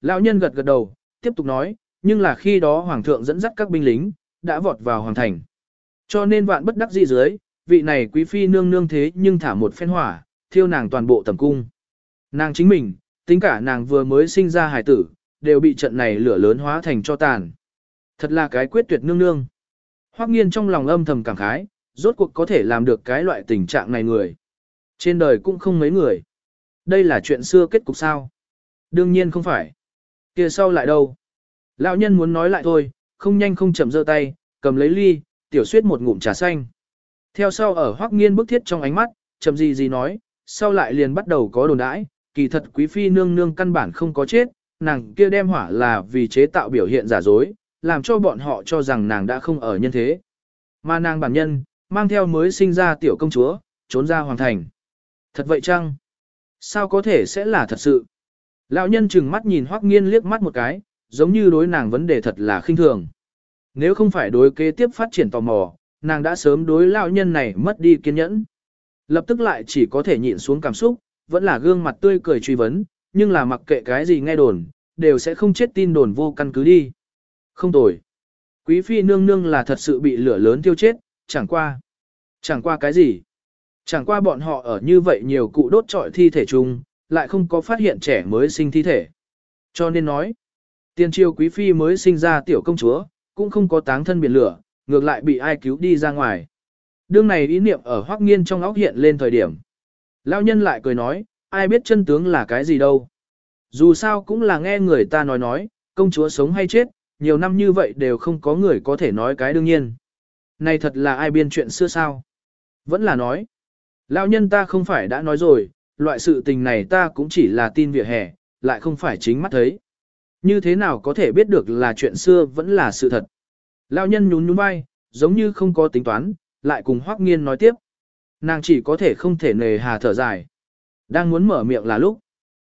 Lão nhân gật gật đầu, tiếp tục nói, nhưng là khi đó hoàng thượng dẫn dắt các binh lính, đã vọt vào hoàng thành. Cho nên vạn bất đắc dĩ dưới, vị này quý phi nương nương thế nhưng thả một phen hỏa, thiêu nàng toàn bộ tầm cung. Nàng chính mình, tính cả nàng vừa mới sinh ra hải tử, đều bị trận này lửa lớn hóa thành cho tàn. Thật là cái quyết tuyệt nương nương. Hoắc nghiên trong lòng âm thầm cảm khái, rốt cuộc có thể làm được cái loại tình trạng này người. Trên đời cũng không mấy người. Đây là chuyện xưa kết cục sao? Đương nhiên không phải kia sau lại đâu? Lão nhân muốn nói lại thôi, không nhanh không chậm giơ tay, cầm lấy ly, tiểu suyết một ngụm trà xanh. Theo sau ở Hoắc nghiên bức thiết trong ánh mắt, chậm gì gì nói, sau lại liền bắt đầu có đồn đãi, kỳ thật quý phi nương nương căn bản không có chết, nàng kia đem hỏa là vì chế tạo biểu hiện giả dối, làm cho bọn họ cho rằng nàng đã không ở nhân thế. Mà nàng bản nhân, mang theo mới sinh ra tiểu công chúa, trốn ra hoàng thành. Thật vậy chăng? Sao có thể sẽ là thật sự? Lão nhân chừng mắt nhìn Hoắc Nghiên liếc mắt một cái, giống như đối nàng vấn đề thật là khinh thường. Nếu không phải đối kế tiếp phát triển tò mò, nàng đã sớm đối lão nhân này mất đi kiên nhẫn. Lập tức lại chỉ có thể nhịn xuống cảm xúc, vẫn là gương mặt tươi cười truy vấn, nhưng là mặc kệ cái gì nghe đồn, đều sẽ không chết tin đồn vô căn cứ đi. Không tồi. Quý phi nương nương là thật sự bị lửa lớn tiêu chết, chẳng qua. Chẳng qua cái gì? Chẳng qua bọn họ ở như vậy nhiều cụ đốt trọi thi thể chung, lại không có phát hiện trẻ mới sinh thi thể. Cho nên nói, tiên triều quý phi mới sinh ra tiểu công chúa, cũng không có táng thân biển lửa, ngược lại bị ai cứu đi ra ngoài. Đương này ý niệm ở hoác nghiên trong óc hiện lên thời điểm. Lão nhân lại cười nói, ai biết chân tướng là cái gì đâu. Dù sao cũng là nghe người ta nói nói, công chúa sống hay chết, nhiều năm như vậy đều không có người có thể nói cái đương nhiên. Này thật là ai biên chuyện xưa sao? Vẫn là nói. Lão nhân ta không phải đã nói rồi, loại sự tình này ta cũng chỉ là tin vỉa hè, lại không phải chính mắt thấy. Như thế nào có thể biết được là chuyện xưa vẫn là sự thật. Lão nhân nhún nhún vai, giống như không có tính toán, lại cùng Hoắc Nghiên nói tiếp. Nàng chỉ có thể không thể nề hà thở dài. Đang muốn mở miệng là lúc.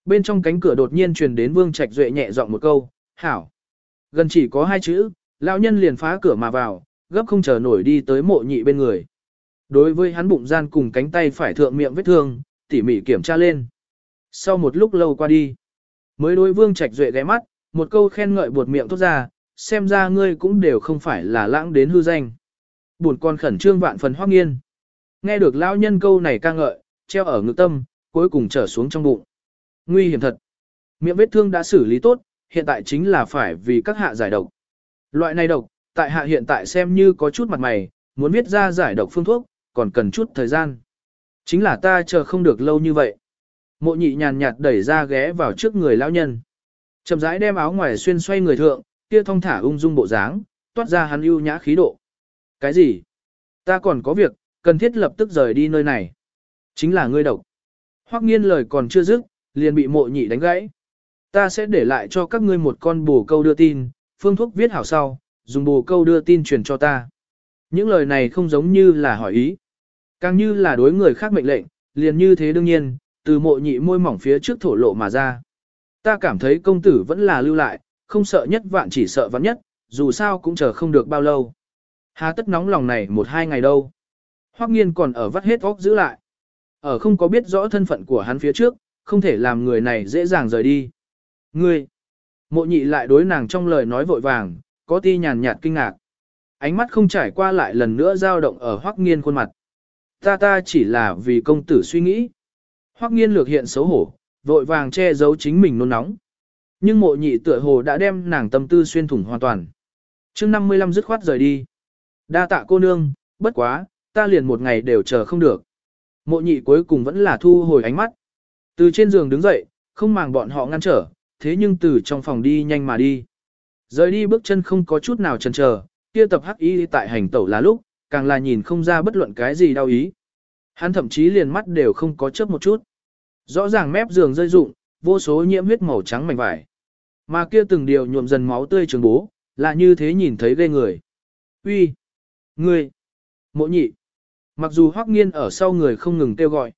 Bên trong cánh cửa đột nhiên truyền đến Vương Trạch Duệ nhẹ giọng một câu, hảo. Gần chỉ có hai chữ, lão nhân liền phá cửa mà vào, gấp không chờ nổi đi tới mộ nhị bên người. Đối với hắn bụng gian cùng cánh tay phải thượng miệng vết thương, tỉ mỉ kiểm tra lên. Sau một lúc lâu qua đi, mới đối Vương Trạch Duệ ghé mắt, một câu khen ngợi buột miệng tốt ra, xem ra ngươi cũng đều không phải là lãng đến hư danh. Buồn con khẩn trương vạn phần hoắc nghiên. Nghe được lão nhân câu này ca ngợi, treo ở ngực tâm, cuối cùng trở xuống trong bụng. Nguy hiểm thật. Miệng vết thương đã xử lý tốt, hiện tại chính là phải vì các hạ giải độc. Loại này độc, tại hạ hiện tại xem như có chút mặt mày, muốn viết ra giải độc phương thuốc, còn cần chút thời gian. Chính là ta chờ không được lâu như vậy. Mộ nhị nhàn nhạt đẩy ra ghé vào trước người lão nhân. Chậm rãi đem áo ngoài xuyên xoay người thượng, kia thong thả ung dung bộ dáng, toát ra hắn ưu nhã khí độ. Cái gì? Ta còn có việc, cần thiết lập tức rời đi nơi này. Chính là ngươi độc. Hoắc nghiên lời còn chưa dứt, liền bị mộ nhị đánh gãy. Ta sẽ để lại cho các ngươi một con bồ câu đưa tin, phương thuốc viết hảo sau, dùng bồ câu đưa tin truyền cho ta. Những lời này không giống như là hỏi ý. Càng như là đối người khác mệnh lệnh, liền như thế đương nhiên, từ mộ nhị môi mỏng phía trước thổ lộ mà ra. Ta cảm thấy công tử vẫn là lưu lại, không sợ nhất vạn chỉ sợ vạn nhất, dù sao cũng chờ không được bao lâu. Hà tất nóng lòng này một hai ngày đâu. Hoắc nghiên còn ở vắt hết óc giữ lại. Ở không có biết rõ thân phận của hắn phía trước, không thể làm người này dễ dàng rời đi. Ngươi! Mộ nhị lại đối nàng trong lời nói vội vàng, có ti nhàn nhạt kinh ngạc. Ánh mắt không trải qua lại lần nữa dao động ở Hoắc nghiên khuôn mặt. Ta ta chỉ là vì công tử suy nghĩ. Hoắc nghiên lược hiện xấu hổ, vội vàng che giấu chính mình nôn nóng. Nhưng mộ nhị tựa hồ đã đem nàng tâm tư xuyên thủng hoàn toàn. Trước 55 dứt khoát rời đi. Đa tạ cô nương, bất quá, ta liền một ngày đều chờ không được. Mộ nhị cuối cùng vẫn là thu hồi ánh mắt. Từ trên giường đứng dậy, không màng bọn họ ngăn trở, thế nhưng từ trong phòng đi nhanh mà đi. Rời đi bước chân không có chút nào chần chờ, kia tập hắc y tại hành tẩu là lúc, càng là nhìn không ra bất luận cái gì đau ý. Hắn thậm chí liền mắt đều không có chớp một chút. Rõ ràng mép giường rơi rụng, vô số nhiễm huyết màu trắng mảnh vải. Mà kia từng điều nhuộm dần máu tươi trường bố, là như thế nhìn thấy ghê người. Uy, Ngươi! Mộ nhị! Mặc dù hoắc nghiên ở sau người không ngừng kêu gọi.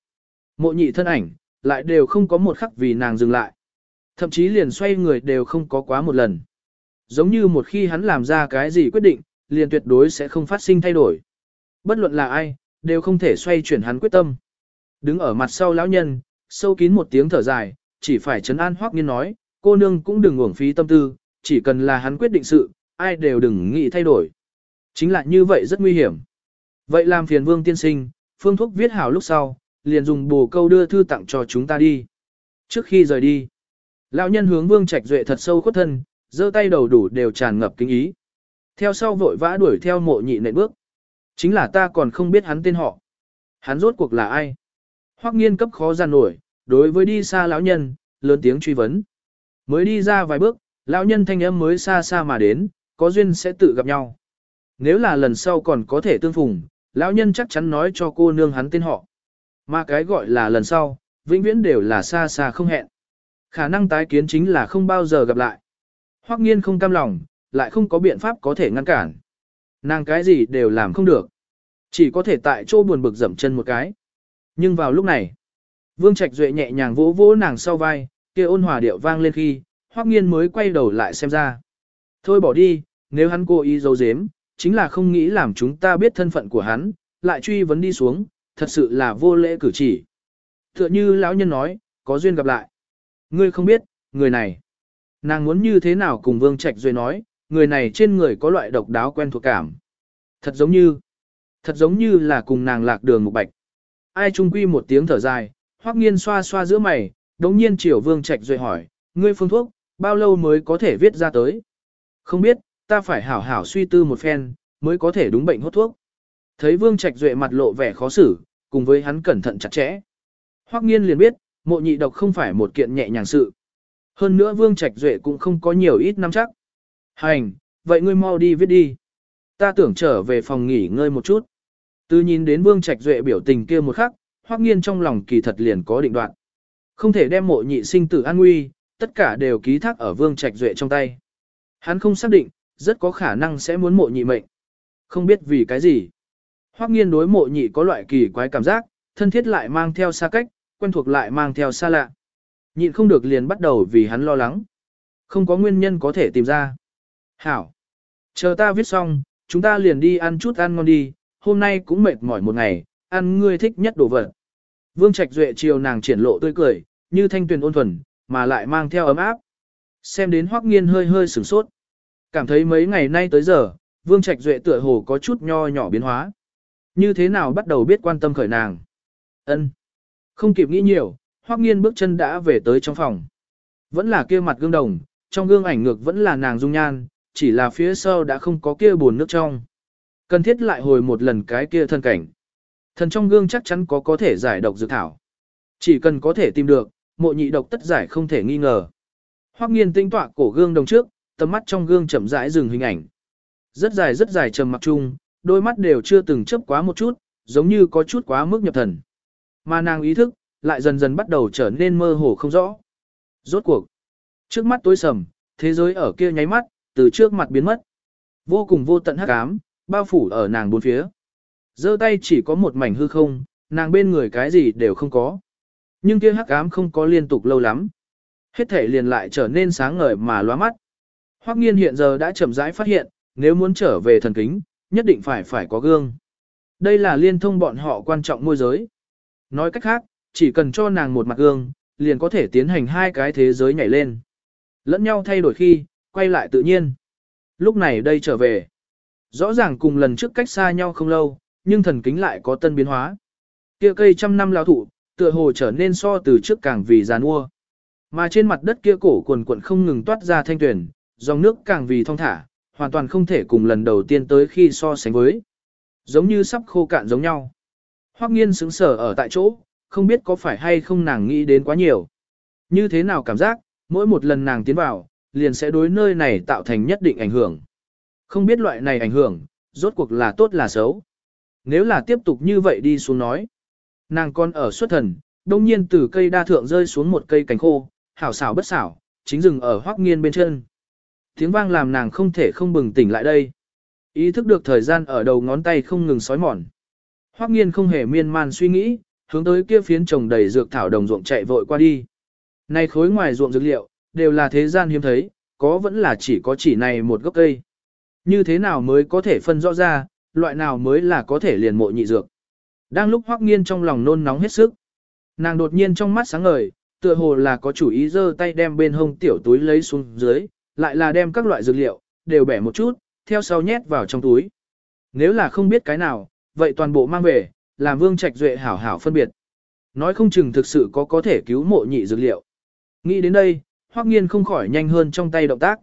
Mộ nhị thân ảnh, lại đều không có một khắc vì nàng dừng lại. Thậm chí liền xoay người đều không có quá một lần. Giống như một khi hắn làm ra cái gì quyết định, liền tuyệt đối sẽ không phát sinh thay đổi. Bất luận là ai, đều không thể xoay chuyển hắn quyết tâm. Đứng ở mặt sau lão nhân, sâu kín một tiếng thở dài, chỉ phải chấn an hoắc nghiên nói, cô nương cũng đừng uổng phí tâm tư, chỉ cần là hắn quyết định sự, ai đều đừng nghĩ thay đổi. Chính là như vậy rất nguy hiểm. Vậy làm phiền vương tiên sinh, phương thuốc viết hảo lúc sau, liền dùng bồ câu đưa thư tặng cho chúng ta đi. Trước khi rời đi, lão nhân hướng vương trạch duệ thật sâu khuất thân, giơ tay đầu đủ đều tràn ngập kính ý. Theo sau vội vã đuổi theo mộ nhị nệ bước. Chính là ta còn không biết hắn tên họ. Hắn rốt cuộc là ai? Hoắc nghiên cấp khó gian nổi, đối với đi xa lão nhân, lớn tiếng truy vấn. Mới đi ra vài bước, lão nhân thanh âm mới xa xa mà đến, có duyên sẽ tự gặp nhau. Nếu là lần sau còn có thể tương phùng, lão nhân chắc chắn nói cho cô nương hắn tên họ. Mà cái gọi là lần sau, vĩnh viễn đều là xa xa không hẹn. Khả năng tái kiến chính là không bao giờ gặp lại. Hoắc nghiên không cam lòng, lại không có biện pháp có thể ngăn cản. Nàng cái gì đều làm không được. Chỉ có thể tại chỗ buồn bực dậm chân một cái. Nhưng vào lúc này, Vương Trạch Duệ nhẹ nhàng vỗ vỗ nàng sau vai, kia ôn hòa điệu vang lên khi, Hoắc Nghiên mới quay đầu lại xem ra. Thôi bỏ đi, nếu hắn cố ý giấu giếm, chính là không nghĩ làm chúng ta biết thân phận của hắn, lại truy vấn đi xuống, thật sự là vô lễ cử chỉ. Tựa như lão nhân nói, có duyên gặp lại. Ngươi không biết, người này. Nàng muốn như thế nào cùng Vương Trạch Duệ nói, người này trên người có loại độc đáo quen thuộc cảm. Thật giống như, thật giống như là cùng nàng lạc đường một bạch. Ai trung quy một tiếng thở dài, hoắc nghiên xoa xoa giữa mày, đống nhiên triều Vương Trạch Duệ hỏi, ngươi phương thuốc, bao lâu mới có thể viết ra tới? Không biết, ta phải hảo hảo suy tư một phen, mới có thể đúng bệnh hốt thuốc. Thấy Vương Trạch Duệ mặt lộ vẻ khó xử, cùng với hắn cẩn thận chặt chẽ. Hoắc nghiên liền biết, mộ nhị độc không phải một kiện nhẹ nhàng sự. Hơn nữa Vương Trạch Duệ cũng không có nhiều ít năm chắc. Hành, vậy ngươi mau đi viết đi. Ta tưởng trở về phòng nghỉ ngơi một chút. Từ nhìn đến Vương Trạch Duệ biểu tình kia một khắc, Hoắc Nghiên trong lòng kỳ thật liền có định đoạn. Không thể đem mộ nhị sinh tử an nguy, tất cả đều ký thác ở Vương Trạch Duệ trong tay. Hắn không xác định, rất có khả năng sẽ muốn mộ nhị mệnh. Không biết vì cái gì. Hoắc Nghiên đối mộ nhị có loại kỳ quái cảm giác, thân thiết lại mang theo xa cách, quen thuộc lại mang theo xa lạ. Nhịn không được liền bắt đầu vì hắn lo lắng. Không có nguyên nhân có thể tìm ra. Hảo. Chờ ta viết xong, chúng ta liền đi ăn chút ăn ngon đi, hôm nay cũng mệt mỏi một ngày, ăn ngươi thích nhất đồ vật. Vương Trạch Duệ chiều nàng triển lộ tươi cười, như thanh tuyền ôn thuần, mà lại mang theo ấm áp. Xem đến Hoắc Nghiên hơi hơi sửng sốt. Cảm thấy mấy ngày nay tới giờ, Vương Trạch Duệ tựa hồ có chút nho nhỏ biến hóa. Như thế nào bắt đầu biết quan tâm khởi nàng? Ân. Không kịp nghĩ nhiều, Hoắc Nghiên bước chân đã về tới trong phòng. Vẫn là kia mặt gương đồng, trong gương ảnh ngược vẫn là nàng dung nhan, chỉ là phía sau đã không có kia buồn nước trong. Cần thiết lại hồi một lần cái kia thân cảnh. Thần trong gương chắc chắn có có thể giải độc dược thảo. Chỉ cần có thể tìm được, mộ nhị độc tất giải không thể nghi ngờ. Hoắc nghiên tinh tọa cổ gương đồng trước, tầm mắt trong gương chậm rãi dừng hình ảnh. Rất dài rất dài trầm mặc chung, đôi mắt đều chưa từng chớp quá một chút, giống như có chút quá mức nhập thần. Mà nàng ý thức, lại dần dần bắt đầu trở nên mơ hồ không rõ. Rốt cuộc, trước mắt tối sầm, thế giới ở kia nháy mắt, từ trước mặt biến mất. Vô cùng vô tận hắc ám, bao phủ ở nàng bốn phía. giơ tay chỉ có một mảnh hư không, nàng bên người cái gì đều không có. Nhưng kia hắc ám không có liên tục lâu lắm. Hết thể liền lại trở nên sáng ngời mà lóa mắt. Hoắc nghiên hiện giờ đã chậm rãi phát hiện, nếu muốn trở về thần kính, nhất định phải phải có gương. Đây là liên thông bọn họ quan trọng môi giới. Nói cách khác, chỉ cần cho nàng một mặt gương, liền có thể tiến hành hai cái thế giới nhảy lên. Lẫn nhau thay đổi khi, quay lại tự nhiên. Lúc này đây trở về. Rõ ràng cùng lần trước cách xa nhau không lâu, nhưng thần kính lại có tân biến hóa. Kia cây trăm năm lao thụ, tựa hồ trở nên so từ trước càng vì giàn ua. Mà trên mặt đất kia cổ quần quần không ngừng toát ra thanh tuyển, dòng nước càng vì thong thả, hoàn toàn không thể cùng lần đầu tiên tới khi so sánh với. Giống như sắp khô cạn giống nhau. Hoắc nghiên sững sờ ở tại chỗ, không biết có phải hay không nàng nghĩ đến quá nhiều. Như thế nào cảm giác, mỗi một lần nàng tiến vào, liền sẽ đối nơi này tạo thành nhất định ảnh hưởng. Không biết loại này ảnh hưởng, rốt cuộc là tốt là xấu. Nếu là tiếp tục như vậy đi xuống nói. Nàng con ở xuất thần, đông nhiên từ cây đa thượng rơi xuống một cây cánh khô, hảo xảo bất xảo, chính dừng ở hoắc nghiên bên chân. Tiếng vang làm nàng không thể không bừng tỉnh lại đây. Ý thức được thời gian ở đầu ngón tay không ngừng sói mòn. Hoắc nghiên không hề miên man suy nghĩ, hướng tới kia phiến trồng đầy dược thảo đồng ruộng chạy vội qua đi. Này khối ngoài ruộng dược liệu, đều là thế gian hiếm thấy, có vẫn là chỉ có chỉ này một gốc cây. Như thế nào mới có thể phân rõ ra, loại nào mới là có thể liền mộ nhị dược. Đang lúc hoắc nghiên trong lòng nôn nóng hết sức. Nàng đột nhiên trong mắt sáng ngời, tựa hồ là có chủ ý giơ tay đem bên hông tiểu túi lấy xuống dưới, lại là đem các loại dược liệu, đều bẻ một chút, theo sau nhét vào trong túi. Nếu là không biết cái nào, vậy toàn bộ mang về, làm Vương Trạch Duệ hảo hảo phân biệt. Nói không chừng thực sự có có thể cứu mộ nhị dược liệu. Nghĩ đến đây, Hoắc Nghiên không khỏi nhanh hơn trong tay động tác.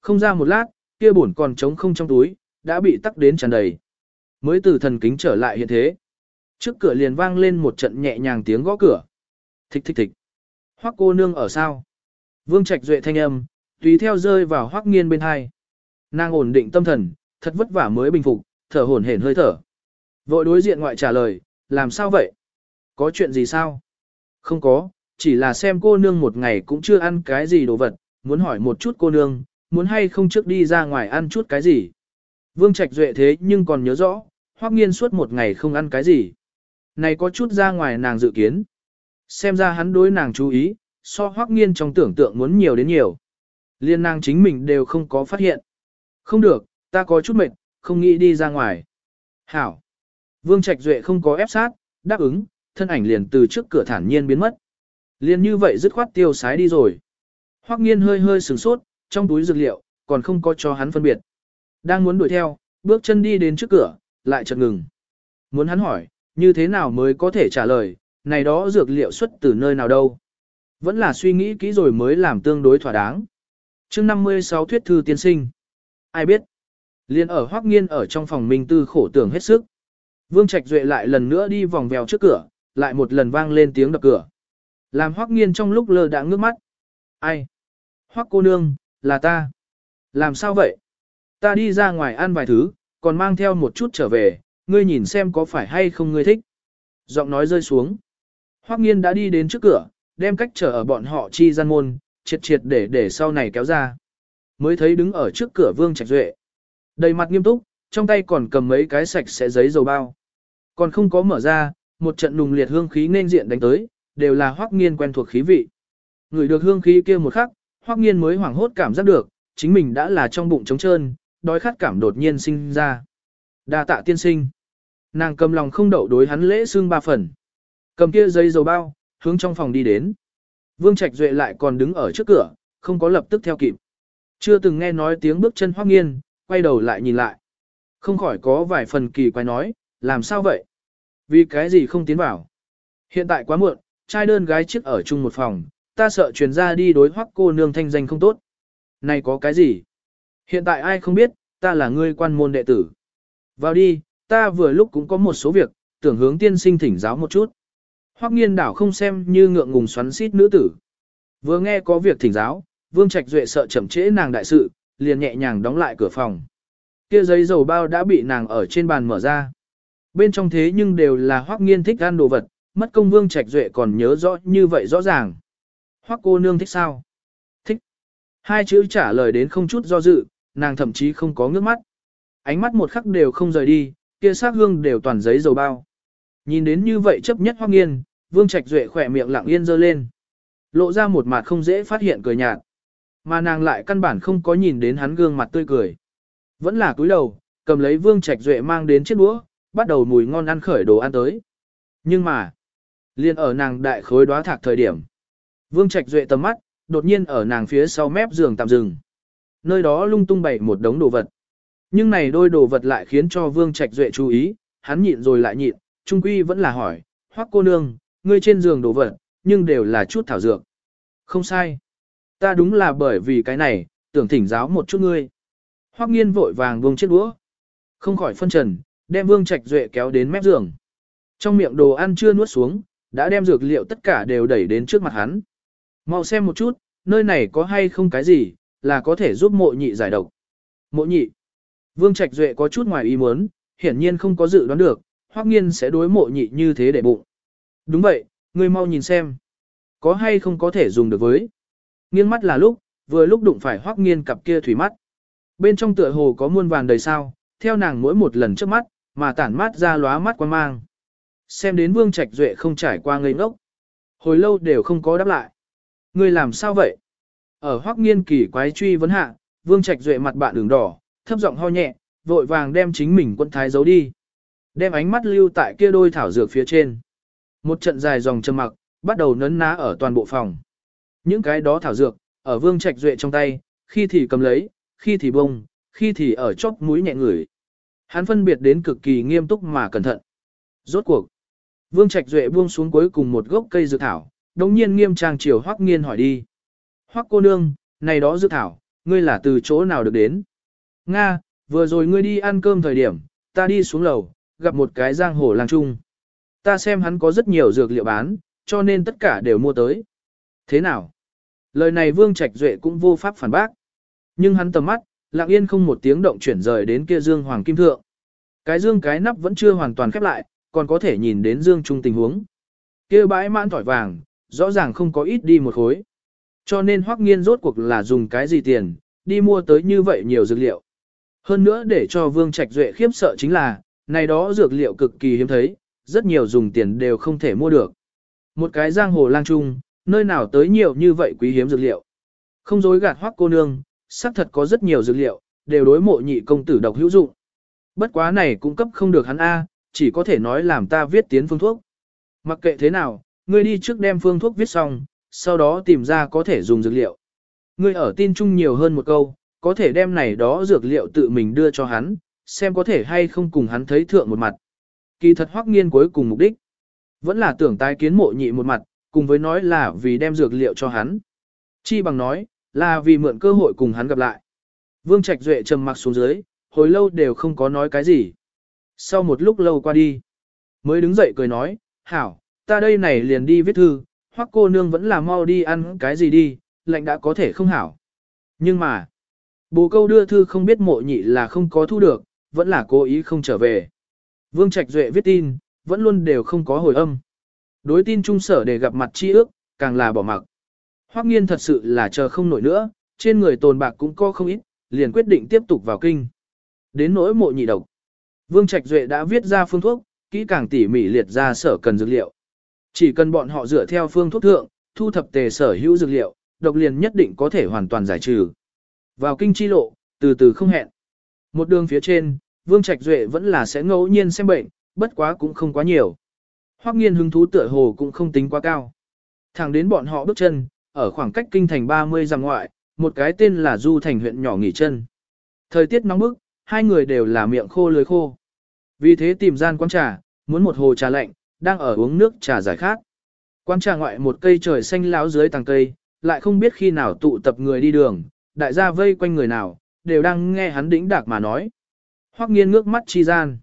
Không ra một lát, kia bổn còn trống không trong túi, đã bị tắc đến tràn đầy. Mới từ thần kính trở lại hiện thế. Trước cửa liền vang lên một trận nhẹ nhàng tiếng gõ cửa. Thịch thịch thịch. Hoắc cô nương ở sao? Vương Trạch Duệ thanh âm, tùy theo rơi vào Hoắc Nghiên bên hai. Nàng ổn định tâm thần, thật vất vả mới bình phục, thở hổn hển hơi thở. Vội đối diện ngoại trả lời, làm sao vậy? Có chuyện gì sao? Không có, chỉ là xem cô nương một ngày cũng chưa ăn cái gì đồ vật, muốn hỏi một chút cô nương, muốn hay không trước đi ra ngoài ăn chút cái gì. Vương Trạch Duệ thế nhưng còn nhớ rõ, Hoắc Nghiên suốt một ngày không ăn cái gì. Này có chút ra ngoài nàng dự kiến. Xem ra hắn đối nàng chú ý, so Hoắc Nghiên trong tưởng tượng muốn nhiều đến nhiều. Liên nàng chính mình đều không có phát hiện. Không được, ta có chút mệt, không nghĩ đi ra ngoài. Hảo. Vương Trạch Duệ không có ép sát, đáp ứng, thân ảnh liền từ trước cửa thản nhiên biến mất. Liền như vậy dứt khoát tiêu sái đi rồi. Hoắc nghiên hơi hơi sửng sốt, trong túi dược liệu, còn không có cho hắn phân biệt. Đang muốn đuổi theo, bước chân đi đến trước cửa, lại chợt ngừng. Muốn hắn hỏi, như thế nào mới có thể trả lời, này đó dược liệu xuất từ nơi nào đâu. Vẫn là suy nghĩ kỹ rồi mới làm tương đối thỏa đáng. chương 56 thuyết thư tiên sinh. Ai biết? Liên ở Hoắc nghiên ở trong phòng minh tư khổ tưởng hết sức. Vương Trạch Duệ lại lần nữa đi vòng vèo trước cửa, lại một lần vang lên tiếng đập cửa. Làm Hoắc Nghiên trong lúc lơ đãng ngước mắt. Ai? Hoắc cô nương, là ta. Làm sao vậy? Ta đi ra ngoài ăn vài thứ, còn mang theo một chút trở về, ngươi nhìn xem có phải hay không ngươi thích. Giọng nói rơi xuống. Hoắc Nghiên đã đi đến trước cửa, đem cách trở ở bọn họ chi gian môn, triệt triệt để để sau này kéo ra. Mới thấy đứng ở trước cửa Vương Trạch Duệ. Đầy mặt nghiêm túc, trong tay còn cầm mấy cái sạch sẽ giấy dầu bao. Còn không có mở ra, một trận nùng liệt hương khí nên diện đánh tới, đều là Hoắc Nghiên quen thuộc khí vị. Người được hương khí kia một khắc, Hoắc Nghiên mới hoảng hốt cảm giác được, chính mình đã là trong bụng trống trơn, đói khát cảm đột nhiên sinh ra. Đa tạ tiên sinh. Nàng cầm lòng không đậu đối hắn lễ xương ba phần. Cầm kia giấy dầu bao, hướng trong phòng đi đến. Vương Trạch Duệ lại còn đứng ở trước cửa, không có lập tức theo kịp. Chưa từng nghe nói tiếng bước chân Hoắc Nghiên, quay đầu lại nhìn lại. Không khỏi có vài phần kỳ quái nói, làm sao vậy? Vì cái gì không tiến vào? Hiện tại quá muộn, trai đơn gái chiếc ở chung một phòng, ta sợ truyền ra đi đối hoắc cô nương thanh danh không tốt. Này có cái gì? Hiện tại ai không biết, ta là ngươi quan môn đệ tử. Vào đi, ta vừa lúc cũng có một số việc, tưởng hướng tiên sinh thỉnh giáo một chút. Hoắc nghiên đảo không xem như ngượng ngùng xoắn xít nữ tử. Vừa nghe có việc thỉnh giáo, Vương Trạch Duệ sợ chậm trễ nàng đại sự, liền nhẹ nhàng đóng lại cửa phòng. Kia giấy dầu bao đã bị nàng ở trên bàn mở ra. Bên trong thế nhưng đều là Hoắc nghiên thích ăn đồ vật, mất công Vương Trạch Duệ còn nhớ rõ như vậy rõ ràng. Hoắc cô nương thích sao? Thích. Hai chữ trả lời đến không chút do dự, nàng thậm chí không có ngước mắt. Ánh mắt một khắc đều không rời đi, kia sát hương đều toàn giấy dầu bao. Nhìn đến như vậy chấp nhất Hoắc nghiên, Vương Trạch Duệ khỏe miệng lặng yên dơ lên. Lộ ra một mặt không dễ phát hiện cười nhạt. Mà nàng lại căn bản không có nhìn đến hắn gương mặt tươi cười. Vẫn là cúi đầu, cầm lấy Vương Trạch Duệ mang đến chiếc đũa, bắt đầu mùi ngon ăn khởi đồ ăn tới. Nhưng mà, liền ở nàng đại khối đóa thạc thời điểm. Vương Trạch Duệ tầm mắt, đột nhiên ở nàng phía sau mép giường tạm dừng. Nơi đó lung tung bày một đống đồ vật. Nhưng này đôi đồ vật lại khiến cho Vương Trạch Duệ chú ý, hắn nhịn rồi lại nhịn, trung quy vẫn là hỏi, hoắc cô nương, ngươi trên giường đồ vật, nhưng đều là chút thảo dược. Không sai. Ta đúng là bởi vì cái này, tưởng thỉnh giáo một chút ngươi. Hoắc nghiên vội vàng buông chiếc đũa. Không khỏi phân trần, đem Vương Trạch Duệ kéo đến mép giường. Trong miệng đồ ăn chưa nuốt xuống, đã đem dược liệu tất cả đều đẩy đến trước mặt hắn. Mau xem một chút, nơi này có hay không cái gì, là có thể giúp mộ nhị giải độc. Mộ nhị. Vương Trạch Duệ có chút ngoài ý muốn, hiển nhiên không có dự đoán được, Hoắc Nghiên sẽ đối mộ nhị như thế để bụng. Đúng vậy, ngươi mau nhìn xem. Có hay không có thể dùng được với. Nghiêng mắt là lúc, vừa lúc đụng phải Hoắc Nghiên cặp kia thủy mắt. Bên trong tựa hồ có muôn vàn đầy sao, theo nàng mỗi một lần trước mắt, mà tản mát ra lóa mắt quan mang. Xem đến Vương Trạch Duệ không trải qua ngây ngốc. Hồi lâu đều không có đáp lại. Người làm sao vậy? Ở Hoắc Nghiên kỳ quái truy vấn hạ, Vương Trạch Duệ mặt bạn đường đỏ, thấp giọng ho nhẹ, vội vàng đem chính mình quân thái giấu đi. Đem ánh mắt lưu tại kia đôi thảo dược phía trên. Một trận dài dòng trầm mặc, bắt đầu nấn ná ở toàn bộ phòng. Những cái đó thảo dược, ở Vương Trạch Duệ trong tay, khi thì cầm lấy, khi thì bông, khi thì ở chóp mũi nhẹ ngửi. Hắn phân biệt đến cực kỳ nghiêm túc mà cẩn thận. Rốt cuộc, Vương Trạch Duệ buông xuống cuối cùng một gốc cây dược thảo, đồng nhiên nghiêm trang chiều Hoắc Nghiên hỏi đi. Hoắc cô nương, này đó dược thảo, ngươi là từ chỗ nào được đến? Nga, vừa rồi ngươi đi ăn cơm thời điểm, ta đi xuống lầu, gặp một cái giang hồ lang trung. Ta xem hắn có rất nhiều dược liệu bán, cho nên tất cả đều mua tới. Thế nào? Lời này Vương Trạch Duệ cũng vô pháp phản bác. Nhưng hắn tầm mắt, lặng yên không một tiếng động chuyển rời đến kia dương hoàng kim thượng. Cái dương cái nắp vẫn chưa hoàn toàn khép lại, còn có thể nhìn đến dương trung tình huống. Kia bãi mãn tỏi vàng, rõ ràng không có ít đi một khối. Cho nên hoắc nghiên rốt cuộc là dùng cái gì tiền, đi mua tới như vậy nhiều dược liệu. Hơn nữa để cho Vương Trạch Duệ khiếp sợ chính là, này đó dược liệu cực kỳ hiếm thấy, rất nhiều dùng tiền đều không thể mua được. Một cái giang hồ lang trung, nơi nào tới nhiều như vậy quý hiếm dược liệu. Không dối gạt hoắc cô nương, xác thật có rất nhiều dược liệu, đều đối mộ nhị công tử độc hữu dụng. Bất quá này cũng cấp không được hắn A, chỉ có thể nói làm ta viết tiến phương thuốc. Mặc kệ thế nào, ngươi đi trước đem phương thuốc viết xong, sau đó tìm ra có thể dùng dược liệu. Ngươi ở tin chung nhiều hơn một câu, có thể đem này đó dược liệu tự mình đưa cho hắn, xem có thể hay không cùng hắn thấy thượng một mặt. Kỳ thật hoắc nghiên cuối cùng mục đích, vẫn là tưởng tái kiến mộ nhị một mặt, cùng với nói là vì đem dược liệu cho hắn. Chi bằng nói, là vì mượn cơ hội cùng hắn gặp lại. Vương Trạch Duệ trầm mặc xuống dưới, hồi lâu đều không có nói cái gì. Sau một lúc lâu qua đi, mới đứng dậy cười nói, hảo, ta đây này liền đi viết thư, hoặc cô nương vẫn là mau đi ăn cái gì đi, lệnh đã có thể không hảo. Nhưng mà, bồ câu đưa thư không biết mộ nhị là không có thu được, vẫn là cố ý không trở về. Vương Trạch Duệ viết tin, vẫn luôn đều không có hồi âm. Đối tin trung sở để gặp mặt chi ước, càng là bỏ mặc. Hoắc nghiên thật sự là chờ không nổi nữa, trên người tồn bạc cũng có không ít, liền quyết định tiếp tục vào kinh. Đến nỗi mộ nhị độc. Vương Trạch Duệ đã viết ra phương thuốc, kỹ càng tỉ mỉ liệt ra sở cần dược liệu. Chỉ cần bọn họ dựa theo phương thuốc thượng, thu thập tề sở hữu dược liệu, độc liền nhất định có thể hoàn toàn giải trừ. Vào kinh chi lộ, từ từ không hẹn. Một đường phía trên, Vương Trạch Duệ vẫn là sẽ ngẫu nhiên xem bệnh, bất quá cũng không quá nhiều. Hoắc nghiên hứng thú tựa hồ cũng không tính quá cao. Thẳng đến bọn họ bước chân, ở khoảng cách kinh thành 30 dặm ngoại, một cái tên là Du Thành huyện nhỏ nghỉ chân. Thời tiết nóng bức, hai người đều là miệng khô lưới khô. Vì thế tìm gian quán trà, muốn một hồ trà lạnh, đang ở uống nước trà giải khát. Quán trà ngoại một cây trời xanh láo dưới tàng cây, lại không biết khi nào tụ tập người đi đường, đại gia vây quanh người nào, đều đang nghe hắn đĩnh đạc mà nói. Hoắc nghiên ngước mắt chi gian.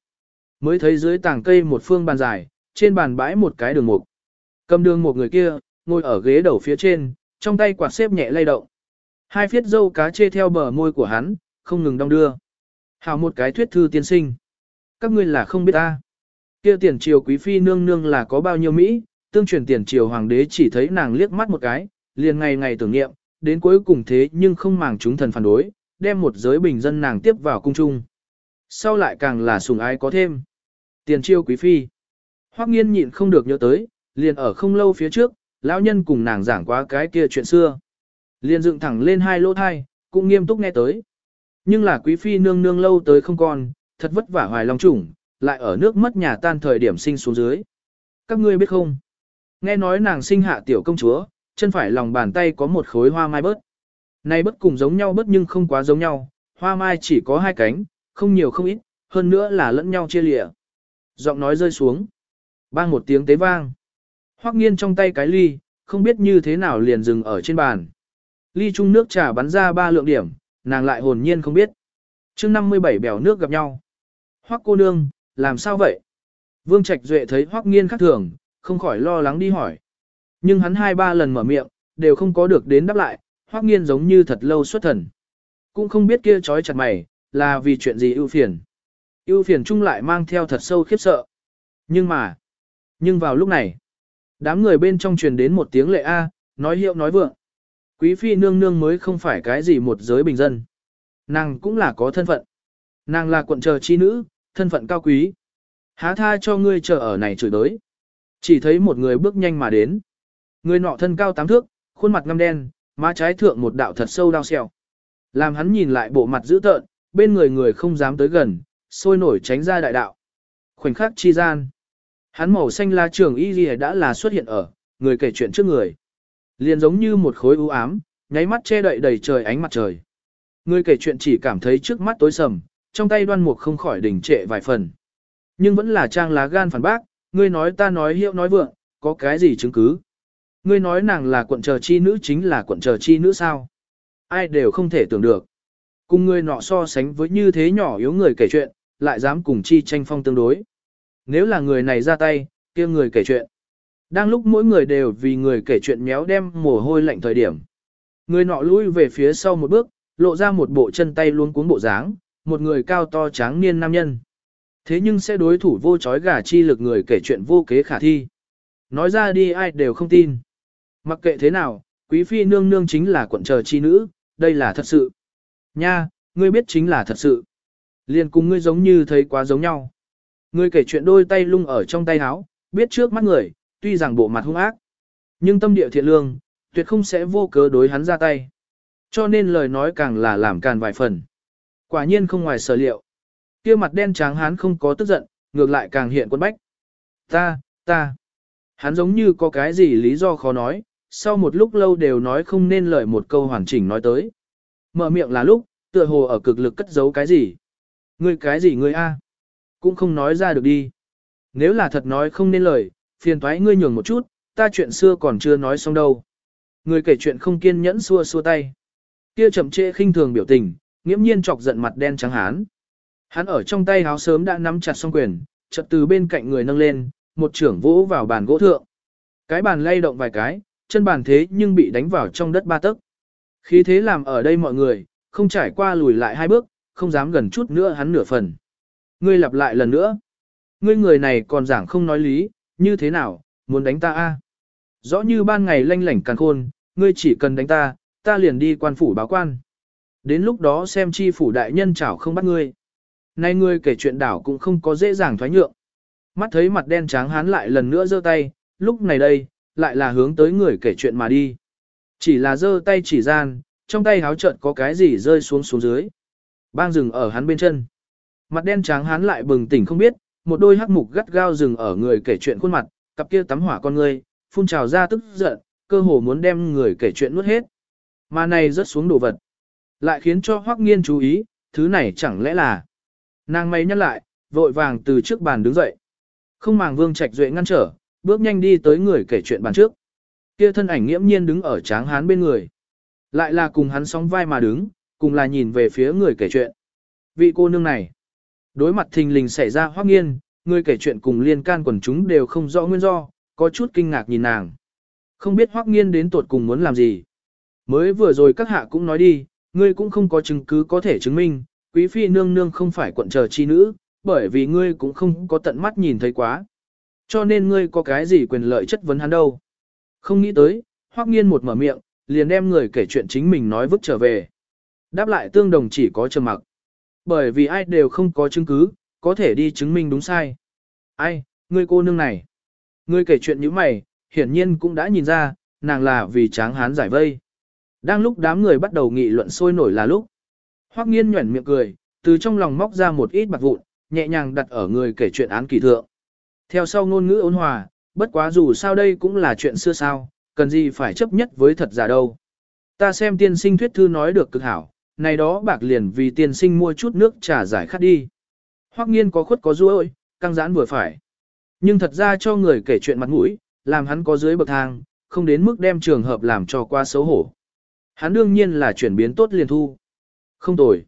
Mới thấy dưới tàng cây một phương bàn dài, trên bàn bãi một cái đường mục. Cầm đường một người kia, ngồi ở ghế đầu phía trên, trong tay quạt xếp nhẹ lay động. Hai phiết dâu cá chê theo bờ môi của hắn, không ngừng đong đưa hảo một cái thuyết thư tiên sinh. Các ngươi là không biết ta. Kia tiền triều quý phi nương nương là có bao nhiêu Mỹ, tương truyền tiền triều hoàng đế chỉ thấy nàng liếc mắt một cái, liền ngày ngày tưởng niệm, đến cuối cùng thế nhưng không màng chúng thần phản đối, đem một giới bình dân nàng tiếp vào cung trung. Sau lại càng là sùng ái có thêm. Tiền triều quý phi. Hoắc nghiên nhịn không được nhớ tới, liền ở không lâu phía trước, lão nhân cùng nàng giảng qua cái kia chuyện xưa. Liền dựng thẳng lên hai lỗ thai, cũng nghiêm túc nghe tới. Nhưng là quý phi nương nương lâu tới không còn, thật vất vả hoài lòng chủng, lại ở nước mất nhà tan thời điểm sinh xuống dưới. Các ngươi biết không? Nghe nói nàng sinh hạ tiểu công chúa, chân phải lòng bàn tay có một khối hoa mai bớt. Này bớt cùng giống nhau bớt nhưng không quá giống nhau, hoa mai chỉ có hai cánh, không nhiều không ít, hơn nữa là lẫn nhau chia lịa. Giọng nói rơi xuống. Bang một tiếng tế vang. Hoắc nghiên trong tay cái ly, không biết như thế nào liền dừng ở trên bàn. Ly chung nước trà bắn ra ba lượng điểm, nàng lại hồn nhiên không biết. chương 57 bèo nước gặp nhau. Hoắc cô nương, làm sao vậy? Vương Trạch Duệ thấy Hoắc nghiên khác thường, không khỏi lo lắng đi hỏi. Nhưng hắn hai ba lần mở miệng, đều không có được đến đáp lại, Hoắc nghiên giống như thật lâu xuất thần. Cũng không biết kia trói chặt mày, là vì chuyện gì ưu phiền. ưu phiền chung lại mang theo thật sâu khiếp sợ. Nhưng mà, nhưng vào lúc này, đám người bên trong truyền đến một tiếng lệ A, nói hiệu nói vượng. Quý phi nương nương mới không phải cái gì một giới bình dân. Nàng cũng là có thân phận. Nàng là quận chờ chi nữ, thân phận cao quý. Há tha cho ngươi chờ ở này chửi đới. Chỉ thấy một người bước nhanh mà đến. Người nọ thân cao tám thước, khuôn mặt ngăm đen, má trái thượng một đạo thật sâu đau xẹo. Làm hắn nhìn lại bộ mặt dữ tợn, bên người người không dám tới gần, sôi nổi tránh ra đại đạo. Khoảnh khắc chi gian. Hắn màu xanh la trường y đã là xuất hiện ở, người kể chuyện trước người. Liền giống như một khối u ám, nháy mắt che đậy đầy trời ánh mặt trời. Người kể chuyện chỉ cảm thấy trước mắt tối sầm, trong tay đoan mục không khỏi đỉnh trệ vài phần. Nhưng vẫn là trang lá gan phản bác, ngươi nói ta nói hiệu nói vượng, có cái gì chứng cứ. Ngươi nói nàng là quận chờ chi nữ chính là quận chờ chi nữ sao? Ai đều không thể tưởng được. Cùng ngươi nọ so sánh với như thế nhỏ yếu người kể chuyện, lại dám cùng chi tranh phong tương đối. Nếu là người này ra tay, kia người kể chuyện. Đang lúc mỗi người đều vì người kể chuyện méo đem mồ hôi lạnh thời điểm. Người nọ lui về phía sau một bước, lộ ra một bộ chân tay luôn cuốn bộ dáng, một người cao to tráng niên nam nhân. Thế nhưng sẽ đối thủ vô chói gà chi lực người kể chuyện vô kế khả thi. Nói ra đi ai đều không tin. Mặc kệ thế nào, quý phi nương nương chính là quận chờ chi nữ, đây là thật sự. Nha, ngươi biết chính là thật sự. Liền cùng ngươi giống như thấy quá giống nhau. Ngươi kể chuyện đôi tay lung ở trong tay áo, biết trước mắt người, tuy rằng bộ mặt hung ác, nhưng tâm địa thiện lương, tuyệt không sẽ vô cớ đối hắn ra tay. Cho nên lời nói càng là làm càn vài phần. Quả nhiên không ngoài sở liệu. kia mặt đen trắng hắn không có tức giận, ngược lại càng hiện quân bách. Ta, ta. Hắn giống như có cái gì lý do khó nói, sau một lúc lâu đều nói không nên lời một câu hoàn chỉnh nói tới. Mở miệng là lúc, tựa hồ ở cực lực cất giấu cái gì. Ngươi cái gì ngươi a? Cũng không nói ra được đi. Nếu là thật nói không nên lời, phiền thoái ngươi nhường một chút, ta chuyện xưa còn chưa nói xong đâu. Người kể chuyện không kiên nhẫn xua xua tay. Kia chậm trễ khinh thường biểu tình, nghiễm nhiên chọc giận mặt đen trắng hán. Hắn ở trong tay háo sớm đã nắm chặt song quyền, chợt từ bên cạnh người nâng lên, một trưởng vỗ vào bàn gỗ thượng. Cái bàn lay động vài cái, chân bàn thế nhưng bị đánh vào trong đất ba tấc. Khí thế làm ở đây mọi người, không trải qua lùi lại hai bước, không dám gần chút nữa hắn nửa phần. Ngươi lặp lại lần nữa. Ngươi người này còn giảng không nói lý, như thế nào, muốn đánh ta a? Rõ như ban ngày lanh lảnh càng khôn, ngươi chỉ cần đánh ta, ta liền đi quan phủ báo quan. Đến lúc đó xem chi phủ đại nhân chảo không bắt ngươi. Nay ngươi kể chuyện đảo cũng không có dễ dàng thoái nhượng. Mắt thấy mặt đen trắng hắn lại lần nữa giơ tay, lúc này đây, lại là hướng tới người kể chuyện mà đi. Chỉ là giơ tay chỉ gian, trong tay háo trợn có cái gì rơi xuống xuống dưới. Bang rừng ở hắn bên chân. Mặt đen trắng hắn lại bừng tỉnh không biết, một đôi hắc mục gắt gao rừng ở người kể chuyện khuôn mặt, cặp kia tắm hỏa con ngươi, phun trào ra tức giận, cơ hồ muốn đem người kể chuyện nuốt hết. Mà này rớt xuống đồ vật. Lại khiến cho Hoắc Nghiên chú ý, thứ này chẳng lẽ là... Nàng mày nhăn lại, vội vàng từ trước bàn đứng dậy. Không màng Vương Trạch Duệ ngăn trở, bước nhanh đi tới người kể chuyện bàn trước. Kia thân ảnh nghiễm nhiên đứng ở tráng hán bên người. Lại là cùng hắn sóng vai mà đứng, cùng là nhìn về phía người kể chuyện. Vị cô nương này, đối mặt thình lình xảy ra Hoắc Nghiên, người kể chuyện cùng liên can quần chúng đều không rõ nguyên do, có chút kinh ngạc nhìn nàng. Không biết Hoắc Nghiên đến tột cùng muốn làm gì. Mới vừa rồi các hạ cũng nói đi, ngươi cũng không có chứng cứ có thể chứng minh, quý phi nương nương không phải quận chờ chi nữ, bởi vì ngươi cũng không có tận mắt nhìn thấy quá. Cho nên ngươi có cái gì quyền lợi chất vấn hắn đâu. Không nghĩ tới, Hoắc Nghiên một mở miệng, liền đem người kể chuyện chính mình nói vứt trở về. Đáp lại tương đồng chỉ có trầm mặc. Bởi vì ai đều không có chứng cứ, có thể đi chứng minh đúng sai. Ai, ngươi cô nương này. Ngươi kể chuyện như mày, hiển nhiên cũng đã nhìn ra, nàng là vì tráng hán giải vây. Đang lúc đám người bắt đầu nghị luận sôi nổi là lúc. Hoắc nghiên nhuẩn miệng cười, từ trong lòng móc ra một ít bạc vụn, nhẹ nhàng đặt ở người kể chuyện án kỳ thượng. Theo sau ngôn ngữ ôn hòa, bất quá dù sao đây cũng là chuyện xưa sao, cần gì phải chấp nhất với thật giả đâu. Ta xem tiên sinh thuyết thư nói được cực hảo, này đó bạc liền vì tiên sinh mua chút nước trà giải khát đi. Hoắc nghiên có khuất có ruôi, căng giãn vừa phải. Nhưng thật ra cho người kể chuyện mặt mũi, làm hắn có dưới bậc thang, không đến mức đem trường hợp làm cho qua xấu hổ. Hắn đương nhiên là chuyển biến tốt liền thu. Không tồi.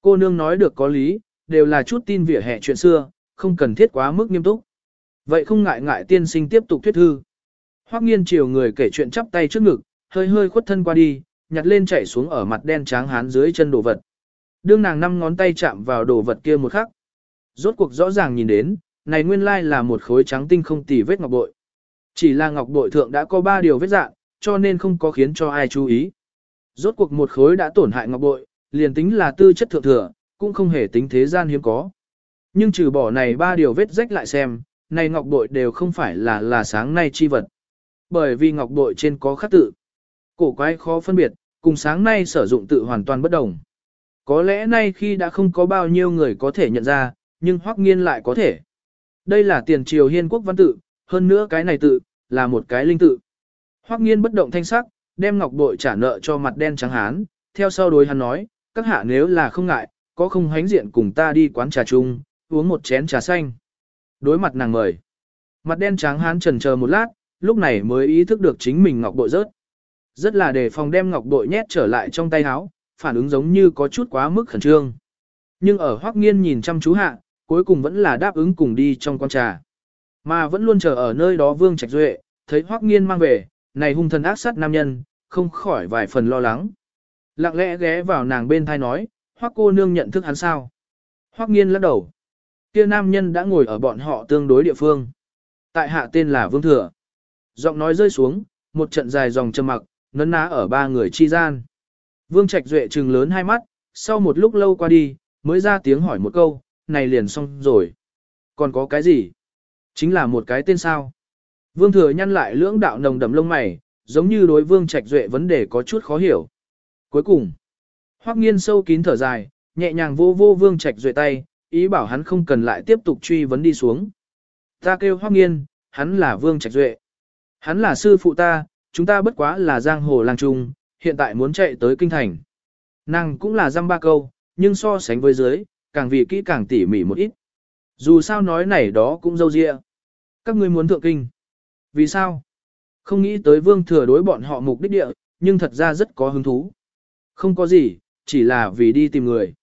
Cô nương nói được có lý, đều là chút tin vỉa hè chuyện xưa, không cần thiết quá mức nghiêm túc. Vậy không ngại ngại tiên sinh tiếp tục thuyết thư. Hoắc nghiên chiều người kể chuyện chắp tay trước ngực, hơi hơi khuất thân qua đi, nhặt lên chảy xuống ở mặt đen tráng hán dưới chân đồ vật. Đương nàng năm ngón tay chạm vào đồ vật kia một khắc. Rốt cuộc rõ ràng nhìn đến, này nguyên lai là một khối trắng tinh không tì vết ngọc bội. Chỉ là ngọc bội thượng đã có ba điều vết dạng, cho nên không có khiến cho ai chú ý. Rốt cuộc một khối đã tổn hại ngọc bội, liền tính là tư chất thượng thừa, cũng không hề tính thế gian hiếm có. Nhưng trừ bỏ này ba điều vết rách lại xem, này ngọc bội đều không phải là là sáng nay chi vật. Bởi vì ngọc bội trên có khắc tự. Cổ quái khó phân biệt, cùng sáng nay sử dụng tự hoàn toàn bất đồng. Có lẽ nay khi đã không có bao nhiêu người có thể nhận ra, nhưng hoắc nghiên lại có thể. Đây là tiền triều hiên quốc văn tự, hơn nữa cái này tự, là một cái linh tự. Hoắc nghiên bất động thanh sắc, đem ngọc bội trả nợ cho mặt đen trắng hán, theo sau đối hắn nói, các hạ nếu là không ngại, có không hánh diện cùng ta đi quán trà chung, uống một chén trà xanh. Đối mặt nàng mời. Mặt đen trắng hán trần chờ một lát, lúc này mới ý thức được chính mình ngọc bội rớt. Rất là để phòng đem ngọc bội nhét trở lại trong tay áo, phản ứng giống như có chút quá mức khẩn trương. Nhưng ở Hoắc Nghiên nhìn chăm chú hạ, cuối cùng vẫn là đáp ứng cùng đi trong quán trà. Mà vẫn luôn chờ ở nơi đó Vương Trạch Duệ, thấy Hoắc Nghiên mang về, này hung thần ác sát nam nhân, không khỏi vài phần lo lắng. Lặng lẽ ghé vào nàng bên tai nói, Hoắc cô nương nhận thức hắn sao? Hoắc Nghiên lắc đầu. Kia nam nhân đã ngồi ở bọn họ tương đối địa phương. Tại hạ tên là Vương Thừa. Giọng nói rơi xuống, một trận dài dòng trầm mặc, nấn ná ở ba người chi gian. Vương Trạch Duệ trừng lớn hai mắt, sau một lúc lâu qua đi, mới ra tiếng hỏi một câu, này liền xong rồi. Còn có cái gì? Chính là một cái tên sao. Vương Thừa nhăn lại lưỡng đạo nồng đậm lông mày, giống như đối Vương Trạch Duệ vấn đề có chút khó hiểu. Cuối cùng, Hoắc Nghiên sâu kín thở dài, nhẹ nhàng vô vô Vương Trạch Duệ tay, ý bảo hắn không cần lại tiếp tục truy vấn đi xuống. Ta kêu Hoắc Nghiên, hắn là Vương Trạch Duệ. Hắn là sư phụ ta, chúng ta bất quá là giang hồ lang trung, hiện tại muốn chạy tới kinh thành. Nàng cũng là dăm ba câu, nhưng so sánh với dưới, càng vì kỹ càng tỉ mỉ một ít. Dù sao nói này đó cũng dâu dịa. Các ngươi muốn thượng kinh. Vì sao? Không nghĩ tới vương thừa đối bọn họ mục đích địa, nhưng thật ra rất có hứng thú. Không có gì, chỉ là vì đi tìm người.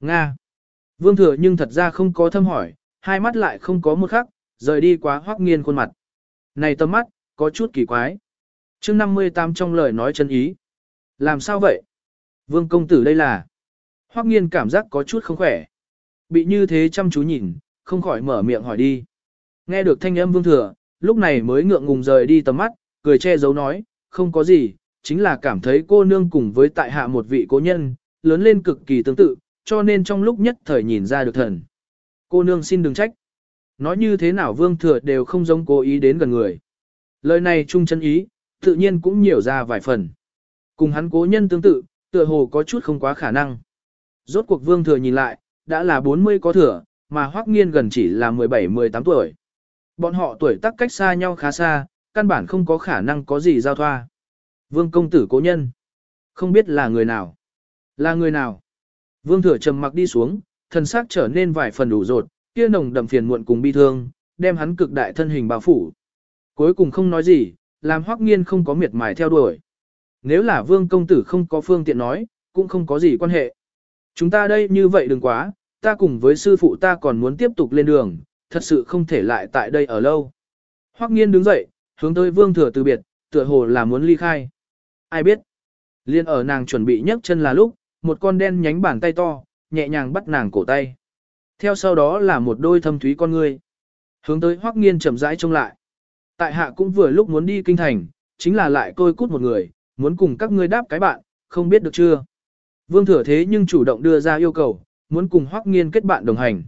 Nga. Vương thừa nhưng thật ra không có thâm hỏi, hai mắt lại không có một khắc, rời đi quá hoác nghiên khuôn mặt. Này tâm mắt, có chút kỳ quái chương 58 trong lời nói chân ý. Làm sao vậy? Vương công tử đây là... Hoắc nghiên cảm giác có chút không khỏe. Bị như thế chăm chú nhìn, không khỏi mở miệng hỏi đi. Nghe được thanh âm vương thừa, lúc này mới ngượng ngùng rời đi tầm mắt, cười che giấu nói, không có gì, chính là cảm thấy cô nương cùng với tại hạ một vị cố nhân, lớn lên cực kỳ tương tự, cho nên trong lúc nhất thời nhìn ra được thần. Cô nương xin đừng trách. Nói như thế nào vương thừa đều không giống cố ý đến gần người. Lời này trung chân ý, tự nhiên cũng nhiều ra vài phần. Cùng hắn cố nhân tương tự, tựa hồ có chút không quá khả năng. Rốt cuộc vương thừa nhìn lại, đã là 40 có thừa, mà hoắc nghiên gần chỉ là 17-18 tuổi. Bọn họ tuổi tác cách xa nhau khá xa, căn bản không có khả năng có gì giao thoa. Vương công tử cố nhân. Không biết là người nào. Là người nào. Vương thừa trầm mặc đi xuống, thân xác trở nên vài phần đủ rột, kia nồng đậm phiền muộn cùng bi thương, đem hắn cực đại thân hình bao phủ. Cuối cùng không nói gì, làm hoắc nghiên không có miệt mài theo đuổi. Nếu là vương công tử không có phương tiện nói, cũng không có gì quan hệ. Chúng ta đây như vậy đừng quá, ta cùng với sư phụ ta còn muốn tiếp tục lên đường, thật sự không thể lại tại đây ở lâu. Hoắc nghiên đứng dậy, hướng tới vương thừa từ biệt, tựa hồ là muốn ly khai. Ai biết? Liên ở nàng chuẩn bị nhấc chân là lúc, một con đen nhánh bàn tay to, nhẹ nhàng bắt nàng cổ tay. Theo sau đó là một đôi thâm thúy con ngươi. Hướng tới Hoắc nghiên chậm rãi trông lại. Tại hạ cũng vừa lúc muốn đi kinh thành, chính là lại tôi cút một người, muốn cùng các ngươi đáp cái bạn, không biết được chưa? Vương thừa thế nhưng chủ động đưa ra yêu cầu, muốn cùng Hoắc Nghiên kết bạn đồng hành.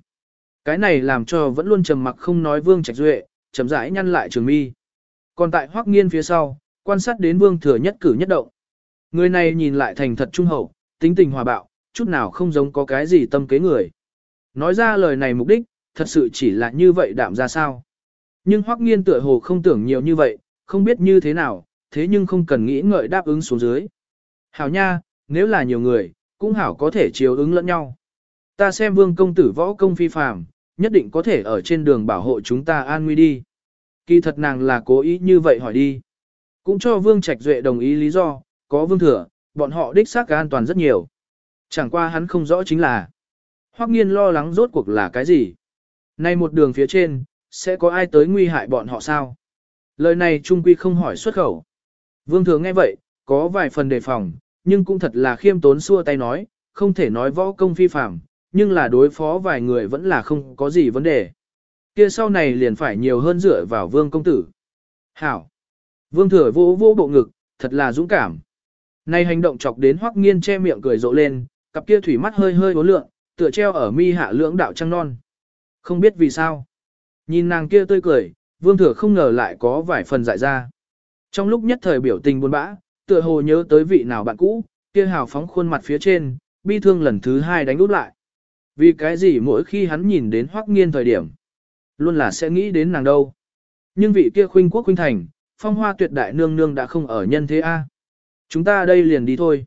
Cái này làm cho vẫn luôn trầm mặc không nói Vương Trạch Duệ, chậm rãi nhăn lại trường mi. Còn tại Hoắc Nghiên phía sau, quan sát đến Vương thừa nhất cử nhất động. Người này nhìn lại thành thật trung hậu, tính tình hòa bạo, chút nào không giống có cái gì tâm kế người. Nói ra lời này mục đích, thật sự chỉ là như vậy đạm ra sao. Nhưng Hoắc Nghiên tựa hồ không tưởng nhiều như vậy, không biết như thế nào, thế nhưng không cần nghĩ ngợi đáp ứng xuống dưới. Hảo nha, nếu là nhiều người, cũng hảo có thể chiếu ứng lẫn nhau. Ta xem vương công tử võ công phi phàm, nhất định có thể ở trên đường bảo hộ chúng ta an nguy đi. Kỳ thật nàng là cố ý như vậy hỏi đi. Cũng cho vương trạch duệ đồng ý lý do, có vương thừa, bọn họ đích xác an toàn rất nhiều. Chẳng qua hắn không rõ chính là, hoắc nghiên lo lắng rốt cuộc là cái gì. Nay một đường phía trên, sẽ có ai tới nguy hại bọn họ sao? Lời này trung quy không hỏi xuất khẩu. Vương thừa nghe vậy, có vài phần đề phòng, nhưng cũng thật là khiêm tốn xua tay nói, không thể nói võ công phi phạm, nhưng là đối phó vài người vẫn là không có gì vấn đề. Kia sau này liền phải nhiều hơn dựa vào vương công tử. Hảo! Vương thừa vô vô bộ ngực, thật là dũng cảm. Này hành động chọc đến hoắc nghiên che miệng cười rộ lên, cặp kia thủy mắt hơi hơi uốn lượn, tựa treo ở mi hạ lưỡng đạo trăng non. Không biết vì sao. Nhìn nàng kia tươi cười, vương thừa không ngờ lại có vài phần dại ra. Trong lúc nhất thời biểu tình buồn bã, tựa hồ nhớ tới vị nào bạn cũ, kia hào phóng khuôn mặt phía trên, bi thương lần thứ hai đánh út lại. Vì cái gì mỗi khi hắn nhìn đến hoắc nghiên thời điểm, luôn là sẽ nghĩ đến nàng đâu. Nhưng vị kia khuynh quốc khuynh thành, phong hoa tuyệt đại nương nương đã không ở nhân thế a. Chúng ta đây liền đi thôi.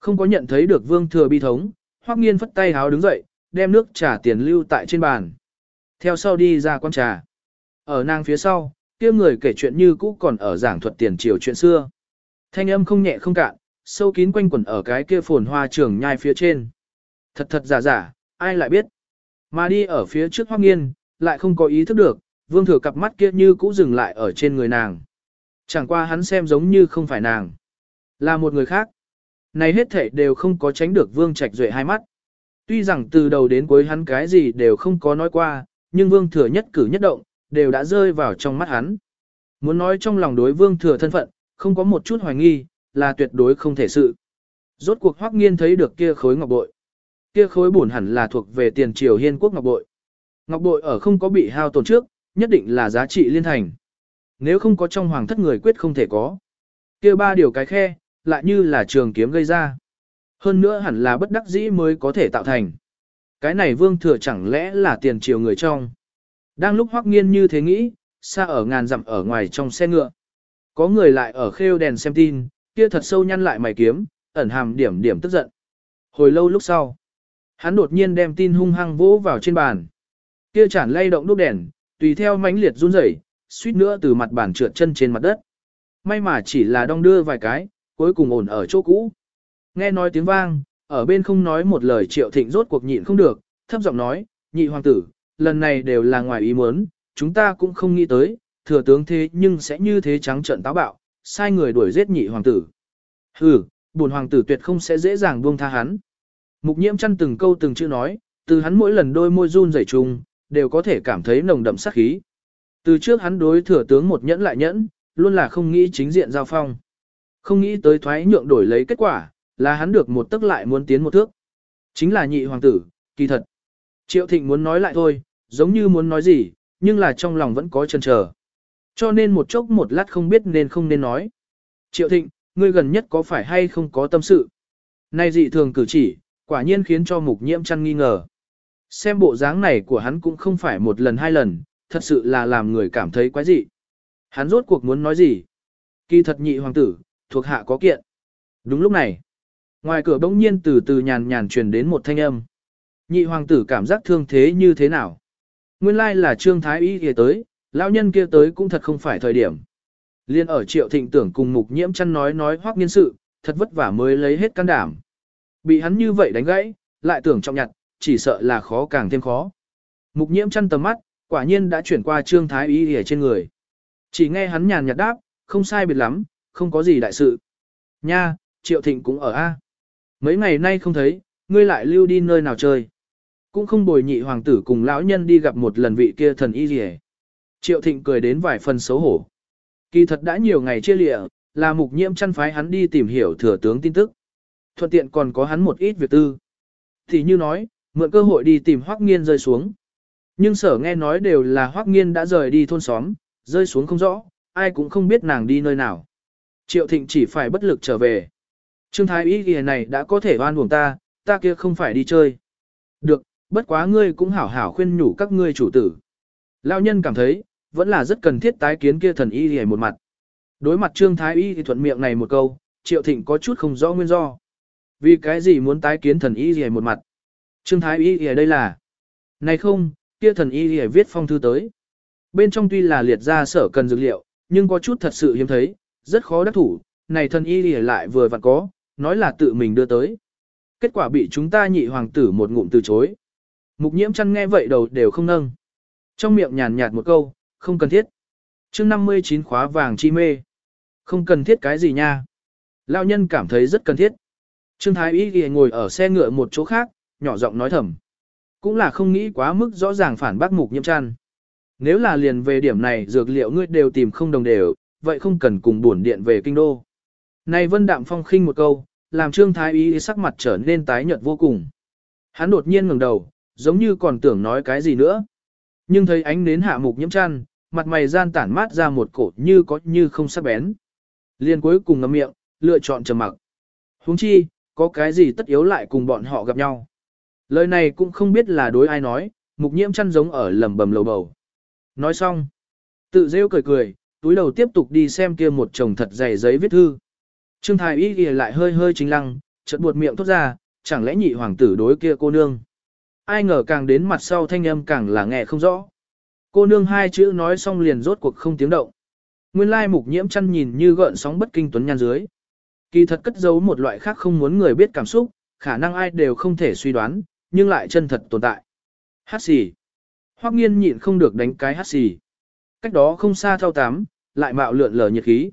Không có nhận thấy được vương thừa bi thống, hoắc nghiên phất tay háo đứng dậy, đem nước trà tiền lưu tại trên bàn. Theo sau đi ra quan trà. Ở nàng phía sau, kia người kể chuyện như cũ còn ở giảng thuật tiền triều chuyện xưa. Thanh âm không nhẹ không cạn, sâu kín quanh quẩn ở cái kia phồn hoa trường nhai phía trên. Thật thật giả giả, ai lại biết. Mà đi ở phía trước hoang nghiên, lại không có ý thức được, vương thừa cặp mắt kia như cũ dừng lại ở trên người nàng. Chẳng qua hắn xem giống như không phải nàng, là một người khác. Này hết thảy đều không có tránh được vương trạch duệ hai mắt. Tuy rằng từ đầu đến cuối hắn cái gì đều không có nói qua, nhưng vương thừa nhất cử nhất động, đều đã rơi vào trong mắt hắn. Muốn nói trong lòng đối vương thừa thân phận, không có một chút hoài nghi, là tuyệt đối không thể sự. Rốt cuộc hoắc nghiên thấy được kia khối ngọc bội. Kia khối bổn hẳn là thuộc về tiền triều hiên quốc ngọc bội. Ngọc bội ở không có bị hao tổn trước, nhất định là giá trị liên thành. Nếu không có trong hoàng thất người quyết không thể có. Kia ba điều cái khe, lại như là trường kiếm gây ra. Hơn nữa hẳn là bất đắc dĩ mới có thể tạo thành. Cái này vương thừa chẳng lẽ là tiền triều người trong. Đang lúc hoắc nghiên như thế nghĩ, xa ở ngàn dặm ở ngoài trong xe ngựa. Có người lại ở khêu đèn xem tin, kia thật sâu nhăn lại mày kiếm, ẩn hàm điểm điểm tức giận. Hồi lâu lúc sau, hắn đột nhiên đem tin hung hăng vỗ vào trên bàn. Kia chản lay động đốt đèn, tùy theo mãnh liệt run rẩy, suýt nữa từ mặt bàn trượt chân trên mặt đất. May mà chỉ là đong đưa vài cái, cuối cùng ổn ở chỗ cũ. Nghe nói tiếng vang, ở bên không nói một lời triệu thịnh rốt cuộc nhịn không được, thấp giọng nói, nhị hoàng tử, lần này đều là ngoài ý muốn, chúng ta cũng không nghĩ tới, thừa tướng thế nhưng sẽ như thế trắng trợn táo bạo, sai người đuổi giết nhị hoàng tử. Hừ, buồn hoàng tử tuyệt không sẽ dễ dàng buông tha hắn. Mục nhiễm chăn từng câu từng chữ nói, từ hắn mỗi lần đôi môi run rẩy chung, đều có thể cảm thấy nồng đậm sát khí. Từ trước hắn đối thừa tướng một nhẫn lại nhẫn, luôn là không nghĩ chính diện giao phong. Không nghĩ tới thoái nhượng đổi lấy kết quả, là hắn được một tức lại muốn tiến một thước. Chính là nhị hoàng tử, kỳ thật. Triệu thịnh muốn nói lại thôi, giống như muốn nói gì, nhưng là trong lòng vẫn có chần chờ. Cho nên một chốc một lát không biết nên không nên nói. Triệu thịnh, ngươi gần nhất có phải hay không có tâm sự? nay dị thường cử chỉ, quả nhiên khiến cho mục nhiễm chăn nghi ngờ. Xem bộ dáng này của hắn cũng không phải một lần hai lần, thật sự là làm người cảm thấy quái dị. Hắn rốt cuộc muốn nói gì? Kỳ thật nhị hoàng tử, thuộc hạ có kiện. Đúng lúc này, ngoài cửa bỗng nhiên từ từ nhàn nhàn truyền đến một thanh âm. Nhị hoàng tử cảm giác thương thế như thế nào? Nguyên lai là Trương Thái Y kia tới, lão nhân kia tới cũng thật không phải thời điểm. Liên ở triệu thịnh tưởng cùng mục nhiễm chăn nói nói hoác nghiên sự, thật vất vả mới lấy hết can đảm. Bị hắn như vậy đánh gãy, lại tưởng trọng nhặt, chỉ sợ là khó càng thêm khó. Mục nhiễm chăn tầm mắt, quả nhiên đã chuyển qua trương thái y ở trên người. Chỉ nghe hắn nhàn nhạt đáp, không sai biệt lắm, không có gì đại sự. Nha, triệu thịnh cũng ở A. Mấy ngày nay không thấy, ngươi lại lưu đi nơi nào chơi. Cũng không bồi nhị hoàng tử cùng lão nhân đi gặp một lần vị kia thần y gì Triệu thịnh cười đến vài phần xấu hổ. Kỳ thật đã nhiều ngày chia lịa, là mục nhiễm chăn phái hắn đi tìm hiểu thừa tướng tin tức. Thuận tiện còn có hắn một ít việc tư. Thì như nói, mượn cơ hội đi tìm Hoắc Nghiên rơi xuống. Nhưng sở nghe nói đều là Hoắc Nghiên đã rời đi thôn xóm, rơi xuống không rõ, ai cũng không biết nàng đi nơi nào. Triệu Thịnh chỉ phải bất lực trở về. Trương Thái Y kỳ này đã có thể oan uổng ta, ta kia không phải đi chơi. Được, bất quá ngươi cũng hảo hảo khuyên nhủ các ngươi chủ tử. Lão nhân cảm thấy, vẫn là rất cần thiết tái kiến kia thần y hề một mặt. Đối mặt Trương Thái y thì thuận miệng này một câu, Triệu Thịnh có chút không rõ nguyên do. Vì cái gì muốn tái kiến thần y hề một mặt? Trương Thái y hề đây là... Này không, kia thần y hề viết phong thư tới. Bên trong tuy là liệt ra sở cần dược liệu, nhưng có chút thật sự hiếm thấy, rất khó đắc thủ. Này thần y lìa lại vừa vặn có, nói là tự mình đưa tới. Kết quả bị chúng ta nhị hoàng tử một ngụm từ chối. Mục nhiễm chăn nghe vậy đầu đều không nâng. Trong miệng nhàn nhạt một câu, không cần thiết. Trước 59 khóa vàng chi mê. Không cần thiết cái gì nha. Lão nhân cảm thấy rất cần thiết. Trương Thái Y ghi ngồi ở xe ngựa một chỗ khác, nhỏ giọng nói thầm. Cũng là không nghĩ quá mức rõ ràng phản bác mục nhiễm chăn. Nếu là liền về điểm này dược liệu ngươi đều tìm không đồng đều, vậy không cần cùng buồn điện về kinh đô. Này Vân Đạm Phong khinh một câu, làm Trương Thái Y sắc mặt trở nên tái nhợt vô cùng. Hắn đột nhiên ngẩng đầu, giống như còn tưởng nói cái gì nữa. Nhưng thấy ánh nến hạ mục nhiễm chăn, mặt mày gian tản mát ra một cổ như có như không sắc bén. Liên cuối cùng ngậm miệng, lựa chọn trầm mặc. Huống chi, có cái gì tất yếu lại cùng bọn họ gặp nhau. Lời này cũng không biết là đối ai nói, mục nhiễm chăn giống ở lầm bầm lầu bầu. Nói xong, tự rêu cười cười, túi đầu tiếp tục đi xem kia một chồng thật dày giấy viết thư. Trương Thái Y ghi lại hơi hơi chính lăng, chợt buột miệng thốt ra, chẳng lẽ nhị hoàng tử đối kia cô nương. Ai ngờ càng đến mặt sau thanh âm càng là nghe không rõ. Cô nương hai chữ nói xong liền rốt cuộc không tiếng động. Nguyên lai mục nhiễm chăn nhìn như gợn sóng bất kinh tuấn nhan dưới. Kỳ thật cất giấu một loại khác không muốn người biết cảm xúc, khả năng ai đều không thể suy đoán, nhưng lại chân thật tồn tại. Hát xì. Hoắc nghiên nhịn không được đánh cái hát xì. Cách đó không xa thao tám, lại mạo lượn lờ nhiệt khí.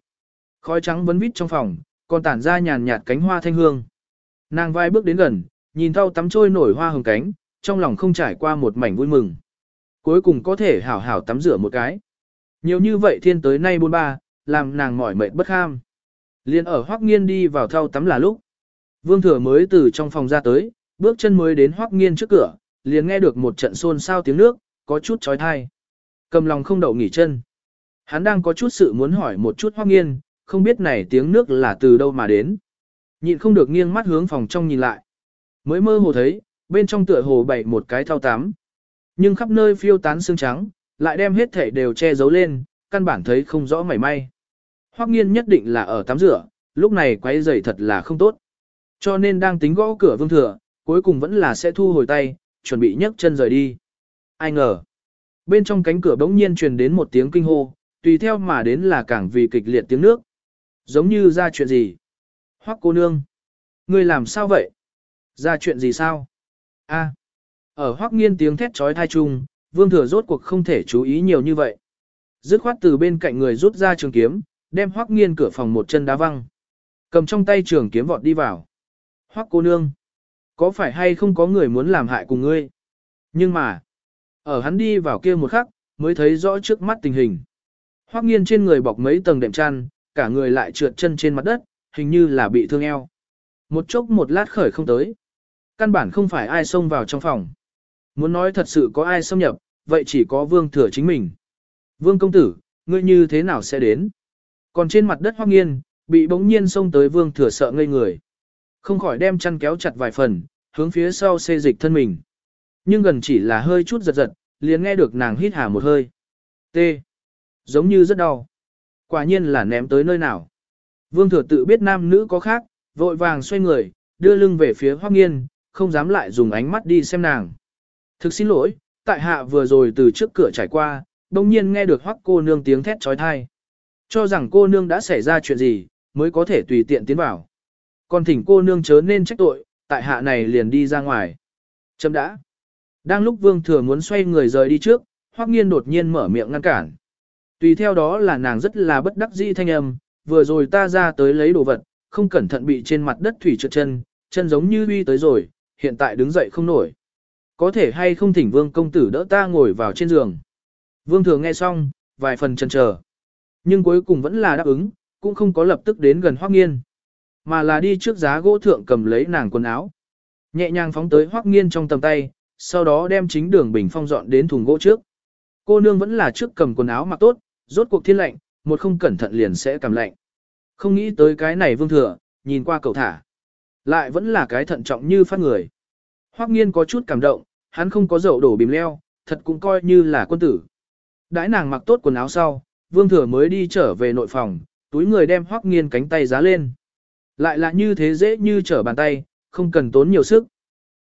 Khói trắng vấn vít trong phòng, còn tản ra nhàn nhạt cánh hoa thanh hương. Nàng vai bước đến gần, nhìn thau tắm trôi nổi hoa hồng cánh, trong lòng không trải qua một mảnh vui mừng. Cuối cùng có thể hảo hảo tắm rửa một cái. Nhiều như vậy thiên tới nay bôn ba, làm nàng mỏi mệt bất ham. Liên ở Hoắc Nghiên đi vào thau tắm là lúc. Vương Thừa mới từ trong phòng ra tới, bước chân mới đến Hoắc Nghiên trước cửa, liền nghe được một trận xôn xao tiếng nước, có chút chói tai. Cầm lòng không đậu nghỉ chân. Hắn đang có chút sự muốn hỏi một chút Hoắc Nghiên, không biết này tiếng nước là từ đâu mà đến. Nhịn không được nghiêng mắt hướng phòng trong nhìn lại. Mới mơ hồ thấy, bên trong tựa hồ bày một cái thau tắm. Nhưng khắp nơi phiêu tán xương trắng, lại đem hết thể đều che giấu lên, căn bản thấy không rõ mảy may. Hoắc nghiên nhất định là ở tắm rửa, lúc này quấy giày thật là không tốt. Cho nên đang tính gõ cửa vương thừa, cuối cùng vẫn là sẽ thu hồi tay, chuẩn bị nhấc chân rời đi. Ai ngờ, bên trong cánh cửa bỗng nhiên truyền đến một tiếng kinh hô, tùy theo mà đến là càng vì kịch liệt tiếng nước. Giống như ra chuyện gì? Hoắc cô nương, ngươi làm sao vậy? Ra chuyện gì sao? A. Ở Hoắc Nghiên tiếng thét chói tai chung, Vương Thừa rốt cuộc không thể chú ý nhiều như vậy. Dứt khoát từ bên cạnh người rút ra trường kiếm, đem Hoắc Nghiên cửa phòng một chân đá văng. Cầm trong tay trường kiếm vọt đi vào. Hoắc cô nương, có phải hay không có người muốn làm hại cùng ngươi? Nhưng mà, ở hắn đi vào kia một khắc, mới thấy rõ trước mắt tình hình. Hoắc Nghiên trên người bọc mấy tầng đệm chăn, cả người lại trượt chân trên mặt đất, hình như là bị thương eo. Một chốc một lát khởi không tới. Căn bản không phải ai xông vào trong phòng. Muốn nói thật sự có ai xâm nhập, vậy chỉ có vương thừa chính mình. Vương công tử, ngươi như thế nào sẽ đến? Còn trên mặt đất hoang nghiên, bị bỗng nhiên xông tới vương thừa sợ ngây người. Không khỏi đem chăn kéo chặt vài phần, hướng phía sau xê dịch thân mình. Nhưng gần chỉ là hơi chút giật giật, liền nghe được nàng hít hà một hơi. T. Giống như rất đau. Quả nhiên là ném tới nơi nào. Vương thừa tự biết nam nữ có khác, vội vàng xoay người, đưa lưng về phía Hoắc nghiên, không dám lại dùng ánh mắt đi xem nàng. Thực xin lỗi, tại hạ vừa rồi từ trước cửa trải qua, bỗng nhiên nghe được hoắc cô nương tiếng thét chói tai, Cho rằng cô nương đã xảy ra chuyện gì, mới có thể tùy tiện tiến vào. Còn thỉnh cô nương chớ nên trách tội, tại hạ này liền đi ra ngoài. Chấm đã. Đang lúc vương thừa muốn xoay người rời đi trước, hoắc nghiên đột nhiên mở miệng ngăn cản. Tùy theo đó là nàng rất là bất đắc dĩ thanh âm, vừa rồi ta ra tới lấy đồ vật, không cẩn thận bị trên mặt đất thủy trượt chân, chân giống như uy tới rồi, hiện tại đứng dậy không nổi. Có thể hay không thỉnh vương công tử đỡ ta ngồi vào trên giường. Vương thường nghe xong, vài phần chần chờ, Nhưng cuối cùng vẫn là đáp ứng, cũng không có lập tức đến gần Hoắc Nghiên, mà là đi trước giá gỗ thượng cầm lấy nàng quần áo. Nhẹ nhàng phóng tới Hoắc Nghiên trong tầm tay, sau đó đem chính đường bình phong dọn đến thùng gỗ trước. Cô nương vẫn là trước cầm quần áo mặc tốt, rốt cuộc thiên lạnh, một không cẩn thận liền sẽ cảm lạnh. Không nghĩ tới cái này vương thừa, nhìn qua cậu thả. Lại vẫn là cái thận trọng như phát người. Hoắc nghiên có chút cảm động, hắn không có dậu đổ bìm leo, thật cũng coi như là quân tử. Đãi nàng mặc tốt quần áo sau, vương thừa mới đi trở về nội phòng, túi người đem Hoắc nghiên cánh tay giá lên. Lại là như thế dễ như trở bàn tay, không cần tốn nhiều sức.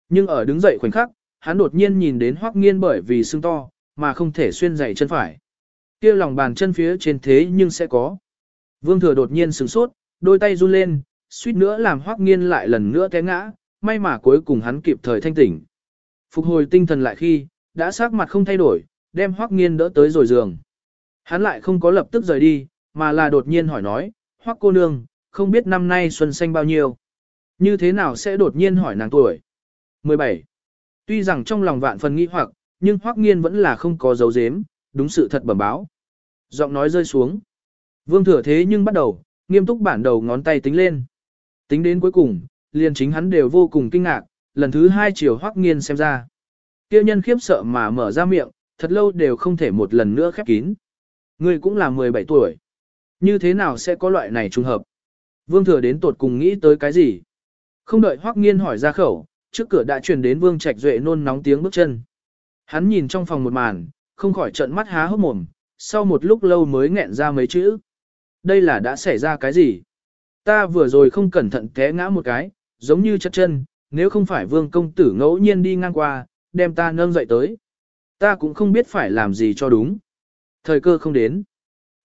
Nhưng ở đứng dậy khoảnh khắc, hắn đột nhiên nhìn đến Hoắc nghiên bởi vì sưng to, mà không thể xuyên giày chân phải kia lòng bàn chân phía trên thế nhưng sẽ có. Vương thừa đột nhiên sửng sốt, đôi tay run lên, suýt nữa làm Hoắc nghiên lại lần nữa té ngã, may mà cuối cùng hắn kịp thời thanh tỉnh. Phục hồi tinh thần lại khi, đã sắc mặt không thay đổi, đem Hoắc Nghiên đỡ tới rồi giường. Hắn lại không có lập tức rời đi, mà là đột nhiên hỏi nói, Hoắc cô nương, không biết năm nay xuân xanh bao nhiêu. Như thế nào sẽ đột nhiên hỏi nàng tuổi? 17. Tuy rằng trong lòng vạn phần nghi hoặc, nhưng Hoắc Nghiên vẫn là không có dấu dếm, đúng sự thật bẩm báo. Giọng nói rơi xuống. Vương thừa thế nhưng bắt đầu, nghiêm túc bản đầu ngón tay tính lên. Tính đến cuối cùng, liền chính hắn đều vô cùng kinh ngạc, lần thứ hai chiều hoắc nghiên xem ra. Tiêu nhân khiếp sợ mà mở ra miệng, thật lâu đều không thể một lần nữa khép kín. Ngươi cũng là 17 tuổi. Như thế nào sẽ có loại này trùng hợp? Vương thừa đến tột cùng nghĩ tới cái gì? Không đợi hoắc nghiên hỏi ra khẩu, trước cửa đã truyền đến vương trạch duệ nôn nóng tiếng bước chân. Hắn nhìn trong phòng một màn, không khỏi trợn mắt há hốc mồm, sau một lúc lâu mới nghẹn ra mấy chữ. Đây là đã xảy ra cái gì? Ta vừa rồi không cẩn thận té ngã một cái, giống như chất chân, nếu không phải vương công tử ngẫu nhiên đi ngang qua, đem ta nâng dậy tới. Ta cũng không biết phải làm gì cho đúng. Thời cơ không đến.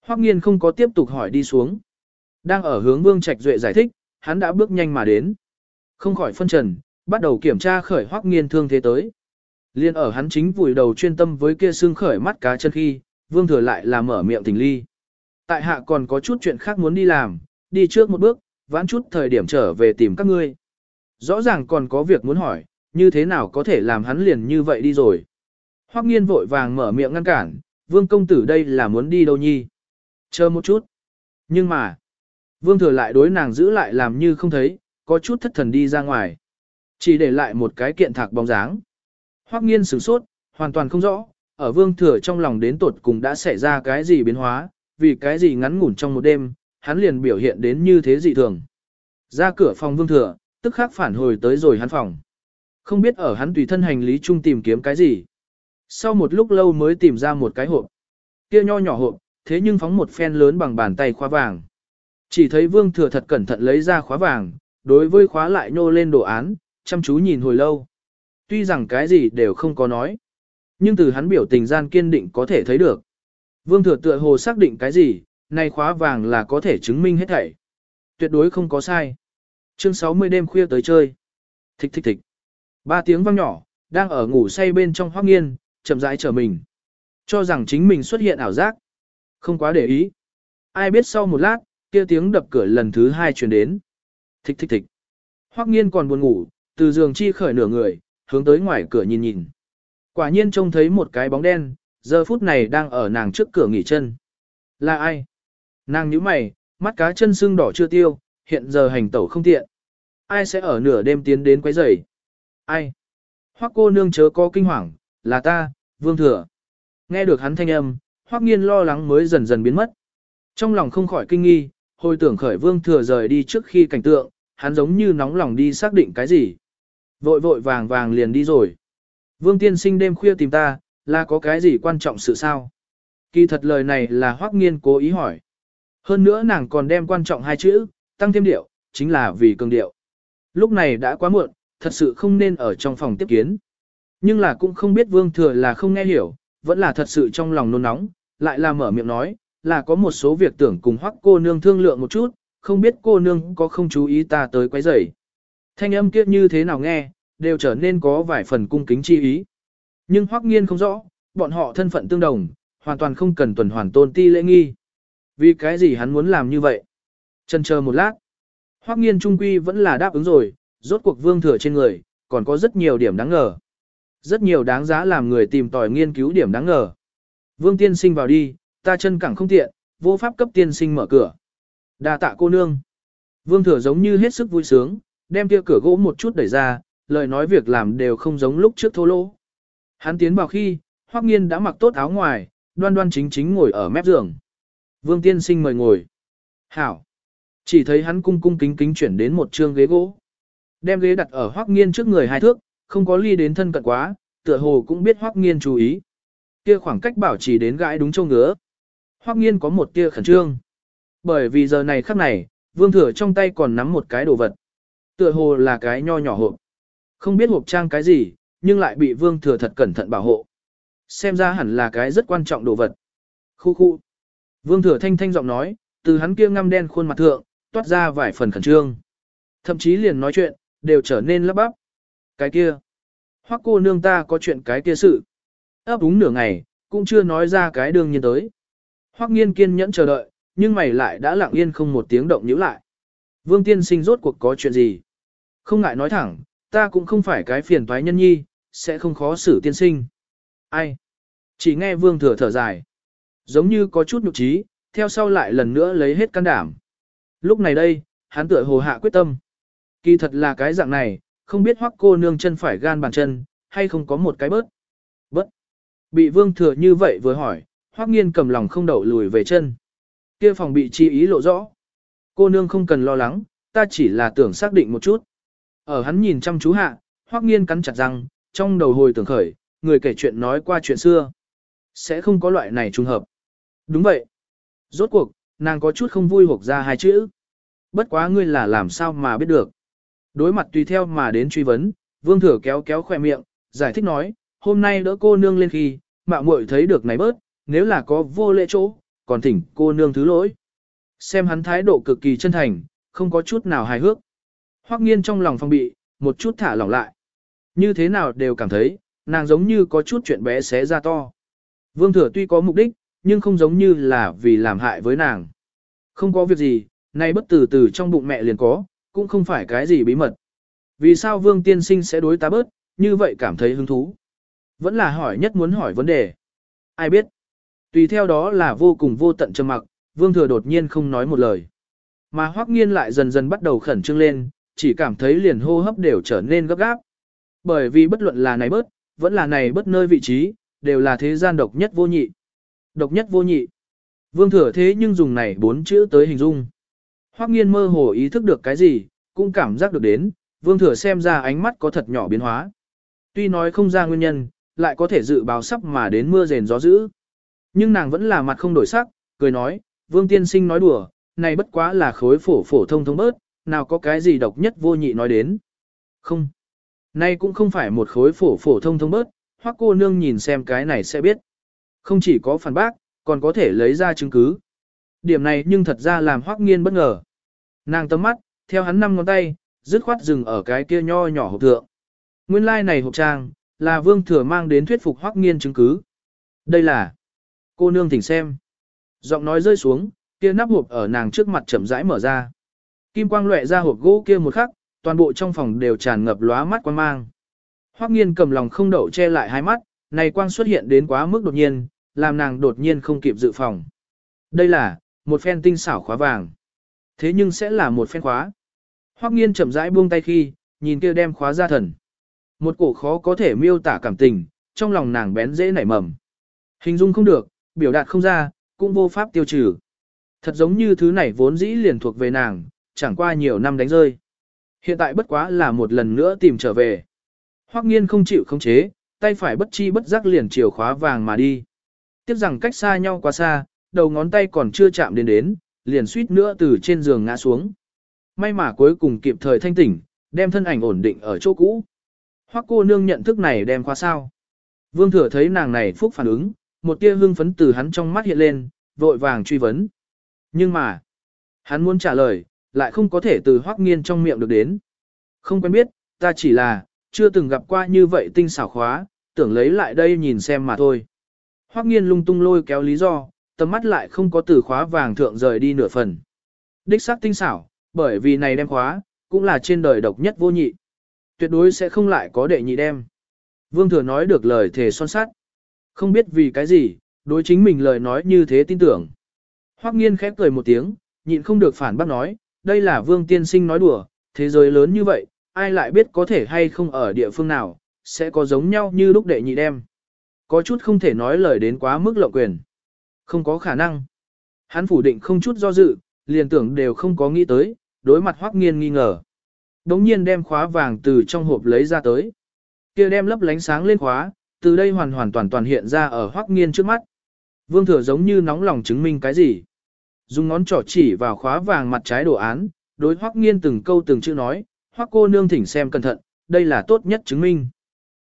Hoắc nghiên không có tiếp tục hỏi đi xuống. Đang ở hướng vương trạch duệ giải thích, hắn đã bước nhanh mà đến. Không khỏi phân trần, bắt đầu kiểm tra khởi Hoắc nghiên thương thế tới. Liên ở hắn chính vùi đầu chuyên tâm với kia xương khởi mắt cá chân khi, vương thừa lại là mở miệng tình ly. Tại hạ còn có chút chuyện khác muốn đi làm, đi trước một bước, vãn chút thời điểm trở về tìm các ngươi. Rõ ràng còn có việc muốn hỏi, như thế nào có thể làm hắn liền như vậy đi rồi. Hoắc nghiên vội vàng mở miệng ngăn cản, vương công tử đây là muốn đi đâu nhi. Chờ một chút. Nhưng mà, vương thừa lại đối nàng giữ lại làm như không thấy, có chút thất thần đi ra ngoài. Chỉ để lại một cái kiện thạc bóng dáng. Hoắc nghiên sửng sốt, hoàn toàn không rõ, ở vương thừa trong lòng đến tột cùng đã xảy ra cái gì biến hóa, vì cái gì ngắn ngủn trong một đêm, hắn liền biểu hiện đến như thế dị thường. Ra cửa phòng vương thừa, tức khắc phản hồi tới rồi hắn phòng. Không biết ở hắn tùy thân hành lý chung tìm kiếm cái gì. Sau một lúc lâu mới tìm ra một cái hộp. Kia nho nhỏ hộp, thế nhưng phóng một phen lớn bằng bàn tay khóa vàng. Chỉ thấy vương thừa thật cẩn thận lấy ra khóa vàng, đối với khóa lại nhô lên đồ án, chăm chú nhìn hồi lâu. Tuy rằng cái gì đều không có nói, nhưng từ hắn biểu tình gian kiên định có thể thấy được. Vương thừa tựa hồ xác định cái gì, nay khóa vàng là có thể chứng minh hết thảy. Tuyệt đối không có sai. Chương 60 đêm khuya tới chơi. Thích thích thích. Ba tiếng vang nhỏ, đang ở ngủ say bên trong hoác nghiên, chậm rãi trở mình. Cho rằng chính mình xuất hiện ảo giác. Không quá để ý. Ai biết sau một lát, kia tiếng đập cửa lần thứ hai truyền đến. Thích thích thích. Hoắc nghiên còn buồn ngủ, từ giường chi khởi nửa người, hướng tới ngoài cửa nhìn nhìn. Quả nhiên trông thấy một cái bóng đen, giờ phút này đang ở nàng trước cửa nghỉ chân. Là ai? Nàng nhíu mày, mắt cá chân sưng đỏ chưa tiêu, hiện giờ hành tẩu không tiện. Ai sẽ ở nửa đêm tiến đến quấy rầy? Ai? Hoắc cô nương chớ có kinh hoàng, là ta, Vương Thừa. Nghe được hắn thanh âm, Hoắc Nghiên lo lắng mới dần dần biến mất. Trong lòng không khỏi kinh nghi, hồi tưởng khởi Vương Thừa rời đi trước khi cảnh tượng, hắn giống như nóng lòng đi xác định cái gì. Vội vội vàng vàng liền đi rồi. Vương Tiên Sinh đêm khuya tìm ta, là có cái gì quan trọng sự sao? Kỳ thật lời này là Hoắc Nghiên cố ý hỏi. Hơn nữa nàng còn đem quan trọng hai chữ, tăng thêm điệu, chính là vì cường điệu. Lúc này đã quá muộn, thật sự không nên ở trong phòng tiếp kiến. Nhưng là cũng không biết Vương Thừa là không nghe hiểu, vẫn là thật sự trong lòng nôn nóng, lại là mở miệng nói, là có một số việc tưởng cùng Hoắc cô nương thương lượng một chút, không biết cô nương có không chú ý ta tới quấy rầy. Thanh âm kiếp như thế nào nghe, đều trở nên có vài phần cung kính chi ý. Nhưng Hoắc Nghiên không rõ, bọn họ thân phận tương đồng, hoàn toàn không cần tuần hoàn tôn ti lễ nghi. Vì cái gì hắn muốn làm như vậy? Chần chờ một lát. Hoắc Nghiên trung quy vẫn là đáp ứng rồi, rốt cuộc vương thừa trên người, còn có rất nhiều điểm đáng ngờ. Rất nhiều đáng giá làm người tìm tòi nghiên cứu điểm đáng ngờ. Vương tiên sinh vào đi, ta chân cẳng không tiện, vô pháp cấp tiên sinh mở cửa. đa tạ cô nương. Vương thừa giống như hết sức vui sướng, đem kia cửa gỗ một chút đẩy ra, lời nói việc làm đều không giống lúc trước thô lỗ. Hắn tiến vào khi, Hoắc Nghiên đã mặc tốt áo ngoài, đoan đoan chính chính ngồi ở mép giường. Vương tiên sinh mời ngồi. Hảo. Chỉ thấy hắn cung cung kính kính chuyển đến một trương ghế gỗ. Đem ghế đặt ở Hoắc Nghiên trước người hai thước, không có ly đến thân cận quá, tựa hồ cũng biết Hoắc Nghiên chú ý. Kia khoảng cách bảo trì đến gãi đúng châu ngứa. Hoắc Nghiên có một tia khẩn trương. Bởi vì giờ này khắc này, Vương Thừa trong tay còn nắm một cái đồ vật. Tựa hồ là cái nho nhỏ hộp. Không biết hộp trang cái gì, nhưng lại bị Vương Thừa thật cẩn thận bảo hộ. Xem ra hẳn là cái rất quan trọng đồ vật. Khu khu. Vương Thừa thanh thanh giọng nói, từ hắn kia ngăm đen khuôn mặt thượng, toát ra vài phần khẩn trương. Thậm chí liền nói chuyện, đều trở nên lấp bắp. Cái kia, hoắc cô nương ta có chuyện cái kia sự. ấp úng nửa ngày, cũng chưa nói ra cái đương nhiên tới. Hoắc nghiên kiên nhẫn chờ đợi, nhưng mày lại đã lặng yên không một tiếng động nhíu lại. Vương tiên sinh rốt cuộc có chuyện gì? Không ngại nói thẳng, ta cũng không phải cái phiền toái nhân nhi, sẽ không khó xử tiên sinh. Ai? Chỉ nghe vương thừa thở dài. Giống như có chút nhục trí, theo sau lại lần nữa lấy hết can đảm. Lúc này đây, hắn tựa hồ hạ quyết tâm. Kỳ thật là cái dạng này, không biết hoắc cô nương chân phải gan bàn chân, hay không có một cái bớt. Bớt. Bị vương thừa như vậy vừa hỏi, hoắc nghiên cầm lòng không đậu lùi về chân. Kia phòng bị chi ý lộ rõ. Cô nương không cần lo lắng, ta chỉ là tưởng xác định một chút. Ở hắn nhìn chăm chú hạ, hoắc nghiên cắn chặt răng, trong đầu hồi tưởng khởi, người kể chuyện nói qua chuyện xưa. Sẽ không có loại này trùng hợp. Đúng vậy. Rốt cuộc, nàng có chút không vui hộp ra hai chữ. Bất quá ngươi là làm sao mà biết được. Đối mặt tùy theo mà đến truy vấn, vương thừa kéo kéo khỏe miệng, giải thích nói, hôm nay đỡ cô nương lên khi, mạo muội thấy được này bớt, nếu là có vô lễ chỗ, còn thỉnh cô nương thứ lỗi. Xem hắn thái độ cực kỳ chân thành, không có chút nào hài hước. Hoắc nghiên trong lòng phong bị, một chút thả lỏng lại. Như thế nào đều cảm thấy, nàng giống như có chút chuyện bé xé ra to. Vương thừa tuy có mục đích, nhưng không giống như là vì làm hại với nàng. Không có việc gì, nay bất từ từ trong bụng mẹ liền có, cũng không phải cái gì bí mật. Vì sao vương tiên sinh sẽ đối ta bớt, như vậy cảm thấy hứng thú. Vẫn là hỏi nhất muốn hỏi vấn đề. Ai biết? Tùy theo đó là vô cùng vô tận trầm mặc, vương thừa đột nhiên không nói một lời. Mà hoắc nghiên lại dần dần bắt đầu khẩn trương lên, chỉ cảm thấy liền hô hấp đều trở nên gấp gáp. Bởi vì bất luận là này bớt, vẫn là này bớt nơi vị trí, đều là thế gian độc nhất vô nhị. Độc nhất vô nhị. Vương thừa thế nhưng dùng này bốn chữ tới hình dung. Hoắc nghiên mơ hồ ý thức được cái gì, cũng cảm giác được đến, vương thừa xem ra ánh mắt có thật nhỏ biến hóa. Tuy nói không ra nguyên nhân, lại có thể dự báo sắp mà đến mưa rền gió dữ. Nhưng nàng vẫn là mặt không đổi sắc, cười nói, vương tiên sinh nói đùa, này bất quá là khối phổ phổ thông thông bớt, nào có cái gì độc nhất vô nhị nói đến. Không. Nay cũng không phải một khối phổ phổ thông thông bớt, hoặc cô nương nhìn xem cái này sẽ biết. Không chỉ có phản bác, còn có thể lấy ra chứng cứ. Điểm này nhưng thật ra làm hoắc nghiên bất ngờ. Nàng tấm mắt, theo hắn năm ngón tay, dứt khoát dừng ở cái kia nho nhỏ hộp thượng. Nguyên lai like này hộp trang, là vương thừa mang đến thuyết phục hoắc nghiên chứng cứ. Đây là, cô nương thỉnh xem. Giọng nói rơi xuống, kia nắp hộp ở nàng trước mặt chậm rãi mở ra. Kim quang lóe ra hộp gỗ kia một khắc, toàn bộ trong phòng đều tràn ngập lóa mắt quang mang. Hoắc nghiên cầm lòng không đậu che lại hai mắt, này quang xuất hiện đến quá mức đột nhiên, làm nàng đột nhiên không kịp dự phòng. Đây là, một phen tinh xảo khóa vàng. Thế nhưng sẽ là một phen khóa. Hoắc nghiên chậm rãi buông tay khi, nhìn kia đem khóa ra thần. Một cổ khó có thể miêu tả cảm tình, trong lòng nàng bén dễ nảy mầm. Hình dung không được, biểu đạt không ra, cũng vô pháp tiêu trừ. Thật giống như thứ này vốn dĩ liền thuộc về nàng, chẳng qua nhiều năm đánh rơi. Hiện tại bất quá là một lần nữa tìm trở về. Hoắc nghiên không chịu khống chế, tay phải bất chi bất giác liền chiều khóa vàng mà đi. Tiếp rằng cách xa nhau quá xa, đầu ngón tay còn chưa chạm đến đến, liền suýt nữa từ trên giường ngã xuống. May mà cuối cùng kịp thời thanh tỉnh, đem thân ảnh ổn định ở chỗ cũ. Hoắc cô nương nhận thức này đem khóa sao. Vương thừa thấy nàng này phúc phản ứng, một tia hưng phấn từ hắn trong mắt hiện lên, vội vàng truy vấn. Nhưng mà, hắn muốn trả lời, lại không có thể từ hoắc nghiên trong miệng được đến. Không quen biết, ta chỉ là, chưa từng gặp qua như vậy tinh xảo khóa, tưởng lấy lại đây nhìn xem mà thôi. Hoắc nghiên lung tung lôi kéo lý do, tầm mắt lại không có từ khóa vàng thượng rời đi nửa phần. Đích xác tinh xảo, bởi vì này đem khóa, cũng là trên đời độc nhất vô nhị. Tuyệt đối sẽ không lại có đệ nhị đem. Vương thừa nói được lời thề son sắt. Không biết vì cái gì, đối chính mình lời nói như thế tin tưởng. Hoắc nghiên khép cười một tiếng, nhịn không được phản bác nói, đây là vương tiên sinh nói đùa, thế giới lớn như vậy, ai lại biết có thể hay không ở địa phương nào, sẽ có giống nhau như lúc đệ nhị đem. Có chút không thể nói lời đến quá mức lộng quyền. Không có khả năng. Hắn phủ định không chút do dự, liền tưởng đều không có nghĩ tới, đối mặt hoắc nghiên nghi ngờ. Đống nhiên đem khóa vàng từ trong hộp lấy ra tới. kia đem lấp lánh sáng lên khóa, từ đây hoàn hoàn toàn toàn hiện ra ở hoắc nghiên trước mắt. Vương thừa giống như nóng lòng chứng minh cái gì. Dùng ngón trỏ chỉ vào khóa vàng mặt trái đồ án, đối hoắc nghiên từng câu từng chữ nói, hoắc cô nương thỉnh xem cẩn thận, đây là tốt nhất chứng minh.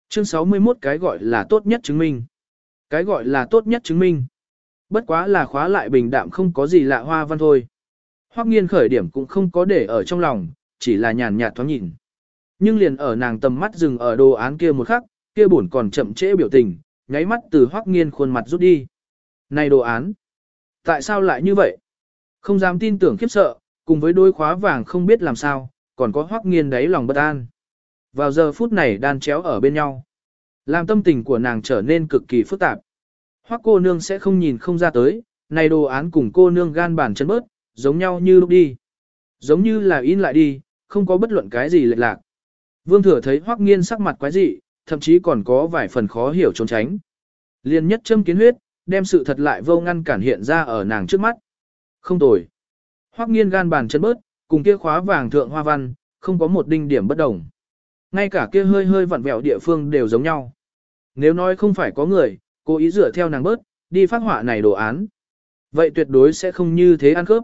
Chương 61 cái gọi là tốt nhất chứng minh. Cái gọi là tốt nhất chứng minh. Bất quá là khóa lại bình đạm không có gì lạ hoa văn thôi. Hoắc nghiên khởi điểm cũng không có để ở trong lòng, chỉ là nhàn nhạt thoáng nhìn. Nhưng liền ở nàng tầm mắt dừng ở đồ án kia một khắc, kia buồn còn chậm trễ biểu tình, nháy mắt từ Hoắc nghiên khuôn mặt rút đi. Này đồ án! Tại sao lại như vậy? Không dám tin tưởng khiếp sợ, cùng với đôi khóa vàng không biết làm sao, còn có Hoắc nghiên đáy lòng bất an. Vào giờ phút này đan chéo ở bên nhau. Làm tâm tình của nàng trở nên cực kỳ phức tạp. Hoắc cô nương sẽ không nhìn không ra tới, này đồ án cùng cô nương gan bản chân bớt, giống nhau như lúc đi. Giống như là in lại đi, không có bất luận cái gì lệch lạc. Vương thừa thấy Hoắc nghiên sắc mặt quái dị, thậm chí còn có vài phần khó hiểu trốn tránh. Liên nhất châm kiến huyết, đem sự thật lại vô ngăn cản hiện ra ở nàng trước mắt. Không tồi. Hoắc nghiên gan bàn chân bớt, cùng kia khóa vàng thượng hoa văn, không có một đinh điểm bất đồng. Ngay cả kia hơi hơi vặn vẹo địa phương đều giống nhau. Nếu nói không phải có người, cố ý dựa theo nàng bớt, đi phát họa này đồ án. Vậy tuyệt đối sẽ không như thế ăn cướp.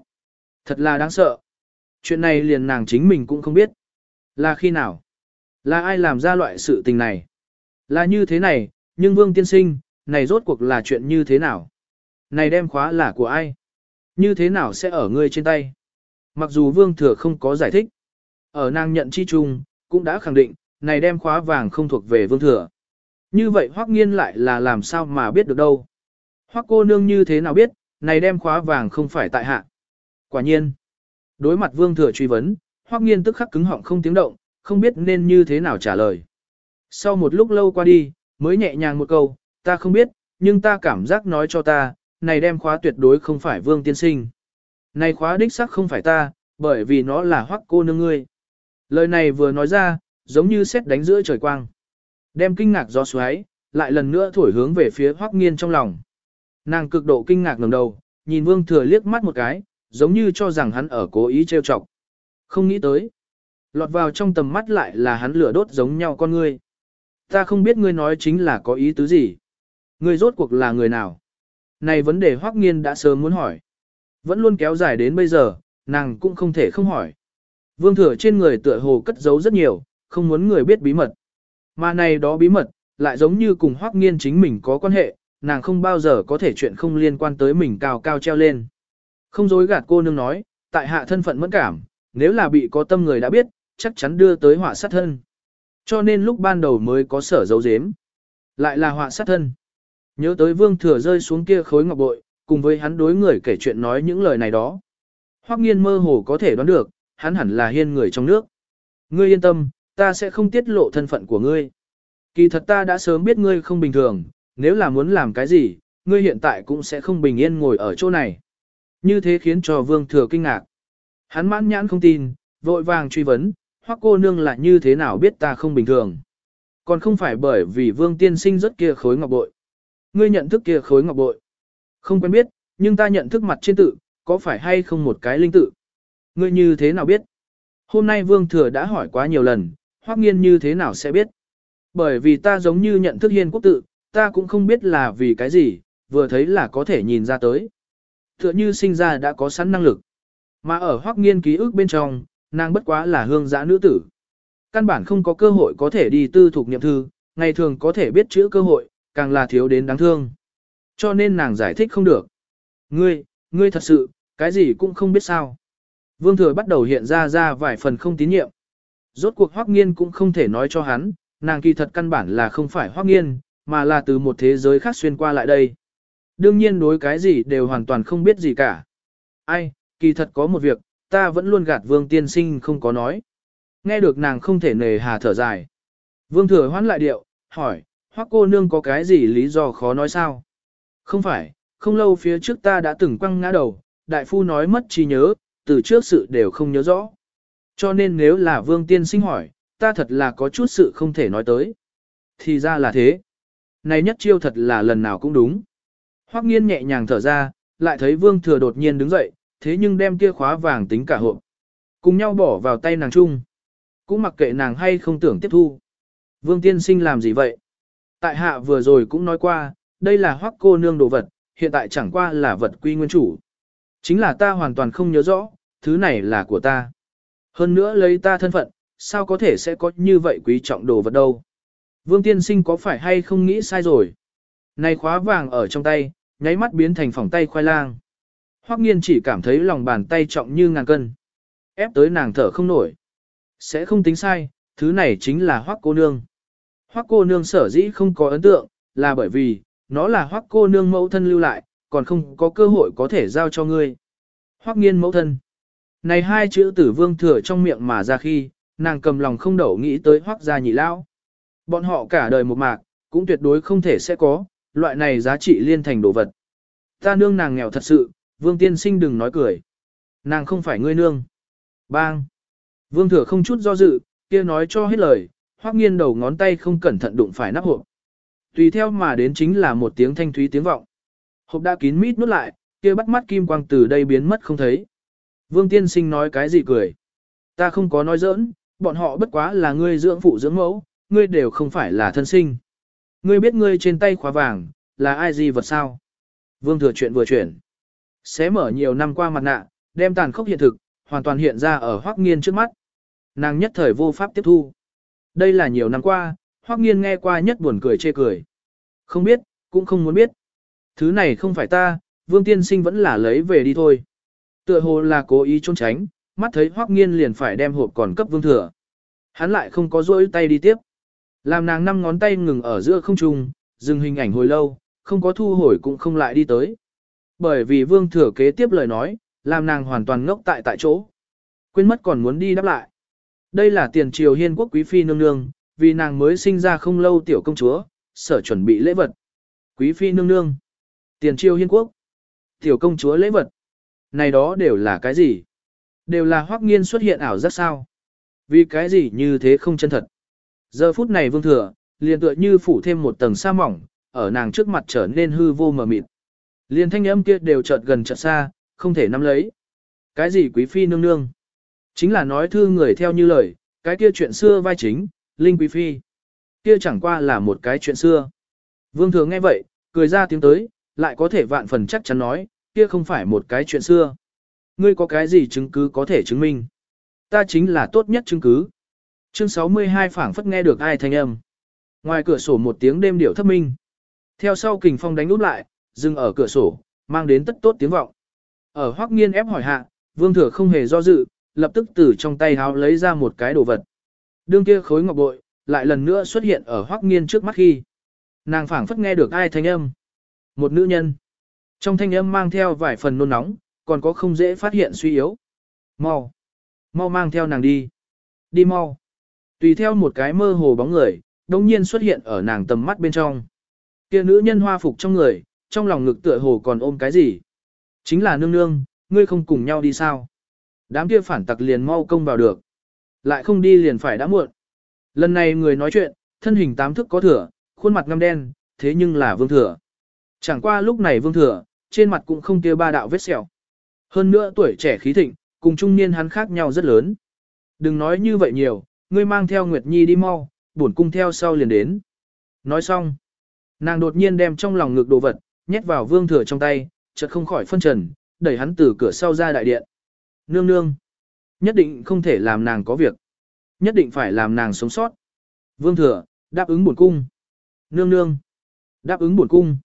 Thật là đáng sợ. Chuyện này liền nàng chính mình cũng không biết. Là khi nào? Là ai làm ra loại sự tình này? Là như thế này, nhưng Vương Tiên Sinh, này rốt cuộc là chuyện như thế nào? Này đem khóa là của ai? Như thế nào sẽ ở ngươi trên tay? Mặc dù Vương Thừa không có giải thích. Ở nàng nhận chi chung, cũng đã khẳng định, này đem khóa vàng không thuộc về Vương Thừa. Như vậy Hoắc Nghiên lại là làm sao mà biết được đâu? Hoắc cô nương như thế nào biết, này đem khóa vàng không phải tại hạ? Quả nhiên. Đối mặt Vương Thừa truy vấn, Hoắc Nghiên tức khắc cứng họng không tiếng động, không biết nên như thế nào trả lời. Sau một lúc lâu qua đi, mới nhẹ nhàng một câu, ta không biết, nhưng ta cảm giác nói cho ta, này đem khóa tuyệt đối không phải Vương Tiên Sinh. Này khóa đích xác không phải ta, bởi vì nó là Hoắc cô nương ngươi. Lời này vừa nói ra, giống như xét đánh giữa trời quang. Đem kinh ngạc gió xoáy, lại lần nữa thổi hướng về phía Hoắc Nghiên trong lòng. Nàng cực độ kinh ngạc ngẩng đầu, nhìn Vương Thừa liếc mắt một cái, giống như cho rằng hắn ở cố ý trêu chọc. Không nghĩ tới. Lọt vào trong tầm mắt lại là hắn lửa đốt giống nhau con ngươi. Ta không biết ngươi nói chính là có ý tứ gì. Ngươi rốt cuộc là người nào? Này vấn đề Hoắc Nghiên đã sớm muốn hỏi. Vẫn luôn kéo dài đến bây giờ, nàng cũng không thể không hỏi. Vương thừa trên người tựa hồ cất giấu rất nhiều, không muốn người biết bí mật. Mà này đó bí mật, lại giống như cùng Hoắc Nghiên chính mình có quan hệ, nàng không bao giờ có thể chuyện không liên quan tới mình cao cao treo lên. Không dối gạt cô nương nói, tại hạ thân phận mẫn cảm, nếu là bị có tâm người đã biết, chắc chắn đưa tới họa sát thân. Cho nên lúc ban đầu mới có sở dấu dếm. Lại là họa sát thân. Nhớ tới vương thừa rơi xuống kia khối ngọc bội, cùng với hắn đối người kể chuyện nói những lời này đó. Hoắc nghiên mơ hồ có thể đoán được, hắn hẳn là hiên người trong nước. Ngươi yên tâm, ta sẽ không tiết lộ thân phận của ngươi. Kỳ thật ta đã sớm biết ngươi không bình thường, nếu là muốn làm cái gì, ngươi hiện tại cũng sẽ không bình yên ngồi ở chỗ này. Như thế khiến cho vương thừa kinh ngạc. Hắn mãn nhãn không tin, vội vàng truy vấn, hoắc cô nương là như thế nào biết ta không bình thường. Còn không phải bởi vì vương tiên sinh rất kia khối ngọc bội. Ngươi nhận thức kia khối ngọc bội. Không quen biết, nhưng ta nhận thức mặt trên tự, có phải hay không một cái linh tự. Ngươi như thế nào biết? Hôm nay vương thừa đã hỏi quá nhiều lần, hoắc nghiên như thế nào sẽ biết? Bởi vì ta giống như nhận thức hiên quốc tự, ta cũng không biết là vì cái gì, vừa thấy là có thể nhìn ra tới. Tựa như sinh ra đã có sẵn năng lực. Mà ở hoắc nghiên ký ức bên trong, nàng bất quá là hương giã nữ tử. Căn bản không có cơ hội có thể đi tư thuộc niệm thư, ngày thường có thể biết chữ cơ hội, càng là thiếu đến đáng thương. Cho nên nàng giải thích không được. Ngươi, ngươi thật sự, cái gì cũng không biết sao. Vương thừa bắt đầu hiện ra ra vài phần không tín nhiệm. Rốt cuộc hoắc nghiên cũng không thể nói cho hắn, nàng kỳ thật căn bản là không phải hoắc nghiên, mà là từ một thế giới khác xuyên qua lại đây. Đương nhiên đối cái gì đều hoàn toàn không biết gì cả. Ai, kỳ thật có một việc, ta vẫn luôn gạt vương tiên sinh không có nói. Nghe được nàng không thể nề hà thở dài. Vương thừa hoán lại điệu, hỏi, hoắc cô nương có cái gì lý do khó nói sao? Không phải, không lâu phía trước ta đã từng quăng ngã đầu, đại phu nói mất trí nhớ, từ trước sự đều không nhớ rõ. Cho nên nếu là vương tiên sinh hỏi, ta thật là có chút sự không thể nói tới. Thì ra là thế. Này nhất chiêu thật là lần nào cũng đúng. Hoắc nghiên nhẹ nhàng thở ra, lại thấy vương thừa đột nhiên đứng dậy, thế nhưng đem kia khóa vàng tính cả hộp. Cùng nhau bỏ vào tay nàng chung. Cũng mặc kệ nàng hay không tưởng tiếp thu. Vương tiên sinh làm gì vậy? Tại hạ vừa rồi cũng nói qua, đây là hoắc cô nương đồ vật, hiện tại chẳng qua là vật quy nguyên chủ. Chính là ta hoàn toàn không nhớ rõ, thứ này là của ta. Hơn nữa lấy ta thân phận, sao có thể sẽ có như vậy quý trọng đồ vật đâu. Vương tiên sinh có phải hay không nghĩ sai rồi? Này khóa vàng ở trong tay, nháy mắt biến thành phòng tay khoai lang. Hoắc nghiên chỉ cảm thấy lòng bàn tay trọng như ngàn cân. Ép tới nàng thở không nổi. Sẽ không tính sai, thứ này chính là Hoắc cô nương. Hoắc cô nương sở dĩ không có ấn tượng, là bởi vì, nó là Hoắc cô nương mẫu thân lưu lại, còn không có cơ hội có thể giao cho ngươi. Hoắc nghiên mẫu thân. Này hai chữ tử vương thừa trong miệng mà ra khi, nàng cầm lòng không đậu nghĩ tới Hoắc gia nhị lão. Bọn họ cả đời một mạc, cũng tuyệt đối không thể sẽ có, loại này giá trị liên thành đồ vật. Ta nương nàng nghèo thật sự, vương tiên sinh đừng nói cười. Nàng không phải ngươi nương. Bang. Vương thừa không chút do dự, kia nói cho hết lời, hoắc nghiên đầu ngón tay không cẩn thận đụng phải nắp hộp. Tùy theo mà đến chính là một tiếng thanh thúy tiếng vọng. Hộp đã kín mít nút lại, kia bắt mắt kim quang từ đây biến mất không thấy. Vương tiên sinh nói cái gì cười. Ta không có nói giỡn, bọn họ bất quá là ngươi dưỡng phụ dưỡng mẫu, ngươi đều không phải là thân sinh. Ngươi biết ngươi trên tay khóa vàng, là ai gì vật sao? Vương thừa chuyện vừa chuyển. Xé mở nhiều năm qua mặt nạ, đem tàn khốc hiện thực, hoàn toàn hiện ra ở Hoắc Nghiên trước mắt. Nàng nhất thời vô pháp tiếp thu. Đây là nhiều năm qua, Hoắc Nghiên nghe qua nhất buồn cười chê cười. Không biết, cũng không muốn biết. Thứ này không phải ta, Vương Tiên Sinh vẫn là lấy về đi thôi. Tựa hồ là cố ý trốn tránh, mắt thấy Hoắc Nghiên liền phải đem hộp còn cấp Vương Thừa. Hắn lại không có rỗi tay đi tiếp. Làm nàng năm ngón tay ngừng ở giữa không trung, dừng hình ảnh hồi lâu, không có thu hồi cũng không lại đi tới. Bởi vì Vương Thừa kế tiếp lời nói, làm nàng hoàn toàn ngốc tại tại chỗ. Quên mất còn muốn đi đáp lại. Đây là tiền triều hiên quốc quý phi nương nương, vì nàng mới sinh ra không lâu tiểu công chúa, sở chuẩn bị lễ vật. Quý phi nương nương, tiền triều hiên quốc, tiểu công chúa lễ vật. Này đó đều là cái gì? Đều là hoắc nghiên xuất hiện ảo giác sao? Vì cái gì như thế không chân thật? Giờ phút này vương thừa, liền tựa như phủ thêm một tầng sa mỏng, ở nàng trước mặt trở nên hư vô mờ mịt. Liền thanh âm kia đều chợt gần chợt xa, không thể nắm lấy. Cái gì quý phi nương nương? Chính là nói thư người theo như lời, cái kia chuyện xưa vai chính, Linh Quý Phi. Kia chẳng qua là một cái chuyện xưa. Vương Thường nghe vậy, cười ra tiếng tới, lại có thể vạn phần chắc chắn nói, kia không phải một cái chuyện xưa. Ngươi có cái gì chứng cứ có thể chứng minh? Ta chính là tốt nhất chứng cứ. Chương 62 phảng phất nghe được ai thanh âm. Ngoài cửa sổ một tiếng đêm điệu thấp minh. Theo sau kình phong đánh úp lại, dừng ở cửa sổ, mang đến tất tốt tiếng vọng. Ở hoắc nghiên ép hỏi hạ, vương thừa không hề do dự, lập tức từ trong tay háo lấy ra một cái đồ vật. Đương kia khối ngọc bội, lại lần nữa xuất hiện ở hoắc nghiên trước mắt khi. Nàng phảng phất nghe được ai thanh âm. Một nữ nhân. Trong thanh âm mang theo vài phần nôn nóng, còn có không dễ phát hiện suy yếu. Mau. Mau mang theo nàng đi. Đi mau. Tùy theo một cái mơ hồ bóng người, đột nhiên xuất hiện ở nàng tầm mắt bên trong. Kia nữ nhân hoa phục trong người, trong lòng ngực tựa hồ còn ôm cái gì. Chính là nương nương, ngươi không cùng nhau đi sao. Đám kia phản tặc liền mau công vào được. Lại không đi liền phải đã muộn. Lần này người nói chuyện, thân hình tám thức có thừa, khuôn mặt ngăm đen, thế nhưng là vương thừa. Chẳng qua lúc này vương thừa, trên mặt cũng không kia ba đạo vết sẹo. Hơn nữa tuổi trẻ khí thịnh, cùng trung niên hắn khác nhau rất lớn. Đừng nói như vậy nhiều, ngươi mang theo Nguyệt Nhi đi mau, bổn cung theo sau liền đến. Nói xong, nàng đột nhiên đem trong lòng ngực đồ vật, nhét vào vương thừa trong tay, chợt không khỏi phân trần, đẩy hắn từ cửa sau ra đại điện. Nương nương, nhất định không thể làm nàng có việc. Nhất định phải làm nàng sống sót. Vương thừa, đáp ứng bổn cung. Nương nương, đáp ứng bổn cung.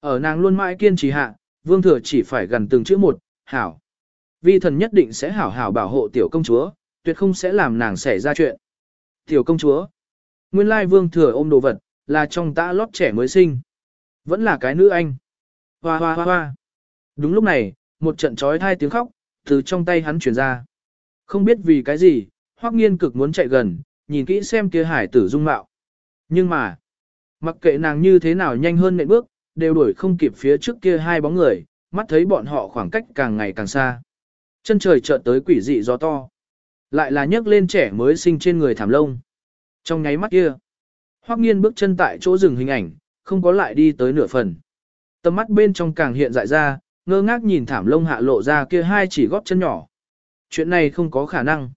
Ở nàng luôn mãi kiên trì hạ, vương thừa chỉ phải gần từng chữ một, hảo. Vi thần nhất định sẽ hảo hảo bảo hộ tiểu công chúa, tuyệt không sẽ làm nàng xảy ra chuyện. Tiểu công chúa, nguyên lai vương thừa ôm đồ vật, là trong tã lót trẻ mới sinh. Vẫn là cái nữ anh. Hoa hoa hoa hoa. Đúng lúc này, một trận trói thai tiếng khóc, từ trong tay hắn chuyển ra. Không biết vì cái gì, Hoắc Nghiên cực muốn chạy gần, nhìn kỹ xem kia hải tử dung mạo. Nhưng mà, mặc kệ nàng như thế nào nhanh hơn nệm bước, đều đuổi không kịp phía trước kia hai bóng người, mắt thấy bọn họ khoảng cách càng ngày càng xa. Chân trời chợt tới quỷ dị gió to. Lại là nhấc lên trẻ mới sinh trên người thảm lông. Trong nháy mắt kia, Hoắc Nghiên bước chân tại chỗ dừng hình ảnh, không có lại đi tới nửa phần. Tầm mắt bên trong càng hiện dại ra, ngơ ngác nhìn thảm lông hạ lộ ra kia hai chỉ góp chân nhỏ. Chuyện này không có khả năng.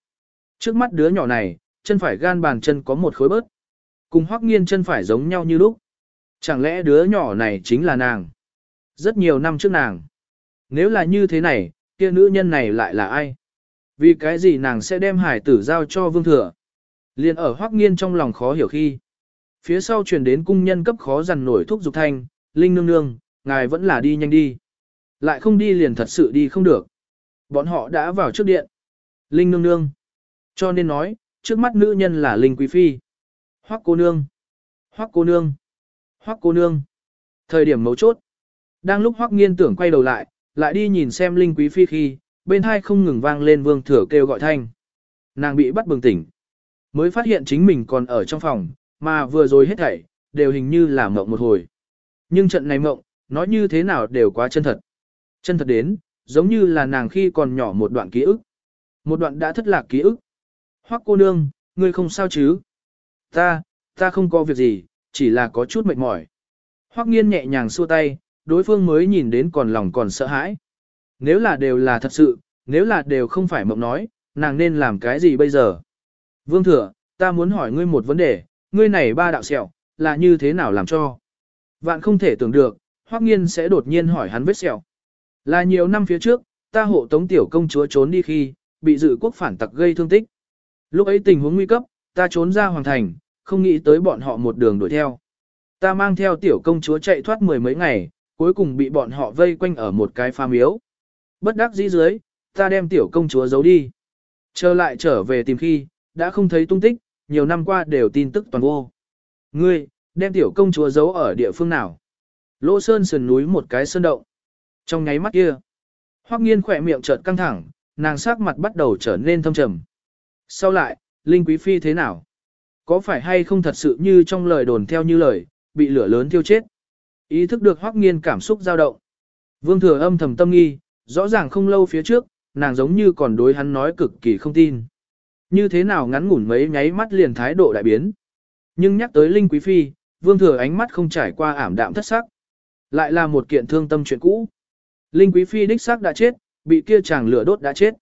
Trước mắt đứa nhỏ này, chân phải gan bàn chân có một khối bớt. Cùng hoắc nghiên chân phải giống nhau như lúc. Chẳng lẽ đứa nhỏ này chính là nàng? Rất nhiều năm trước nàng. Nếu là như thế này, kia nữ nhân này lại là ai? Vì cái gì nàng sẽ đem hải tử giao cho vương thừa? Liên ở hoắc nghiên trong lòng khó hiểu khi. Phía sau truyền đến cung nhân cấp khó dằn nổi thuốc dục thanh, Linh nương nương, ngài vẫn là đi nhanh đi. Lại không đi liền thật sự đi không được. Bọn họ đã vào trước điện. Linh nương nương. Cho nên nói, trước mắt nữ nhân là Linh Quý Phi. Hoắc cô nương. Hoắc cô nương. Hoắc cô nương. Thời điểm mấu chốt. Đang lúc Hoắc nghiên tưởng quay đầu lại, lại đi nhìn xem Linh Quý Phi khi, bên hai không ngừng vang lên vương thừa kêu gọi thanh. Nàng bị bắt bừng tỉnh. Mới phát hiện chính mình còn ở trong phòng, mà vừa rồi hết thảy, đều hình như là mộng một hồi. Nhưng trận này mộng, nói như thế nào đều quá chân thật. Chân thật đến, giống như là nàng khi còn nhỏ một đoạn ký ức. Một đoạn đã thất lạc ký ức. Hoắc cô nương, ngươi không sao chứ? Ta, ta không có việc gì, chỉ là có chút mệt mỏi. Hoắc nghiên nhẹ nhàng xua tay, đối phương mới nhìn đến còn lòng còn sợ hãi. Nếu là đều là thật sự, nếu là đều không phải mộng nói, nàng nên làm cái gì bây giờ? Vương thừa, ta muốn hỏi ngươi một vấn đề, ngươi này ba đạo sẹo, là như thế nào làm cho? Vạn không thể tưởng được, Hoắc nghiên sẽ đột nhiên hỏi hắn vết sẹo. Là nhiều năm phía trước, ta hộ tống tiểu công chúa trốn đi khi, bị dự quốc phản tặc gây thương tích. Lúc ấy tình huống nguy cấp, ta trốn ra hoàng thành, không nghĩ tới bọn họ một đường đuổi theo. Ta mang theo tiểu công chúa chạy thoát mười mấy ngày, cuối cùng bị bọn họ vây quanh ở một cái pha miếu. Bất đắc dĩ dưới, ta đem tiểu công chúa giấu đi. Trở lại trở về tìm khi, đã không thấy tung tích, nhiều năm qua đều tin tức toàn vô. Ngươi, đem tiểu công chúa giấu ở địa phương nào? Lỗ sơn sườn núi một cái sơn động. Trong nháy mắt kia, Hoắc Nghiên khỏe miệng chợt căng thẳng, nàng sắc mặt bắt đầu trở nên thâm trầm. Sau lại, Linh Quý Phi thế nào? Có phải hay không thật sự như trong lời đồn theo như lời, bị lửa lớn thiêu chết? Ý thức được Hoắc Nghiên cảm xúc dao động. Vương Thừa âm thầm tâm nghi, rõ ràng không lâu phía trước, nàng giống như còn đối hắn nói cực kỳ không tin. Như thế nào ngắn ngủn mấy nháy mắt liền thái độ đại biến. Nhưng nhắc tới Linh Quý Phi, Vương Thừa ánh mắt không trải qua ảm đạm thất sắc. Lại là một kiện thương tâm chuyện cũ. Linh Quý Phi đích xác đã chết, bị kia chàng lửa đốt đã chết.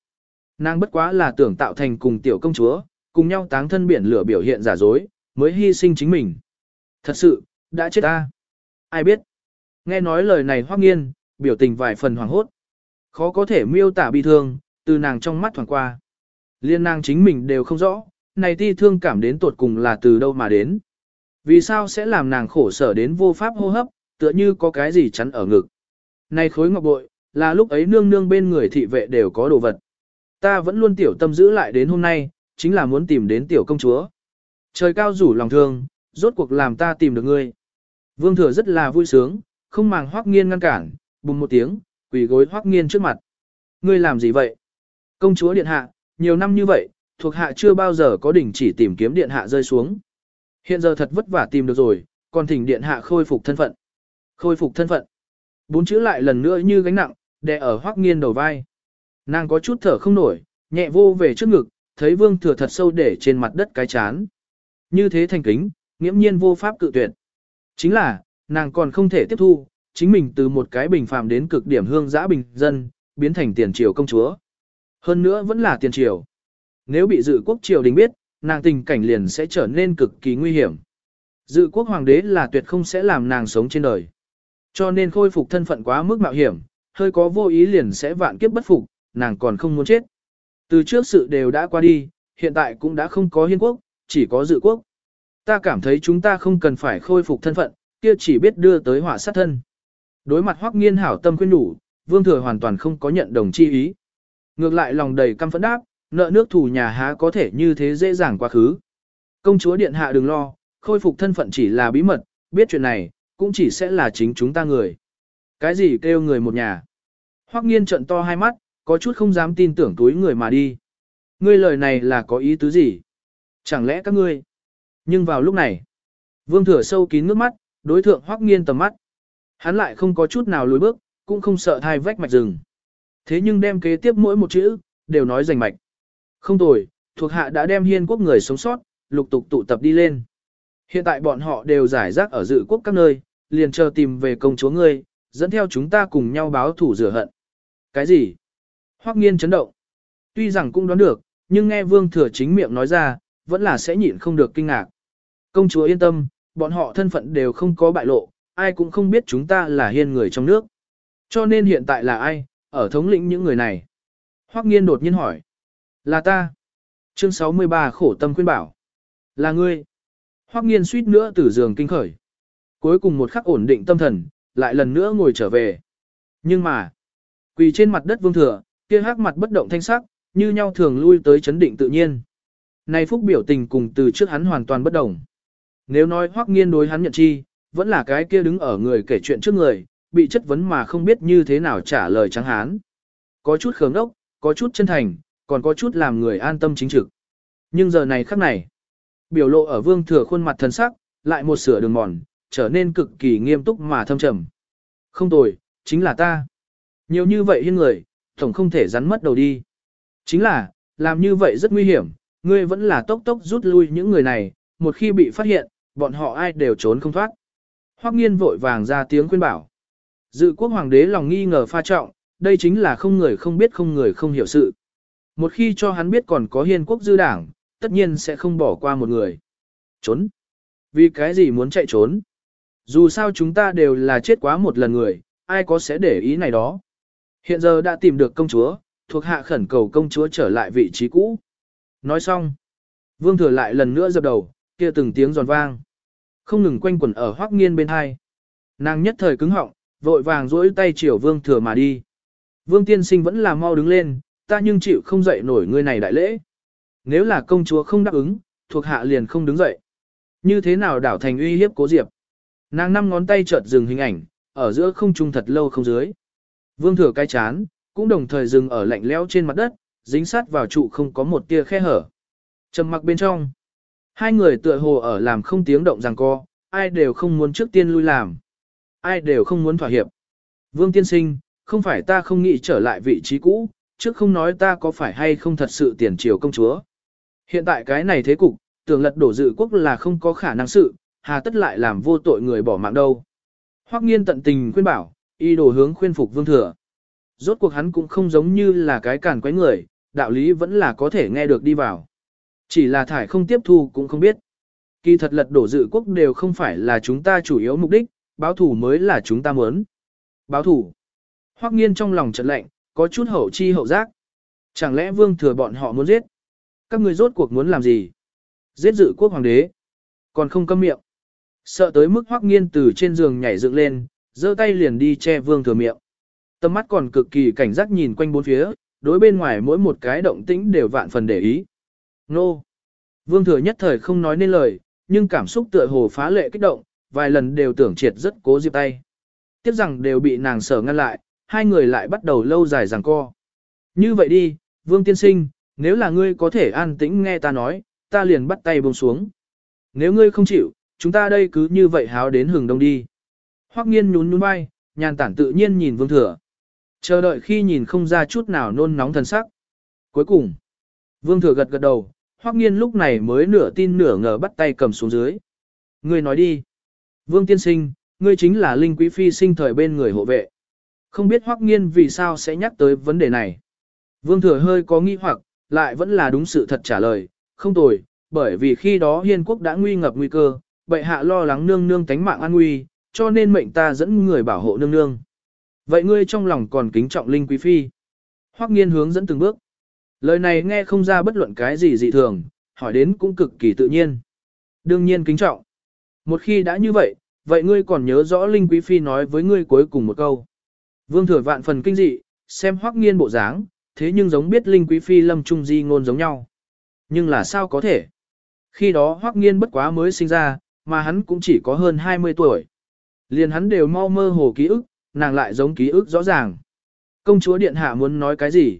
Nàng bất quá là tưởng tạo thành cùng tiểu công chúa, cùng nhau táng thân biển lửa biểu hiện giả dối, mới hy sinh chính mình. Thật sự, đã chết ta. Ai biết? Nghe nói lời này hoắc nghiên, biểu tình vài phần hoàng hốt. Khó có thể miêu tả bi thương, từ nàng trong mắt thoảng qua. Liên nàng chính mình đều không rõ, này ti thương cảm đến tột cùng là từ đâu mà đến. Vì sao sẽ làm nàng khổ sở đến vô pháp hô hấp, tựa như có cái gì chắn ở ngực. Này khối ngọc bội, là lúc ấy nương nương bên người thị vệ đều có đồ vật. Ta vẫn luôn tiểu tâm giữ lại đến hôm nay, chính là muốn tìm đến tiểu công chúa. Trời cao rủ lòng thương, rốt cuộc làm ta tìm được ngươi. Vương thừa rất là vui sướng, không màng hoắc nghiên ngăn cản, bùng một tiếng, quỳ gối hoắc nghiên trước mặt. Ngươi làm gì vậy? Công chúa điện hạ, nhiều năm như vậy, thuộc hạ chưa bao giờ có đỉnh chỉ tìm kiếm điện hạ rơi xuống. Hiện giờ thật vất vả tìm được rồi, còn thỉnh điện hạ khôi phục thân phận. Khôi phục thân phận. Bốn chữ lại lần nữa như gánh nặng, đè ở hoắc nghiên đầu vai. Nàng có chút thở không nổi, nhẹ vô về trước ngực, thấy vương thừa thật sâu để trên mặt đất cái chán. Như thế thành kính, nghiễm nhiên vô pháp cự tuyệt. Chính là, nàng còn không thể tiếp thu, chính mình từ một cái bình phàm đến cực điểm hương giã bình dân, biến thành tiền triều công chúa. Hơn nữa vẫn là tiền triều. Nếu bị dự quốc triều đình biết, nàng tình cảnh liền sẽ trở nên cực kỳ nguy hiểm. Dự quốc hoàng đế là tuyệt không sẽ làm nàng sống trên đời. Cho nên khôi phục thân phận quá mức mạo hiểm, hơi có vô ý liền sẽ vạn kiếp bất phục, nàng còn không muốn chết. Từ trước sự đều đã qua đi, hiện tại cũng đã không có hiên quốc, chỉ có dự quốc. Ta cảm thấy chúng ta không cần phải khôi phục thân phận, kia chỉ biết đưa tới họa sát thân. Đối mặt hoắc nghiên hảo tâm khuyên đủ, vương thừa hoàn toàn không có nhận đồng chi ý. Ngược lại lòng đầy căm phẫn đáp, nợ nước thù nhà há có thể như thế dễ dàng quá khứ. Công chúa điện hạ đừng lo, khôi phục thân phận chỉ là bí mật, biết chuyện này, cũng chỉ sẽ là chính chúng ta người. Cái gì kêu người một nhà? Hoắc nghiên trận to hai mắt, có chút không dám tin tưởng túi người mà đi. Ngươi lời này là có ý tứ gì? Chẳng lẽ các ngươi? Nhưng vào lúc này, vương thừa sâu kín nước mắt, đối thượng Hoắc nghiên tầm mắt. Hắn lại không có chút nào lùi bước, cũng không sợ thai vách mạch rừng. Thế nhưng đem kế tiếp mỗi một chữ, đều nói rành mạch. Không tồi, thuộc hạ đã đem hiên quốc người sống sót, lục tục tụ tập đi lên. Hiện tại bọn họ đều giải rác ở dự quốc các nơi, liền chờ tìm về công chúa ngươi, dẫn theo chúng ta cùng nhau báo thủ rửa hận. Cái gì? Hoắc nghiên chấn động. Tuy rằng cũng đoán được, nhưng nghe vương thừa chính miệng nói ra, vẫn là sẽ nhịn không được kinh ngạc. Công chúa yên tâm, bọn họ thân phận đều không có bại lộ, ai cũng không biết chúng ta là hiên người trong nước. Cho nên hiện tại là ai, ở thống lĩnh những người này? Hoắc nghiên đột nhiên hỏi. Là ta. Chương 63 khổ tâm khuyên bảo. Là ngươi. Hoắc nghiên suýt nữa từ giường kinh khởi. Cuối cùng một khắc ổn định tâm thần, lại lần nữa ngồi trở về. Nhưng mà, quỳ trên mặt đất vương thừa, kia hắc mặt bất động thanh sắc, như nhau thường lui tới chấn định tự nhiên. Nay phúc biểu tình cùng từ trước hắn hoàn toàn bất đồng. Nếu nói hoắc nghiên đối hắn nhận chi, vẫn là cái kia đứng ở người kể chuyện trước người, bị chất vấn mà không biết như thế nào trả lời trắng hán. Có chút khớm đốc, có chút chân thành, còn có chút làm người an tâm chính trực. Nhưng giờ này khắc này, biểu lộ ở vương thừa khuôn mặt thần sắc, lại một sửa đường mòn, trở nên cực kỳ nghiêm túc mà thâm trầm. Không tồi, chính là ta. Nhiều như vậy hiên người, tổng không thể rắn mất đầu đi. Chính là, làm như vậy rất nguy hiểm, ngươi vẫn là tốc tốc rút lui những người này, một khi bị phát hiện, bọn họ ai đều trốn không thoát. Hoắc nghiên vội vàng ra tiếng khuyên bảo. Dự quốc hoàng đế lòng nghi ngờ pha trọng, đây chính là không người không biết không người không hiểu sự. Một khi cho hắn biết còn có hiên quốc dư đảng, tất nhiên sẽ không bỏ qua một người. Trốn. Vì cái gì muốn chạy trốn? Dù sao chúng ta đều là chết quá một lần người, ai có sẽ để ý này đó. Hiện giờ đã tìm được công chúa, thuộc hạ khẩn cầu công chúa trở lại vị trí cũ. Nói xong, vương thừa lại lần nữa dập đầu, kia từng tiếng giòn vang. Không ngừng quanh quẩn ở hoác nghiên bên hai. Nàng nhất thời cứng họng, vội vàng duỗi tay chiều vương thừa mà đi. Vương tiên sinh vẫn là mau đứng lên, ta nhưng chịu không dậy nổi người này đại lễ. Nếu là công chúa không đáp ứng, thuộc hạ liền không đứng dậy. Như thế nào đảo thành uy hiếp cố diệp. Nàng năm ngón tay chợt dừng hình ảnh, ở giữa không trung thật lâu không dưới. Vương thừa cái chán, cũng đồng thời dừng ở lạnh lẽo trên mặt đất, dính sát vào trụ không có một tia khe hở. Trầm mặc bên trong. Hai người tựa hồ ở làm không tiếng động rằng co, ai đều không muốn trước tiên lui làm. Ai đều không muốn thỏa hiệp. Vương tiên sinh, không phải ta không nghĩ trở lại vị trí cũ, trước không nói ta có phải hay không thật sự tiền triều công chúa. Hiện tại cái này thế cục, tưởng lật đổ dự quốc là không có khả năng sự, hà tất lại làm vô tội người bỏ mạng đâu. Hoắc nghiên tận tình khuyên bảo, y đồ hướng khuyên phục vương thừa. Rốt cuộc hắn cũng không giống như là cái càn quấy người, đạo lý vẫn là có thể nghe được đi vào. Chỉ là thải không tiếp thu cũng không biết. Kỳ thật lật đổ dự quốc đều không phải là chúng ta chủ yếu mục đích, báo thủ mới là chúng ta muốn. Báo thủ. Hoắc nghiên trong lòng trận lạnh, có chút hậu chi hậu giác. Chẳng lẽ vương thừa bọn họ muốn giết? Các người rốt cuộc muốn làm gì? Giết dự quốc hoàng đế. Còn không câm miệng. Sợ tới mức hoắc nghiên từ trên giường nhảy dựng lên, giơ tay liền đi che vương thừa miệng. Tâm mắt còn cực kỳ cảnh giác nhìn quanh bốn phía, đối bên ngoài mỗi một cái động tĩnh đều vạn phần để ý. Nô! Vương thừa nhất thời không nói nên lời, nhưng cảm xúc tựa hồ phá lệ kích động, vài lần đều tưởng triệt rất cố diệp tay. Tiếp rằng đều bị nàng sở ngăn lại, hai người lại bắt đầu lâu dài giằng co. Như vậy đi, Vương Tiên Sinh, nếu là ngươi có thể an tĩnh nghe ta nói, ta liền bắt tay buông xuống. Nếu ngươi không chịu, chúng ta đây cứ như vậy háo đến hừng đông đi. Hoắc nghiên nhún nhún vai, nhàn tản tự nhiên nhìn Vương Thừa. Chờ đợi khi nhìn không ra chút nào nôn nóng thần sắc. Cuối cùng, Vương Thừa gật gật đầu, Hoắc nghiên lúc này mới nửa tin nửa ngờ bắt tay cầm xuống dưới. Ngươi nói đi. Vương Tiên Sinh, ngươi chính là Linh Quý Phi sinh thời bên người hộ vệ. Không biết Hoắc nghiên vì sao sẽ nhắc tới vấn đề này. Vương Thừa hơi có nghi hoặc, lại vẫn là đúng sự thật trả lời, không tồi, bởi vì khi đó hiên quốc đã nguy ngập nguy cơ, bệ hạ lo lắng nương nương tánh mạng an nguy, cho nên mệnh ta dẫn người bảo hộ nương nương. Vậy ngươi trong lòng còn kính trọng linh quý phi. Hoắc nghiên hướng dẫn từng bước. Lời này nghe không ra bất luận cái gì dị thường, hỏi đến cũng cực kỳ tự nhiên. Đương nhiên kính trọng. Một khi đã như vậy, vậy ngươi còn nhớ rõ linh quý phi nói với ngươi cuối cùng một câu. Vương thừa vạn phần kinh dị, xem Hoắc nghiên bộ dáng, thế nhưng giống biết linh quý phi lâm trung di ngôn giống nhau. Nhưng là sao có thể? Khi đó Hoắc Nghiên bất quá mới sinh ra, mà hắn cũng chỉ có hơn 20 tuổi. Liền hắn đều mau mơ hồ ký ức, nàng lại giống ký ức rõ ràng. Công chúa điện hạ muốn nói cái gì?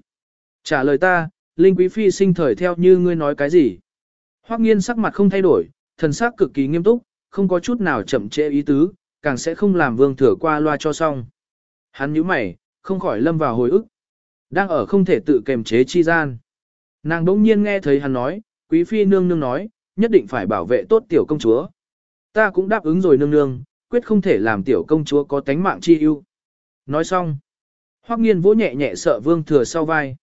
Trả lời ta, Linh Quý Phi sinh thời theo như ngươi nói cái gì? Hoắc Nghiên sắc mặt không thay đổi, thần sắc cực kỳ nghiêm túc, không có chút nào chậm trễ ý tứ, càng sẽ không làm vương thừa qua loa cho xong. Hắn nhíu mày, không khỏi lâm vào hồi ức. Đang ở không thể tự kềm chế chi gian. Nàng đỗng nhiên nghe thấy hắn nói, quý phi nương nương nói, nhất định phải bảo vệ tốt tiểu công chúa. Ta cũng đáp ứng rồi nương nương, quyết không thể làm tiểu công chúa có tánh mạng chi ưu. Nói xong, Hoắc Nghiên vỗ nhẹ nhẹ sợ Vương Thừa sau vai.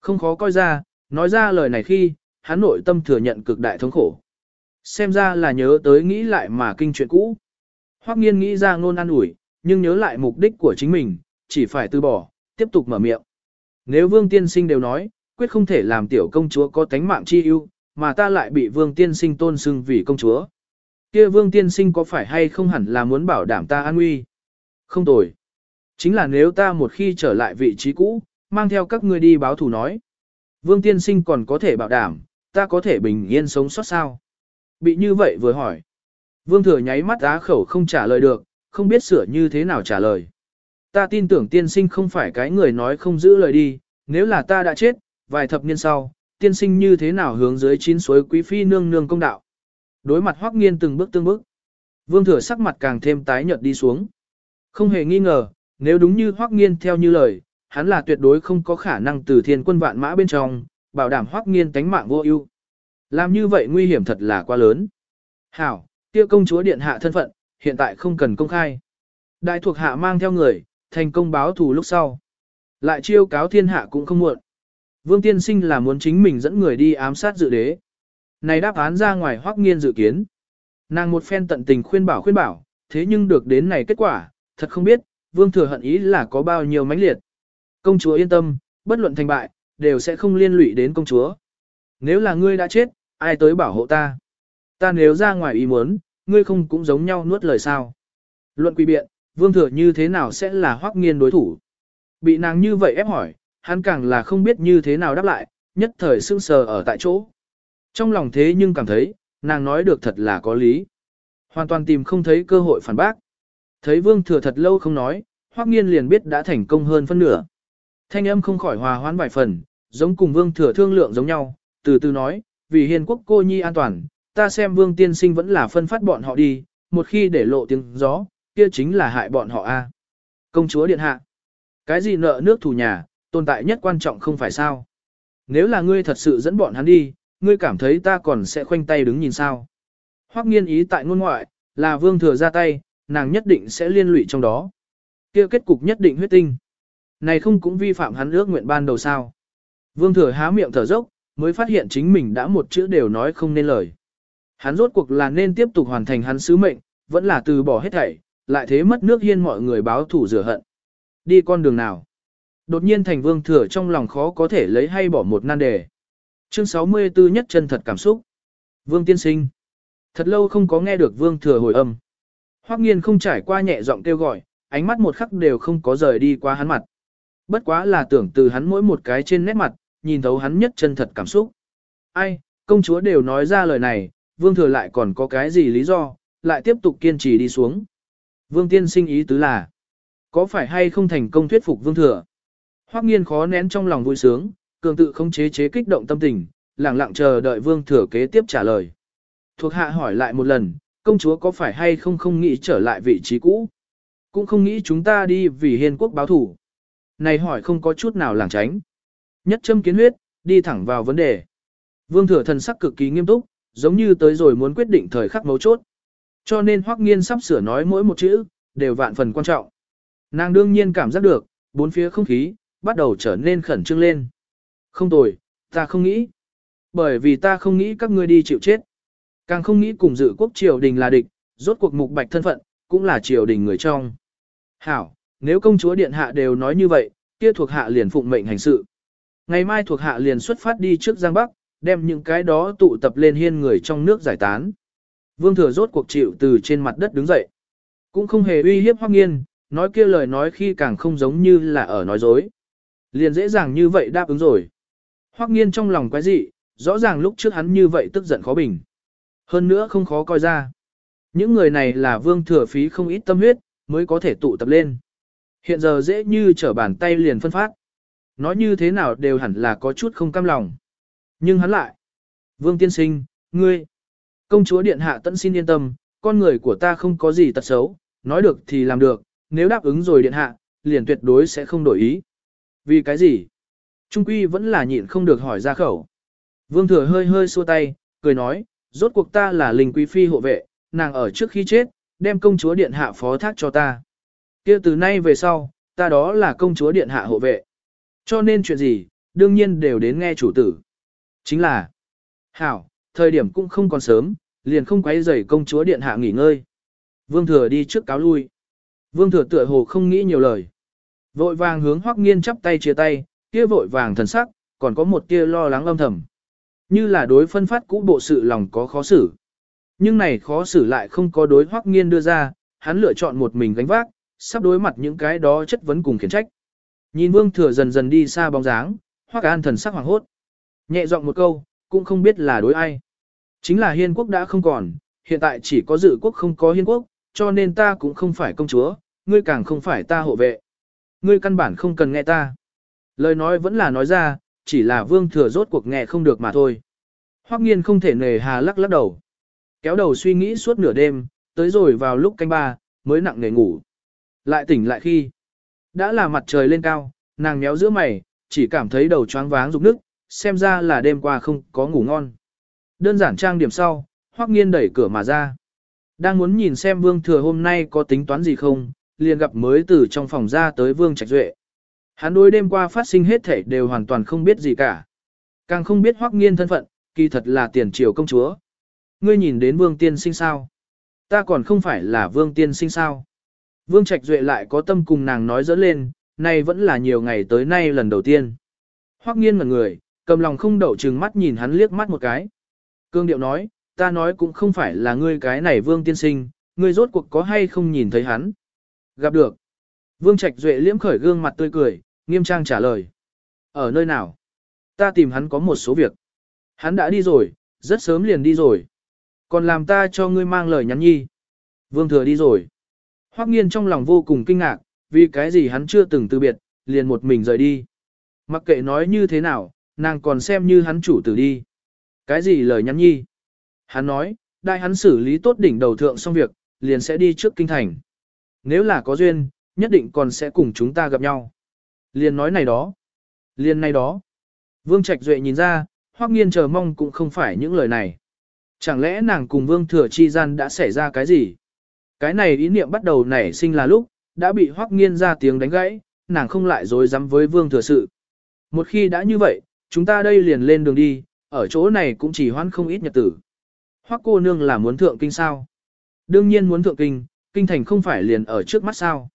Không khó coi ra, nói ra lời này khi, hắn nội tâm thừa nhận cực đại thống khổ. Xem ra là nhớ tới nghĩ lại mà kinh chuyện cũ. Hoắc Nghiên nghĩ ra ngôn an ủi, nhưng nhớ lại mục đích của chính mình, chỉ phải từ bỏ, tiếp tục mở miệng. Nếu Vương Tiên Sinh đều nói, quyết không thể làm tiểu công chúa có tánh mạng chi ưu, mà ta lại bị vương tiên sinh tôn xưng vì công chúa. Kia vương tiên sinh có phải hay không hẳn là muốn bảo đảm ta an nguy? Không tồi. Chính là nếu ta một khi trở lại vị trí cũ, mang theo các ngươi đi báo thủ nói. Vương tiên sinh còn có thể bảo đảm, ta có thể bình yên sống sót sao? Bị như vậy vừa hỏi. Vương thừa nháy mắt á khẩu không trả lời được, không biết sửa như thế nào trả lời. Ta tin tưởng tiên sinh không phải cái người nói không giữ lời đi, nếu là ta đã chết, vài thập niên sau, tiên sinh như thế nào hướng dưới chín suối quý phi nương nương công đạo. Đối mặt hoắc nghiên từng bước từng bước. Vương thừa sắc mặt càng thêm tái nhợt đi xuống. Không hề nghi ngờ, nếu đúng như hoắc nghiên theo như lời, hắn là tuyệt đối không có khả năng từ thiên quân vạn mã bên trong, bảo đảm hoắc nghiên tánh mạng vô ưu. Làm như vậy nguy hiểm thật là quá lớn. Hảo, kia công chúa điện hạ thân phận, hiện tại không cần công khai. Đại thuộc hạ mang theo người, thành công báo thù lúc sau. Lại chiêu cáo thiên hạ cũng không muộn. Vương Tiên Sinh là muốn chính mình dẫn người đi ám sát dự đế. Này đáp án ra ngoài hoắc nghiên dự kiến. Nàng một phen tận tình khuyên bảo khuyên bảo, thế nhưng được đến này kết quả, thật không biết, Vương Thừa hận ý là có bao nhiêu mãnh liệt. Công chúa yên tâm, bất luận thành bại, đều sẽ không liên lụy đến công chúa. Nếu là ngươi đã chết, ai tới bảo hộ ta? Ta nếu ra ngoài ý muốn, ngươi không cũng giống nhau nuốt lời sao? Luận quy biện, vương thừa như thế nào sẽ là hoắc nghiên đối thủ? Bị nàng như vậy ép hỏi, hắn càng là không biết như thế nào đáp lại, nhất thời sững sờ ở tại chỗ. Trong lòng thế nhưng cảm thấy, nàng nói được thật là có lý. Hoàn toàn tìm không thấy cơ hội phản bác. Thấy vương thừa thật lâu không nói, hoắc nghiên liền biết đã thành công hơn phân nửa. Thanh âm không khỏi hòa hoãn vài phần, giống cùng vương thừa thương lượng giống nhau, từ từ nói, vì hiền quốc cô nhi an toàn, ta xem vương tiên sinh vẫn là phân phát bọn họ đi, một khi để lộ tiếng gió, kia chính là hại bọn họ a. Công chúa điện hạ, cái gì nợ nước thù nhà, tồn tại nhất quan trọng không phải sao. Nếu là ngươi thật sự dẫn bọn hắn đi, ngươi cảm thấy ta còn sẽ khoanh tay đứng nhìn sao. Hoắc nghiên ý tại ngôn ngoại, là vương thừa ra tay, nàng nhất định sẽ liên lụy trong đó. kia kết cục nhất định huyết tinh. Này không cũng vi phạm hắn ước nguyện ban đầu sao. Vương thừa há miệng thở dốc, mới phát hiện chính mình đã một chữ đều nói không nên lời. Hắn rốt cuộc là nên tiếp tục hoàn thành hắn sứ mệnh, vẫn là từ bỏ hết thảy, lại thế mất nước hiên mọi người báo thủ rửa hận. Đi con đường nào? Đột nhiên thành vương thừa trong lòng khó có thể lấy hay bỏ một nan đề. Chương 64 nhất chân thật cảm xúc. Vương tiên sinh. Thật lâu không có nghe được vương thừa hồi âm. Hoắc nghiên không trải qua nhẹ giọng kêu gọi, ánh mắt một khắc đều không có rời đi qua hắn mặt. Bất quá là tưởng từ hắn mỗi một cái trên nét mặt, nhìn thấu hắn nhất chân thật cảm xúc. Ai, công chúa đều nói ra lời này, vương thừa lại còn có cái gì lý do, lại tiếp tục kiên trì đi xuống. Vương tiên sinh ý tứ là, có phải hay không thành công thuyết phục vương thừa? Hoắc nghiên khó nén trong lòng vui sướng, cường tự không chế chế kích động tâm tình, lặng lặng chờ đợi vương thừa kế tiếp trả lời. Thuộc hạ hỏi lại một lần, công chúa có phải hay không không nghĩ trở lại vị trí cũ? Cũng không nghĩ chúng ta đi vì hiên quốc báo thủ. Này hỏi không có chút nào lảng tránh. Nhất châm kiến huyết, đi thẳng vào vấn đề. Vương thừa thần sắc cực kỳ nghiêm túc, giống như tới rồi muốn quyết định thời khắc mấu chốt. Cho nên Hoắc Nghiên sắp sửa nói mỗi một chữ, đều vạn phần quan trọng. Nàng đương nhiên cảm giác được, bốn phía không khí, bắt đầu trở nên khẩn trương lên. Không tồi, ta không nghĩ. Bởi vì ta không nghĩ các ngươi đi chịu chết. Càng không nghĩ cùng dự quốc triều đình là địch, rốt cuộc mục bạch thân phận, cũng là triều đình người trong. Hảo, nếu công chúa điện hạ đều nói như vậy, kia thuộc hạ liền phụng mệnh hành sự. Ngày mai thuộc hạ liền xuất phát đi trước Giang Bắc, đem những cái đó tụ tập lên hiên người trong nước giải tán. Vương thừa rốt cuộc chịu từ trên mặt đất đứng dậy. Cũng không hề uy hiếp hoắc nghiên, nói kia lời nói khi càng không giống như là ở nói dối. Liền dễ dàng như vậy đáp ứng rồi. Hoắc nghiên trong lòng quái dị, rõ ràng lúc trước hắn như vậy tức giận khó bình. Hơn nữa không khó coi ra. Những người này là vương thừa phí không ít tâm huyết, mới có thể tụ tập lên. Hiện giờ dễ như trở bàn tay liền phân phát. Nói như thế nào đều hẳn là có chút không cam lòng. Nhưng hắn lại. Vương tiên sinh, ngươi. Công chúa điện hạ tận xin yên tâm, con người của ta không có gì tật xấu, nói được thì làm được, nếu đáp ứng rồi điện hạ, liền tuyệt đối sẽ không đổi ý. Vì cái gì? Trung quy vẫn là nhịn không được hỏi ra khẩu. Vương thừa hơi hơi xua tay, cười nói, rốt cuộc ta là linh quý phi hộ vệ, nàng ở trước khi chết, đem công chúa điện hạ phó thác cho ta. kia từ nay về sau, ta đó là công chúa điện hạ hộ vệ. Cho nên chuyện gì, đương nhiên đều đến nghe chủ tử. Chính là, hảo, thời điểm cũng không còn sớm, liền không quấy rầy công chúa điện hạ nghỉ ngơi. Vương thừa đi trước cáo lui. Vương thừa tựa hồ không nghĩ nhiều lời. Vội vàng hướng hoắc nghiên chắp tay chia tay, kia vội vàng thần sắc, còn có một tia lo lắng âm thầm. Như là đối phân phát cũ bộ sự lòng có khó xử. Nhưng này khó xử lại không có đối hoắc nghiên đưa ra, hắn lựa chọn một mình gánh vác, sắp đối mặt những cái đó chất vấn cùng khiển trách. Nhìn vương thừa dần dần đi xa bóng dáng, hoắc an thần sắc hoàng hốt. Nhẹ giọng một câu, cũng không biết là đối ai. Chính là hiên quốc đã không còn, hiện tại chỉ có dự quốc không có hiên quốc, cho nên ta cũng không phải công chúa, ngươi càng không phải ta hộ vệ. Ngươi căn bản không cần nghe ta. Lời nói vẫn là nói ra, chỉ là vương thừa rốt cuộc nghe không được mà thôi. Hoắc nghiên không thể nề hà lắc lắc đầu. Kéo đầu suy nghĩ suốt nửa đêm, tới rồi vào lúc canh ba, mới nặng nề ngủ. Lại tỉnh lại khi, đã là mặt trời lên cao, nàng méo giữa mày, chỉ cảm thấy đầu choáng váng rục nức, xem ra là đêm qua không có ngủ ngon. Đơn giản trang điểm sau, Hoắc Nghiên đẩy cửa mà ra. Đang muốn nhìn xem Vương Thừa hôm nay có tính toán gì không, liền gặp mới từ trong phòng ra tới Vương Trạch Duệ. Hắn đối đêm qua phát sinh hết thảy đều hoàn toàn không biết gì cả. Càng không biết Hoắc Nghiên thân phận, kỳ thật là tiền triều công chúa. Ngươi nhìn đến Vương Tiên sinh sao? Ta còn không phải là Vương Tiên sinh sao? Vương Trạch Duệ lại có tâm cùng nàng nói dỡ lên, này vẫn là nhiều ngày tới nay lần đầu tiên. Hoắc nghiên ngẩn người, cầm lòng không đậu trừng mắt nhìn hắn liếc mắt một cái. Cương điệu nói, ta nói cũng không phải là ngươi cái này vương tiên sinh, ngươi rốt cuộc có hay không nhìn thấy hắn. Gặp được. Vương Trạch Duệ liễm khởi gương mặt tươi cười, nghiêm trang trả lời. Ở nơi nào? Ta tìm hắn có một số việc. Hắn đã đi rồi, rất sớm liền đi rồi. Còn làm ta cho ngươi mang lời nhắn nhi. Vương thừa đi rồi. Hoắc nghiên trong lòng vô cùng kinh ngạc, vì cái gì hắn chưa từng từ biệt, liền một mình rời đi. Mặc kệ nói như thế nào, nàng còn xem như hắn chủ tử đi. Cái gì lời nhắn nhi? Hắn nói, đại hắn xử lý tốt đỉnh đầu thượng xong việc, liền sẽ đi trước kinh thành. Nếu là có duyên, nhất định còn sẽ cùng chúng ta gặp nhau. Liền nói này đó. Liền này đó. Vương Trạch Duệ nhìn ra, Hoắc Nghiên chờ mong cũng không phải những lời này. Chẳng lẽ nàng cùng Vương Thừa chi gian đã xảy ra cái gì? Cái này ý niệm bắt đầu nảy sinh là lúc, đã bị Hoắc Nghiên ra tiếng đánh gãy, nàng không lại dối dám với Vương Thừa sự. Một khi đã như vậy, chúng ta đây liền lên đường đi, ở chỗ này cũng chỉ hoãn không ít nhật tử. Hoắc cô nương là muốn thượng kinh sao? Đương nhiên muốn thượng kinh, kinh thành không phải liền ở trước mắt sao?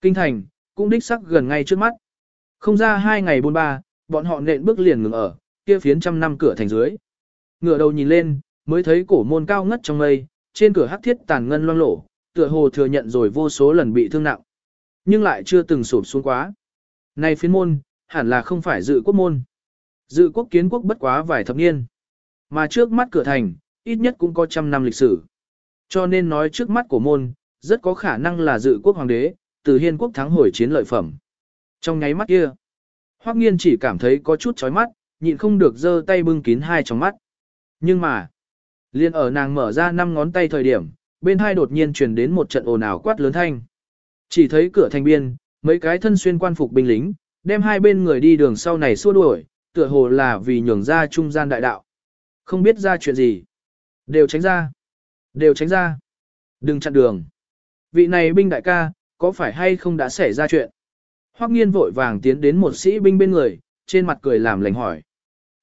Kinh thành, cũng đích sắc gần ngay trước mắt. Không ra hai ngày buôn ba, bọn họ nện bước liền ngừng ở, kia phiến trăm năm cửa thành dưới. Ngửa đầu nhìn lên, mới thấy cổ môn cao ngất trong mây, trên cửa hắc thiết tàn ngân loang lổ, tựa hồ thừa nhận rồi vô số lần bị thương nặng. Nhưng lại chưa từng sụp xuống quá. Này phiến môn, hẳn là không phải dự quốc môn. Dự quốc kiến quốc bất quá vài thập niên. Mà trước mắt cửa thành, ít nhất cũng có trăm năm lịch sử. Cho nên nói trước mắt của môn, rất có khả năng là dự quốc hoàng đế, từ hiên quốc thắng hồi chiến lợi phẩm. Trong nháy mắt kia, Hoắc Nghiên chỉ cảm thấy có chút chói mắt, nhịn không được giơ tay bưng kín hai tròng mắt. Nhưng mà, liên ở nàng mở ra năm ngón tay thời điểm, bên hai đột nhiên truyền đến một trận ồn ào quát lớn thanh. Chỉ thấy cửa thành biên, mấy cái thân xuyên quan phục binh lính, đem hai bên người đi đường sau này xua đuổi, tựa hồ là vì nhường ra trung gian đại đạo. Không biết ra chuyện gì. Đều tránh ra. Đều tránh ra. Đừng chặn đường. Vị này binh đại ca, có phải hay không đã xảy ra chuyện? Hoắc nghiên vội vàng tiến đến một sĩ binh bên người, trên mặt cười làm lành hỏi.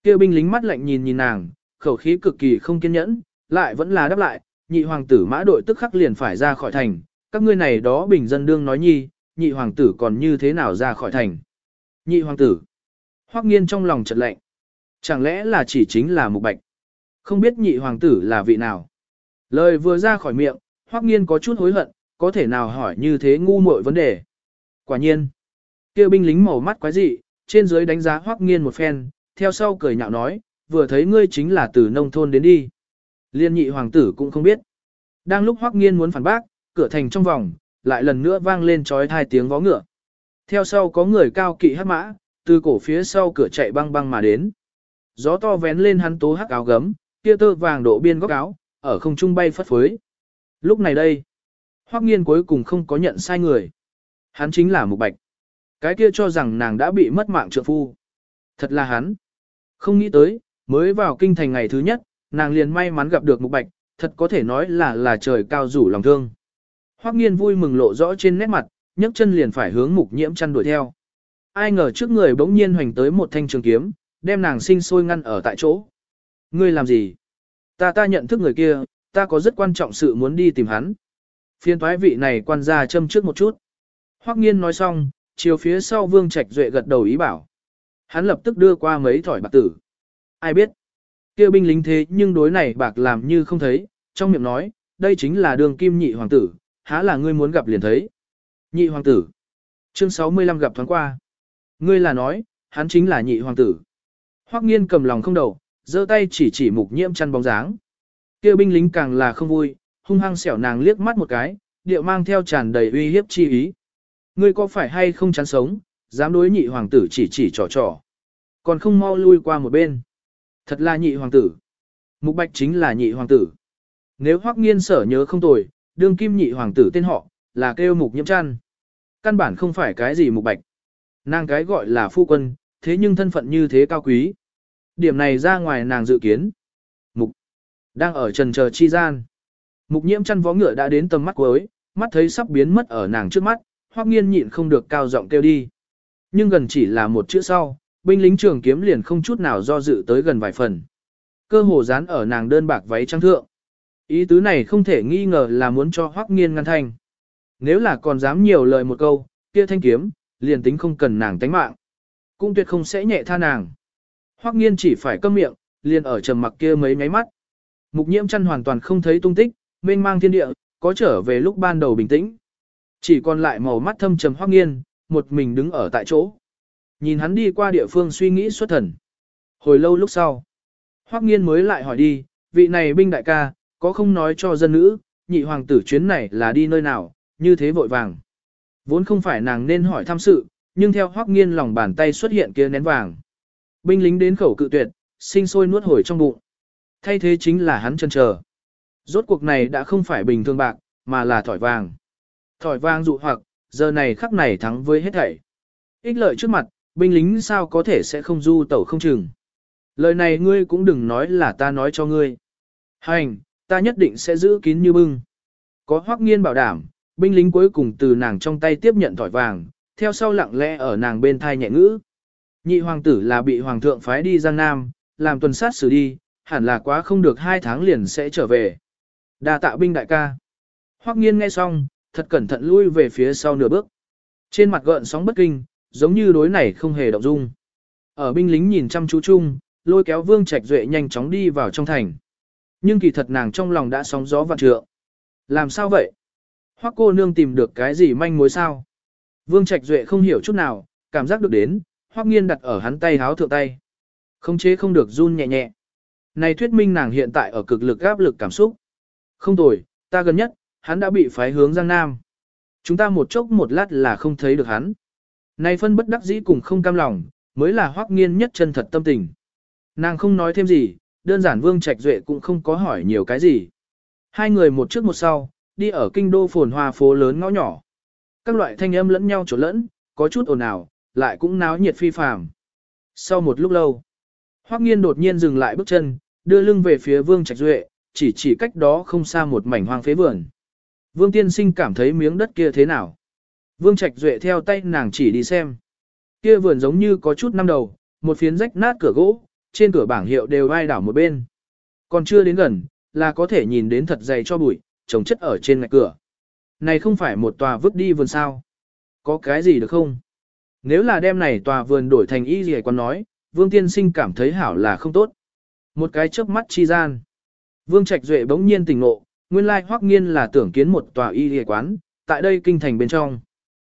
Kêu binh lính mắt lạnh nhìn nhìn nàng, khẩu khí cực kỳ không kiên nhẫn, lại vẫn là đáp lại, nhị hoàng tử mã đội tức khắc liền phải ra khỏi thành, các ngươi này đó bình dân đương nói nhi, nhị hoàng tử còn như thế nào ra khỏi thành. Nhị hoàng tử. Hoắc nghiên trong lòng chợt lạnh. Chẳng lẽ là chỉ chính là mục bạch? Không biết nhị hoàng tử là vị nào? Lời vừa ra khỏi miệng, Hoắc nghiên có chút hối hận, có thể nào hỏi như thế ngu muội vấn đề. Quả nhiên. Kêu binh lính màu mắt quái dị, trên dưới đánh giá Hoắc nghiên một phen, theo sau cười nhạo nói, vừa thấy ngươi chính là từ nông thôn đến đi. Liên nhị hoàng tử cũng không biết. Đang lúc Hoắc nghiên muốn phản bác, cửa thành trong vòng, lại lần nữa vang lên chói tai tiếng vó ngựa. Theo sau có người cao kỵ hắc mã, từ cổ phía sau cửa chạy băng băng mà đến. Gió to vén lên hắn tố hắc áo gấm, kia tơ vàng độ biên góc áo, ở không trung bay phất phới. Lúc này đây, Hoắc Nghiên cuối cùng không có nhận sai người. Hắn chính là Mục Bạch. Cái kia cho rằng nàng đã bị mất mạng trượng phu. Thật là hắn. Không nghĩ tới, mới vào kinh thành ngày thứ nhất, nàng liền may mắn gặp được Mục Bạch, thật có thể nói là là trời cao rủ lòng thương. Hoắc Nghiên vui mừng lộ rõ trên nét mặt, nhấc chân liền phải hướng Mục Nhiễm chăn đuổi theo. Ai ngờ trước người bỗng nhiên hoành tới một thanh trường kiếm, đem nàng sinh sôi ngăn ở tại chỗ. Ngươi làm gì? Ta ta nhận thức người kia, ta có rất quan trọng sự muốn đi tìm hắn. Phiên toái vị này quan gia châm trước một chút. Hoắc nghiên nói xong, chiều phía sau vương trạch duệ gật đầu ý bảo. Hắn lập tức đưa qua mấy thỏi bạc tử. Ai biết? Kia binh lính thế nhưng đối này bạc làm như không thấy, trong miệng nói, đây chính là đường kim nhị hoàng tử, há là ngươi muốn gặp liền thấy. Nhị hoàng tử. Chương 65 gặp thoáng qua. Ngươi là nói, hắn chính là nhị hoàng tử. Hoắc nghiên cầm lòng không đầu, giơ tay chỉ chỉ mục nhiễm chăn bóng dáng. kia binh lính càng là không vui, hung hăng xẻo nàng liếc mắt một cái, điệu mang theo tràn đầy uy hiếp chi ý. Ngươi có phải hay không chán sống, dám đối nhị hoàng tử chỉ chỉ trò trò. Còn không mau lui qua một bên. Thật là nhị hoàng tử. Mục bạch chính là nhị hoàng tử. Nếu hoắc nghiên sở nhớ không tồi, đương kim nhị hoàng tử tên họ, là kêu mục nhiễm chăn. Căn bản không phải cái gì mục bạch. Nàng cái gọi là phu quân, thế nhưng thân phận như thế cao quý. Điểm này ra ngoài nàng dự kiến. Mục. Đang ở trần chờ chi gian. Mục nhiễm chăn vó ngựa đã đến tầm mắt cuối, mắt thấy sắp biến mất ở nàng trước mắt, hoắc nghiên nhịn không được cao giọng kêu đi. Nhưng gần chỉ là một chữ sau, binh lính trường kiếm liền không chút nào do dự tới gần vài phần. Cơ hồ dán ở nàng đơn bạc váy trắng thượng. Ý tứ này không thể nghi ngờ là muốn cho hoắc nghiên ngăn thanh. Nếu là còn dám nhiều lời một câu, kia thanh kiếm, liền tính không cần nàng tánh mạng. Cũng tuyệt không sẽ nhẹ tha nàng. Hoắc nghiên chỉ phải câm miệng, liền ở trầm mặc kia mấy nháy mắt. Mục nhiễm chăn hoàn toàn không thấy tung tích, mênh mang thiên địa, có trở về lúc ban đầu bình tĩnh. Chỉ còn lại màu mắt thâm trầm Hoắc nghiên, một mình đứng ở tại chỗ. Nhìn hắn đi qua địa phương suy nghĩ xuất thần. Hồi lâu lúc sau, Hoắc nghiên mới lại hỏi đi, vị này binh đại ca, có không nói cho dân nữ, nhị hoàng tử chuyến này là đi nơi nào, như thế vội vàng. Vốn không phải nàng nên hỏi thăm sự, nhưng theo Hoắc nghiên lòng bàn tay xuất hiện kia nén vàng. Binh lính đến khẩu cự tuyệt, sinh sôi nuốt hồi trong bụng. Thay thế chính là hắn chân chờ. Rốt cuộc này đã không phải bình thường bạc, mà là thỏi vàng. Thỏi vàng dụ hoặc, giờ này khắc này thắng với hết thảy. Ích lợi trước mặt, binh lính sao có thể sẽ không du tẩu không chừng. Lời này ngươi cũng đừng nói là ta nói cho ngươi. Hành, ta nhất định sẽ giữ kín như bưng. Có hoắc nghiên bảo đảm, binh lính cuối cùng từ nàng trong tay tiếp nhận thỏi vàng, theo sau lặng lẽ ở nàng bên thai nhẹ ngữ. Nhị hoàng tử là bị hoàng thượng phái đi Giang Nam, làm tuần sát xử đi, hẳn là quá không được hai tháng liền sẽ trở về. Đa tạ binh đại ca. Hoắc nghiên nghe xong, thật cẩn thận lui về phía sau nửa bước. Trên mặt gợn sóng bất kinh, giống như đối này không hề động dung. Ở binh lính nhìn chăm chú chung, lôi kéo Vương Trạch Duệ nhanh chóng đi vào trong thành. Nhưng kỳ thật nàng trong lòng đã sóng gió vạn trượng. Làm sao vậy? Hoắc cô nương tìm được cái gì manh mối sao? Vương Trạch Duệ không hiểu chút nào, cảm giác được đến, Hoắc nghiên đặt ở hắn tay háo thượng tay. Không chế không được run nhẹ nhẹ. Này thuyết minh nàng hiện tại ở cực lực áp lực cảm xúc. Không tồi, ta gần nhất, hắn đã bị phái hướng Giang Nam. Chúng ta một chốc một lát là không thấy được hắn. Này phân bất đắc dĩ cùng không cam lòng, mới là hoắc nghiên nhất chân thật tâm tình. Nàng không nói thêm gì, đơn giản Vương Trạch Duệ cũng không có hỏi nhiều cái gì. Hai người một trước một sau, đi ở kinh đô phồn hoa phố lớn ngõ nhỏ. Các loại thanh âm lẫn nhau trộn lẫn, có chút ồn ào, lại cũng náo nhiệt phi phàm. Sau một lúc lâu, Hoắc Nghiên đột nhiên dừng lại bước chân, đưa lưng về phía Vương Trạch Duệ, chỉ chỉ cách đó không xa một mảnh hoang phế vườn. Vương Tiên Sinh cảm thấy miếng đất kia thế nào? Vương Trạch Duệ theo tay nàng chỉ đi xem. Kia vườn giống như có chút năm đầu, một phiến rách nát cửa gỗ, trên cửa bảng hiệu đều vai đảo một bên. Còn chưa đến gần, là có thể nhìn đến thật dày cho bụi, trồng chất ở trên ngạch cửa. Này không phải một tòa vứt đi vườn sao? Có cái gì được không? Nếu là đem này tòa vườn đổi thành y gì còn nói, Vương Tiên Sinh cảm thấy hảo là không tốt. Một cái chớp mắt chi gian. Vương Trạch Duệ bỗng nhiên tỉnh ngộ, nguyên lai Hoắc Nghiên là tưởng kiến một tòa y y quán, tại đây kinh thành bên trong.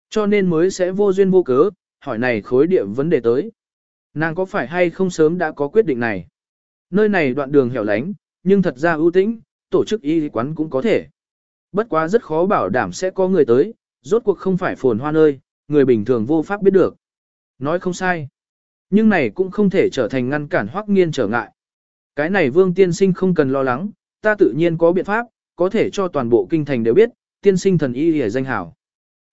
Cho nên mới sẽ vô duyên vô cớ, hỏi này khối địa vấn đề tới. Nàng có phải hay không sớm đã có quyết định này? Nơi này đoạn đường hẻo lánh, nhưng thật ra ưu tĩnh, tổ chức y quán cũng có thể. Bất quá rất khó bảo đảm sẽ có người tới, rốt cuộc không phải phồn hoa nơi, người bình thường vô pháp biết được. Nói không sai. Nhưng này cũng không thể trở thành ngăn cản hoắc nghiên trở ngại. Cái này vương tiên sinh không cần lo lắng, ta tự nhiên có biện pháp, có thể cho toàn bộ kinh thành đều biết, tiên sinh thần y hề danh hảo.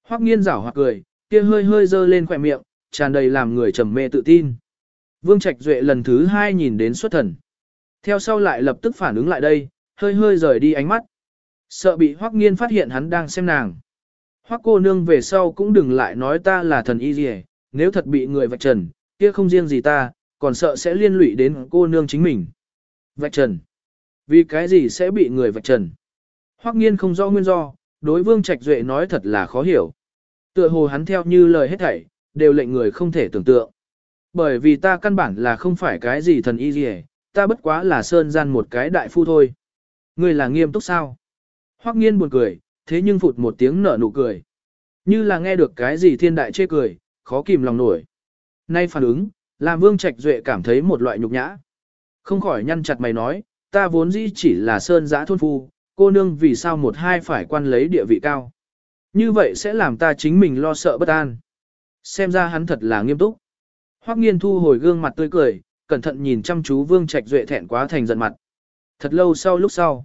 Hoắc nghiên rảo hoặc cười, kia hơi hơi dơ lên khỏe miệng, tràn đầy làm người trầm mê tự tin. Vương Trạch Duệ lần thứ hai nhìn đến xuất thần. Theo sau lại lập tức phản ứng lại đây, hơi hơi rời đi ánh mắt. Sợ bị Hoắc nghiên phát hiện hắn đang xem nàng. Hoắc cô nương về sau cũng đừng lại nói ta là thần y gì, nếu thật bị người vạch trần, kia không riêng gì ta, còn sợ sẽ liên lụy đến cô nương chính mình. Vạch trần. Vì cái gì sẽ bị người vạch trần? Hoắc nghiên không rõ nguyên do, đối vương trạch duệ nói thật là khó hiểu. Tựa hồ hắn theo như lời hết thảy, đều lệnh người không thể tưởng tượng. Bởi vì ta căn bản là không phải cái gì thần y gì, ta bất quá là sơn gian một cái đại phu thôi. Ngươi là nghiêm túc sao? Hoắc nghiên buồn cười, thế nhưng phụt một tiếng nở nụ cười. Như là nghe được cái gì thiên đại chê cười, khó kìm lòng nổi. Nay phản ứng, làm Vương Trạch Duệ cảm thấy một loại nhục nhã. Không khỏi nhăn chặt mày nói, ta vốn dĩ chỉ là sơn giã thôn phu, cô nương vì sao một hai phải quan lấy địa vị cao. Như vậy sẽ làm ta chính mình lo sợ bất an. Xem ra hắn thật là nghiêm túc. Hoắc nghiên thu hồi gương mặt tươi cười, cẩn thận nhìn chăm chú Vương Trạch Duệ thẹn quá thành giận mặt. Thật lâu sau lúc sau,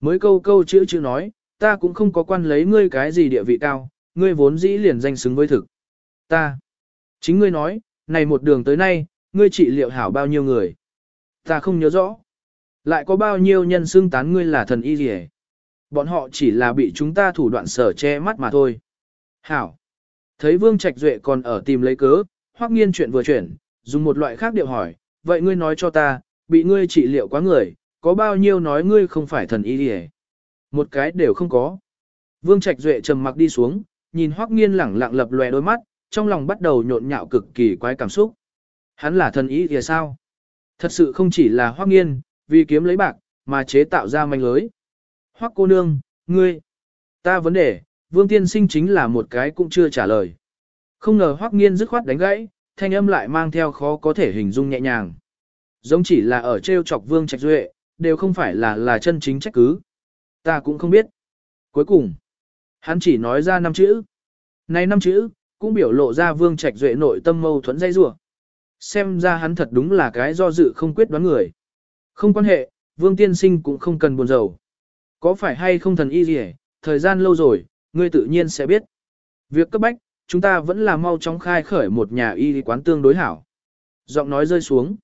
mới câu câu chữ chữ nói, ta cũng không có quan lấy ngươi cái gì địa vị cao, ngươi vốn dĩ liền danh xứng với thực. Ta, chính ngươi nói, này một đường tới nay, ngươi trị liệu hảo bao nhiêu người. Ta không nhớ rõ. Lại có bao nhiêu nhân xưng tán ngươi là thần y gì Bọn họ chỉ là bị chúng ta thủ đoạn sở che mắt mà thôi. Hảo. Thấy Vương Trạch Duệ còn ở tìm lấy cớ, hoắc nghiên chuyện vừa chuyển, dùng một loại khác điệu hỏi, vậy ngươi nói cho ta, bị ngươi trị liệu quá người, có bao nhiêu nói ngươi không phải thần y gì Một cái đều không có. Vương Trạch Duệ trầm mặc đi xuống, nhìn hoắc nghiên lẳng lặng lập lòe đôi mắt, trong lòng bắt đầu nhộn nhạo cực kỳ quái cảm xúc. Hắn là thần ý thì sao? Thật sự không chỉ là Hoắc nghiên, vì kiếm lấy bạc, mà chế tạo ra manh lưới. Hoắc cô nương, ngươi, ta vấn đề, vương tiên sinh chính là một cái cũng chưa trả lời. Không ngờ Hoắc nghiên dứt khoát đánh gãy, thanh âm lại mang theo khó có thể hình dung nhẹ nhàng. Giống chỉ là ở treo chọc vương trạch duệ, đều không phải là là chân chính trách cứ. Ta cũng không biết. Cuối cùng, hắn chỉ nói ra năm chữ. Này năm chữ, cũng biểu lộ ra vương trạch duệ nội tâm mâu thuẫn dây rủa Xem ra hắn thật đúng là cái do dự không quyết đoán người. Không quan hệ, vương tiên sinh cũng không cần buồn rầu. Có phải hay không thần y gì thời gian lâu rồi, ngươi tự nhiên sẽ biết. Việc cấp bách, chúng ta vẫn là mau chóng khai khởi một nhà y quán tương đối hảo. Giọng nói rơi xuống.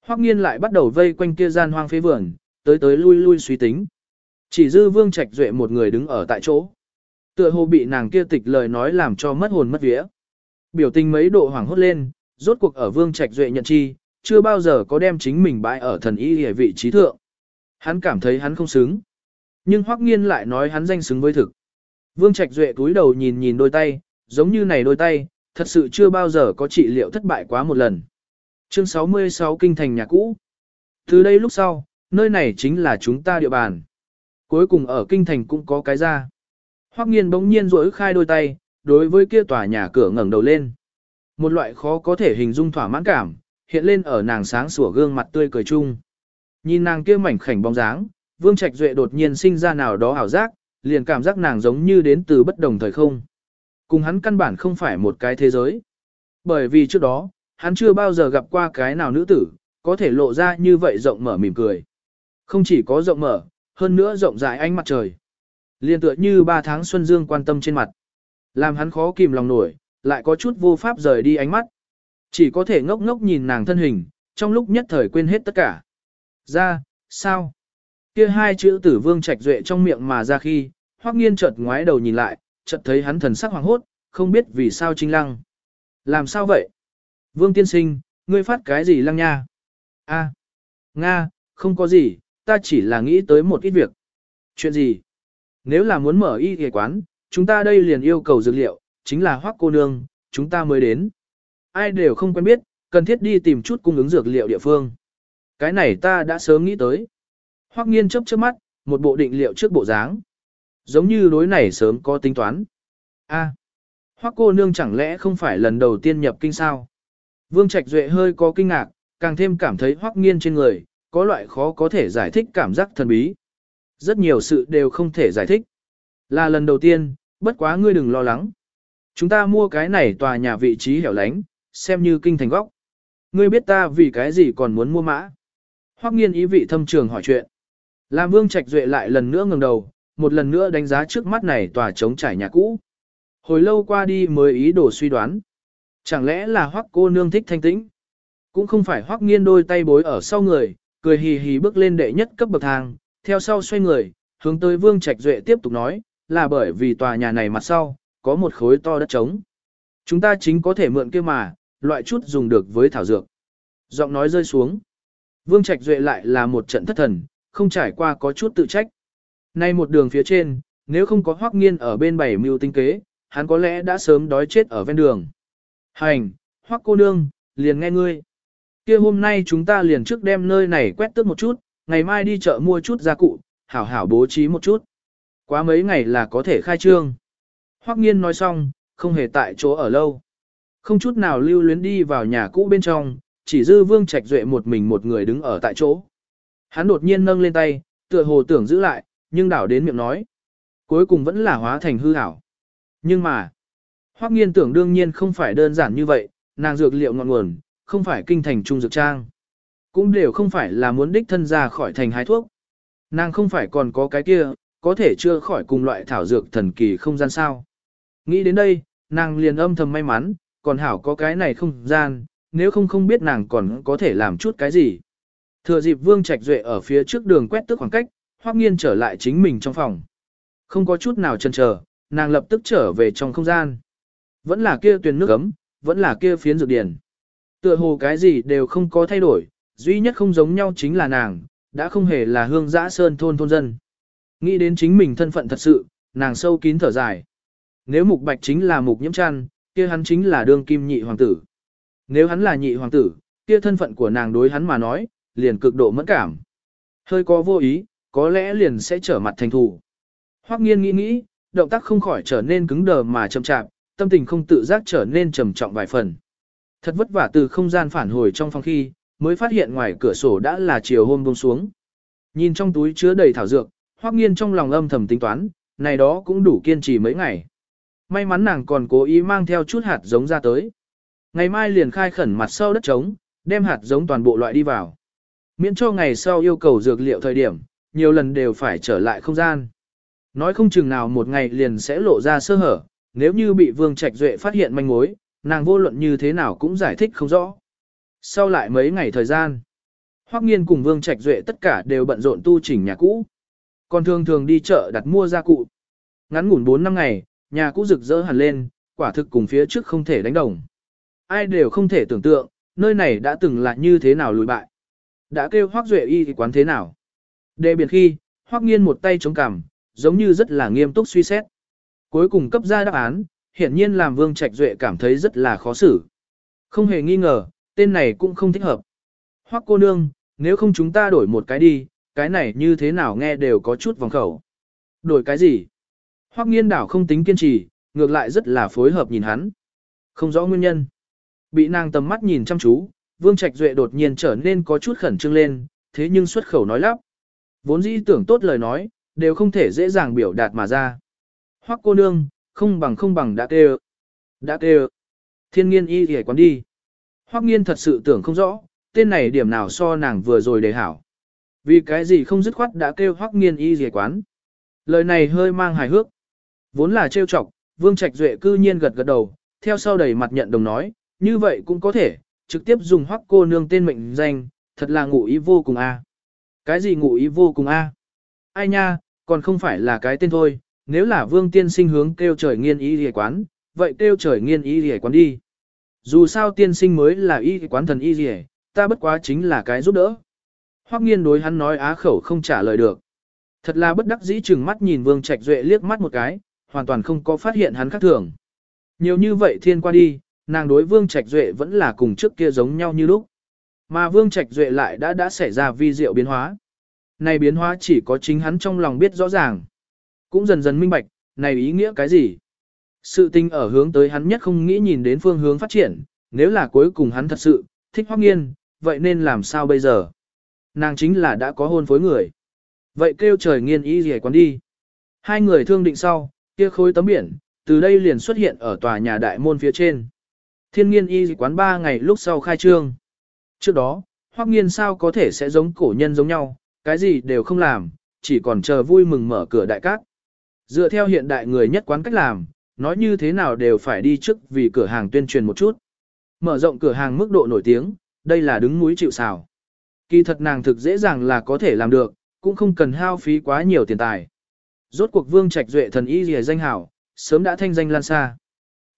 Hoắc nghiên lại bắt đầu vây quanh kia gian hoang phế vườn, tới tới lui lui suy tính. Chỉ dư vương trạch duệ một người đứng ở tại chỗ. Tựa hồ bị nàng kia tịch lời nói làm cho mất hồn mất vía. Biểu tình mấy độ hoảng hốt lên, rốt cuộc ở vương trạch duệ nhận chi, chưa bao giờ có đem chính mình bãi ở thần y hề vị trí thượng. Hắn cảm thấy hắn không xứng. Nhưng Hoắc nghiên lại nói hắn danh xứng với thực. Vương trạch duệ túi đầu nhìn nhìn đôi tay, giống như này đôi tay, thật sự chưa bao giờ có trị liệu thất bại quá một lần. Chương 66 Kinh thành nhà cũ. Từ đây lúc sau, nơi này chính là chúng ta địa bàn. Cuối cùng ở Kinh thành cũng có cái ra. Hoắc nghiên bỗng nhiên rỗi khai đôi tay, đối với kia tòa nhà cửa ngẩng đầu lên. Một loại khó có thể hình dung thỏa mãn cảm, hiện lên ở nàng sáng sủa gương mặt tươi cười chung. Nhìn nàng kia mảnh khảnh bóng dáng, Vương Trạch Duệ đột nhiên sinh ra nào đó ảo giác, liền cảm giác nàng giống như đến từ bất đồng thời không. Cùng hắn căn bản không phải một cái thế giới. Bởi vì trước đó, hắn chưa bao giờ gặp qua cái nào nữ tử, có thể lộ ra như vậy rộng mở mỉm cười. Không chỉ có rộng mở, hơn nữa rộng rãi ánh mặt trời. Liên tựa như ba tháng xuân dương quan tâm trên mặt. Làm hắn khó kìm lòng nổi, lại có chút vô pháp rời đi ánh mắt. Chỉ có thể ngốc ngốc nhìn nàng thân hình, trong lúc nhất thời quên hết tất cả. Ra, sao? Kia hai chữ tử vương trạch duệ trong miệng mà ra khi, hoắc nghiên chợt ngoái đầu nhìn lại, chợt thấy hắn thần sắc hoàng hốt, không biết vì sao trinh lăng. Làm sao vậy? Vương tiên sinh, ngươi phát cái gì lăng nha? A, à, Nga, không có gì, ta chỉ là nghĩ tới một ít việc. Chuyện gì? Nếu là muốn mở y y quán, chúng ta đây liền yêu cầu dược liệu, chính là hoắc cô nương, chúng ta mới đến. Ai đều không quen biết, cần thiết đi tìm chút cung ứng dược liệu địa phương. Cái này ta đã sớm nghĩ tới. Hoắc nghiên chấp trước mắt, một bộ định liệu trước bộ dáng. Giống như đối này sớm có tính toán. A, Hoắc cô nương chẳng lẽ không phải lần đầu tiên nhập kinh sao? Vương Trạch Duệ hơi có kinh ngạc, càng thêm cảm thấy Hoắc nghiên trên người, có loại khó có thể giải thích cảm giác thần bí. Rất nhiều sự đều không thể giải thích. Là lần đầu tiên, bất quá ngươi đừng lo lắng. Chúng ta mua cái này tòa nhà vị trí hẻo lánh, xem như kinh thành góc. Ngươi biết ta vì cái gì còn muốn mua mã. Hoắc nghiên ý vị thâm trường hỏi chuyện. Làm vương trạch duệ lại lần nữa ngẩng đầu, một lần nữa đánh giá trước mắt này tòa trống trải nhà cũ. Hồi lâu qua đi mới ý đồ suy đoán. Chẳng lẽ là Hoắc cô nương thích thanh tĩnh? Cũng không phải Hoắc nghiên đôi tay bối ở sau người, cười hì hì bước lên đệ nhất cấp bậc thang, theo sau xoay người, hướng tới Vương Trạch Duệ tiếp tục nói, là bởi vì tòa nhà này mặt sau, có một khối to đất trống. Chúng ta chính có thể mượn kia mà, loại chút dùng được với thảo dược. Giọng nói rơi xuống. Vương Trạch Duệ lại là một trận thất thần, không trải qua có chút tự trách. Nay một đường phía trên, nếu không có Hoắc Nghiên ở bên bảy mưu tinh kế, hắn có lẽ đã sớm đói chết ở ven đường. Hành, Hoắc cô nương, liền nghe ngươi. Kia hôm nay chúng ta liền trước đem nơi này quét tước một chút, ngày mai đi chợ mua chút gia cụ, hảo hảo bố trí một chút. Quá mấy ngày là có thể khai trương. Hoắc nghiên nói xong, không hề tại chỗ ở lâu. Không chút nào lưu luyến đi vào nhà cũ bên trong, chỉ dư vương trạch duệ một mình một người đứng ở tại chỗ. Hắn đột nhiên nâng lên tay, tựa hồ tưởng giữ lại, nhưng đảo đến miệng nói. Cuối cùng vẫn là hóa thành hư ảo. Nhưng mà, Hoắc nghiên tưởng đương nhiên không phải đơn giản như vậy, nàng dược liệu ngọn nguồn, không phải kinh thành trung dược trang. Cũng đều không phải là muốn đích thân ra khỏi thành hái thuốc. Nàng không phải còn có cái kia, có thể chưa khỏi cùng loại thảo dược thần kỳ không gian sao. Nghĩ đến đây, nàng liền âm thầm may mắn, còn hảo có cái này không gian, nếu không không biết nàng còn có thể làm chút cái gì. Thừa dịp Vương Trạch Duệ ở phía trước đường quét tức khoảng cách, Hoắc Nghiên trở lại chính mình trong phòng. Không có chút nào chần chờ, nàng lập tức trở về trong không gian. Vẫn là kia tuyền nước ấm, vẫn là kia phiến dược điển. Tựa hồ cái gì đều không có thay đổi, duy nhất không giống nhau chính là nàng, đã không hề là hương giã sơn thôn thôn dân. Nghĩ đến chính mình thân phận thật sự, nàng sâu kín thở dài. Nếu mục bạch chính là mục nhiễm chăn, kia hắn chính là đương kim nhị hoàng tử. Nếu hắn là nhị hoàng tử, kia thân phận của nàng đối hắn mà nói, liền cực độ mẫn cảm. Hơi có vô ý, có lẽ liền sẽ trở mặt thành thù. Hoắc nghiên nghĩ nghĩ, động tác không khỏi trở nên cứng đờ mà chậm chạp, tâm tình không tự giác trở nên trầm trọng vài phần. Thật vất vả từ không gian phản hồi trong phòng khi, mới phát hiện ngoài cửa sổ đã là chiều hôm buông xuống. Nhìn trong túi chứa đầy thảo dược, Hoắc Nghiên trong lòng âm thầm tính toán, này đó cũng đủ kiên trì mấy ngày. May mắn nàng còn cố ý mang theo chút hạt giống ra tới. Ngày mai liền khai khẩn mặt sau đất trống, đem hạt giống toàn bộ loại đi vào. Miễn cho ngày sau yêu cầu dược liệu thời điểm, nhiều lần đều phải trở lại không gian. Nói không chừng nào một ngày liền sẽ lộ ra sơ hở, nếu như bị Vương Trạch Duệ phát hiện manh mối, nàng vô luận như thế nào cũng giải thích không rõ. Sau lại mấy ngày thời gian, Hoắc Nghiên cùng Vương Trạch Duệ tất cả đều bận rộn tu chỉnh nhà cũ. Còn thường thường đi chợ đặt mua gia cụ. Ngắn ngủn 4 năm ngày, nhà cũ rực rỡ hẳn lên, quả thực cùng phía trước không thể đánh đồng. Ai đều không thể tưởng tượng, nơi này đã từng là như thế nào lùi bại. Đã kêu Hoắc Duệ y thì quán thế nào. Đề biển khi, Hoắc Nghiên một tay chống cằm, giống như rất là nghiêm túc suy xét. Cuối cùng cấp ra đáp án, hiển nhiên làm Vương Trạch Duệ cảm thấy rất là khó xử. Không hề nghi ngờ, tên này cũng không thích hợp. Hoắc cô nương, nếu không chúng ta đổi một cái đi, cái này như thế nào nghe đều có chút vòng khẩu. Đổi cái gì? Hoắc nghiên đảo không tính kiên trì, ngược lại rất là phối hợp nhìn hắn. Không rõ nguyên nhân. Bị nàng tầm mắt nhìn chăm chú, Vương Trạch Duệ đột nhiên trở nên có chút khẩn trương lên, thế nhưng xuất khẩu nói lắp. Vốn dĩ tưởng tốt lời nói, đều không thể dễ dàng biểu đạt mà ra. Hoắc cô nương, không bằng không bằng đã kêu. Đã kêu. Thiên nghiên y thì quán đi. Hoắc nghiên thật sự tưởng không rõ, tên này điểm nào so nàng vừa rồi đề hảo. Vì cái gì không dứt khoát đã kêu Hoắc nghiên y thì quán. Lời này hơi mang hài hước. Vốn là trêu chọc, Vương Trạch Duệ cư nhiên gật gật đầu, theo sau đầy mặt nhận đồng nói, như vậy cũng có thể, trực tiếp dùng Hoắc cô nương tên mệnh danh, thật là ngụ ý vô cùng a. Cái gì ngụ ý vô cùng a? Ai nha, còn không phải là cái tên thôi, nếu là Vương tiên sinh hướng kêu trời nghiên y thì quán, vậy kêu trời nghiên y thì quán đi. Dù sao tiên sinh mới là y quán thần y gì ta bất quá chính là cái giúp đỡ. Hoắc nghiên đối hắn nói á khẩu không trả lời được. Thật là bất đắc dĩ chừng mắt nhìn Vương Trạch Duệ liếc mắt một cái, hoàn toàn không có phát hiện hắn khác thường. Nhiều như vậy thiên qua đi, nàng đối Vương Trạch Duệ vẫn là cùng trước kia giống nhau như lúc. Mà Vương Trạch Duệ lại đã đã xảy ra vi diệu biến hóa. Này biến hóa chỉ có chính hắn trong lòng biết rõ ràng. Cũng dần dần minh bạch, này ý nghĩa cái gì? Sự tình ở hướng tới hắn nhất không nghĩ nhìn đến phương hướng phát triển, nếu là cuối cùng hắn thật sự, thích hoắc nghiên, vậy nên làm sao bây giờ? Nàng chính là đã có hôn phối người. Vậy kêu trời nghiên ý gì quán đi. Hai người thương định sau, kia khối tấm biển, từ đây liền xuất hiện ở tòa nhà đại môn phía trên. Thiên nghiên y quán ba ngày lúc sau khai trương. Trước đó, hoắc nghiên sao có thể sẽ giống cổ nhân giống nhau, cái gì đều không làm, chỉ còn chờ vui mừng mở cửa đại cát. Dựa theo hiện đại người nhất quán cách làm, nói như thế nào đều phải đi trước vì cửa hàng tuyên truyền một chút. Mở rộng cửa hàng mức độ nổi tiếng, đây là đứng núi chịu xào. Kỳ thật nàng thực dễ dàng là có thể làm được, cũng không cần hao phí quá nhiều tiền tài. Rốt cuộc vương trạch duệ thần y rìa danh hảo, sớm đã thanh danh lan xa.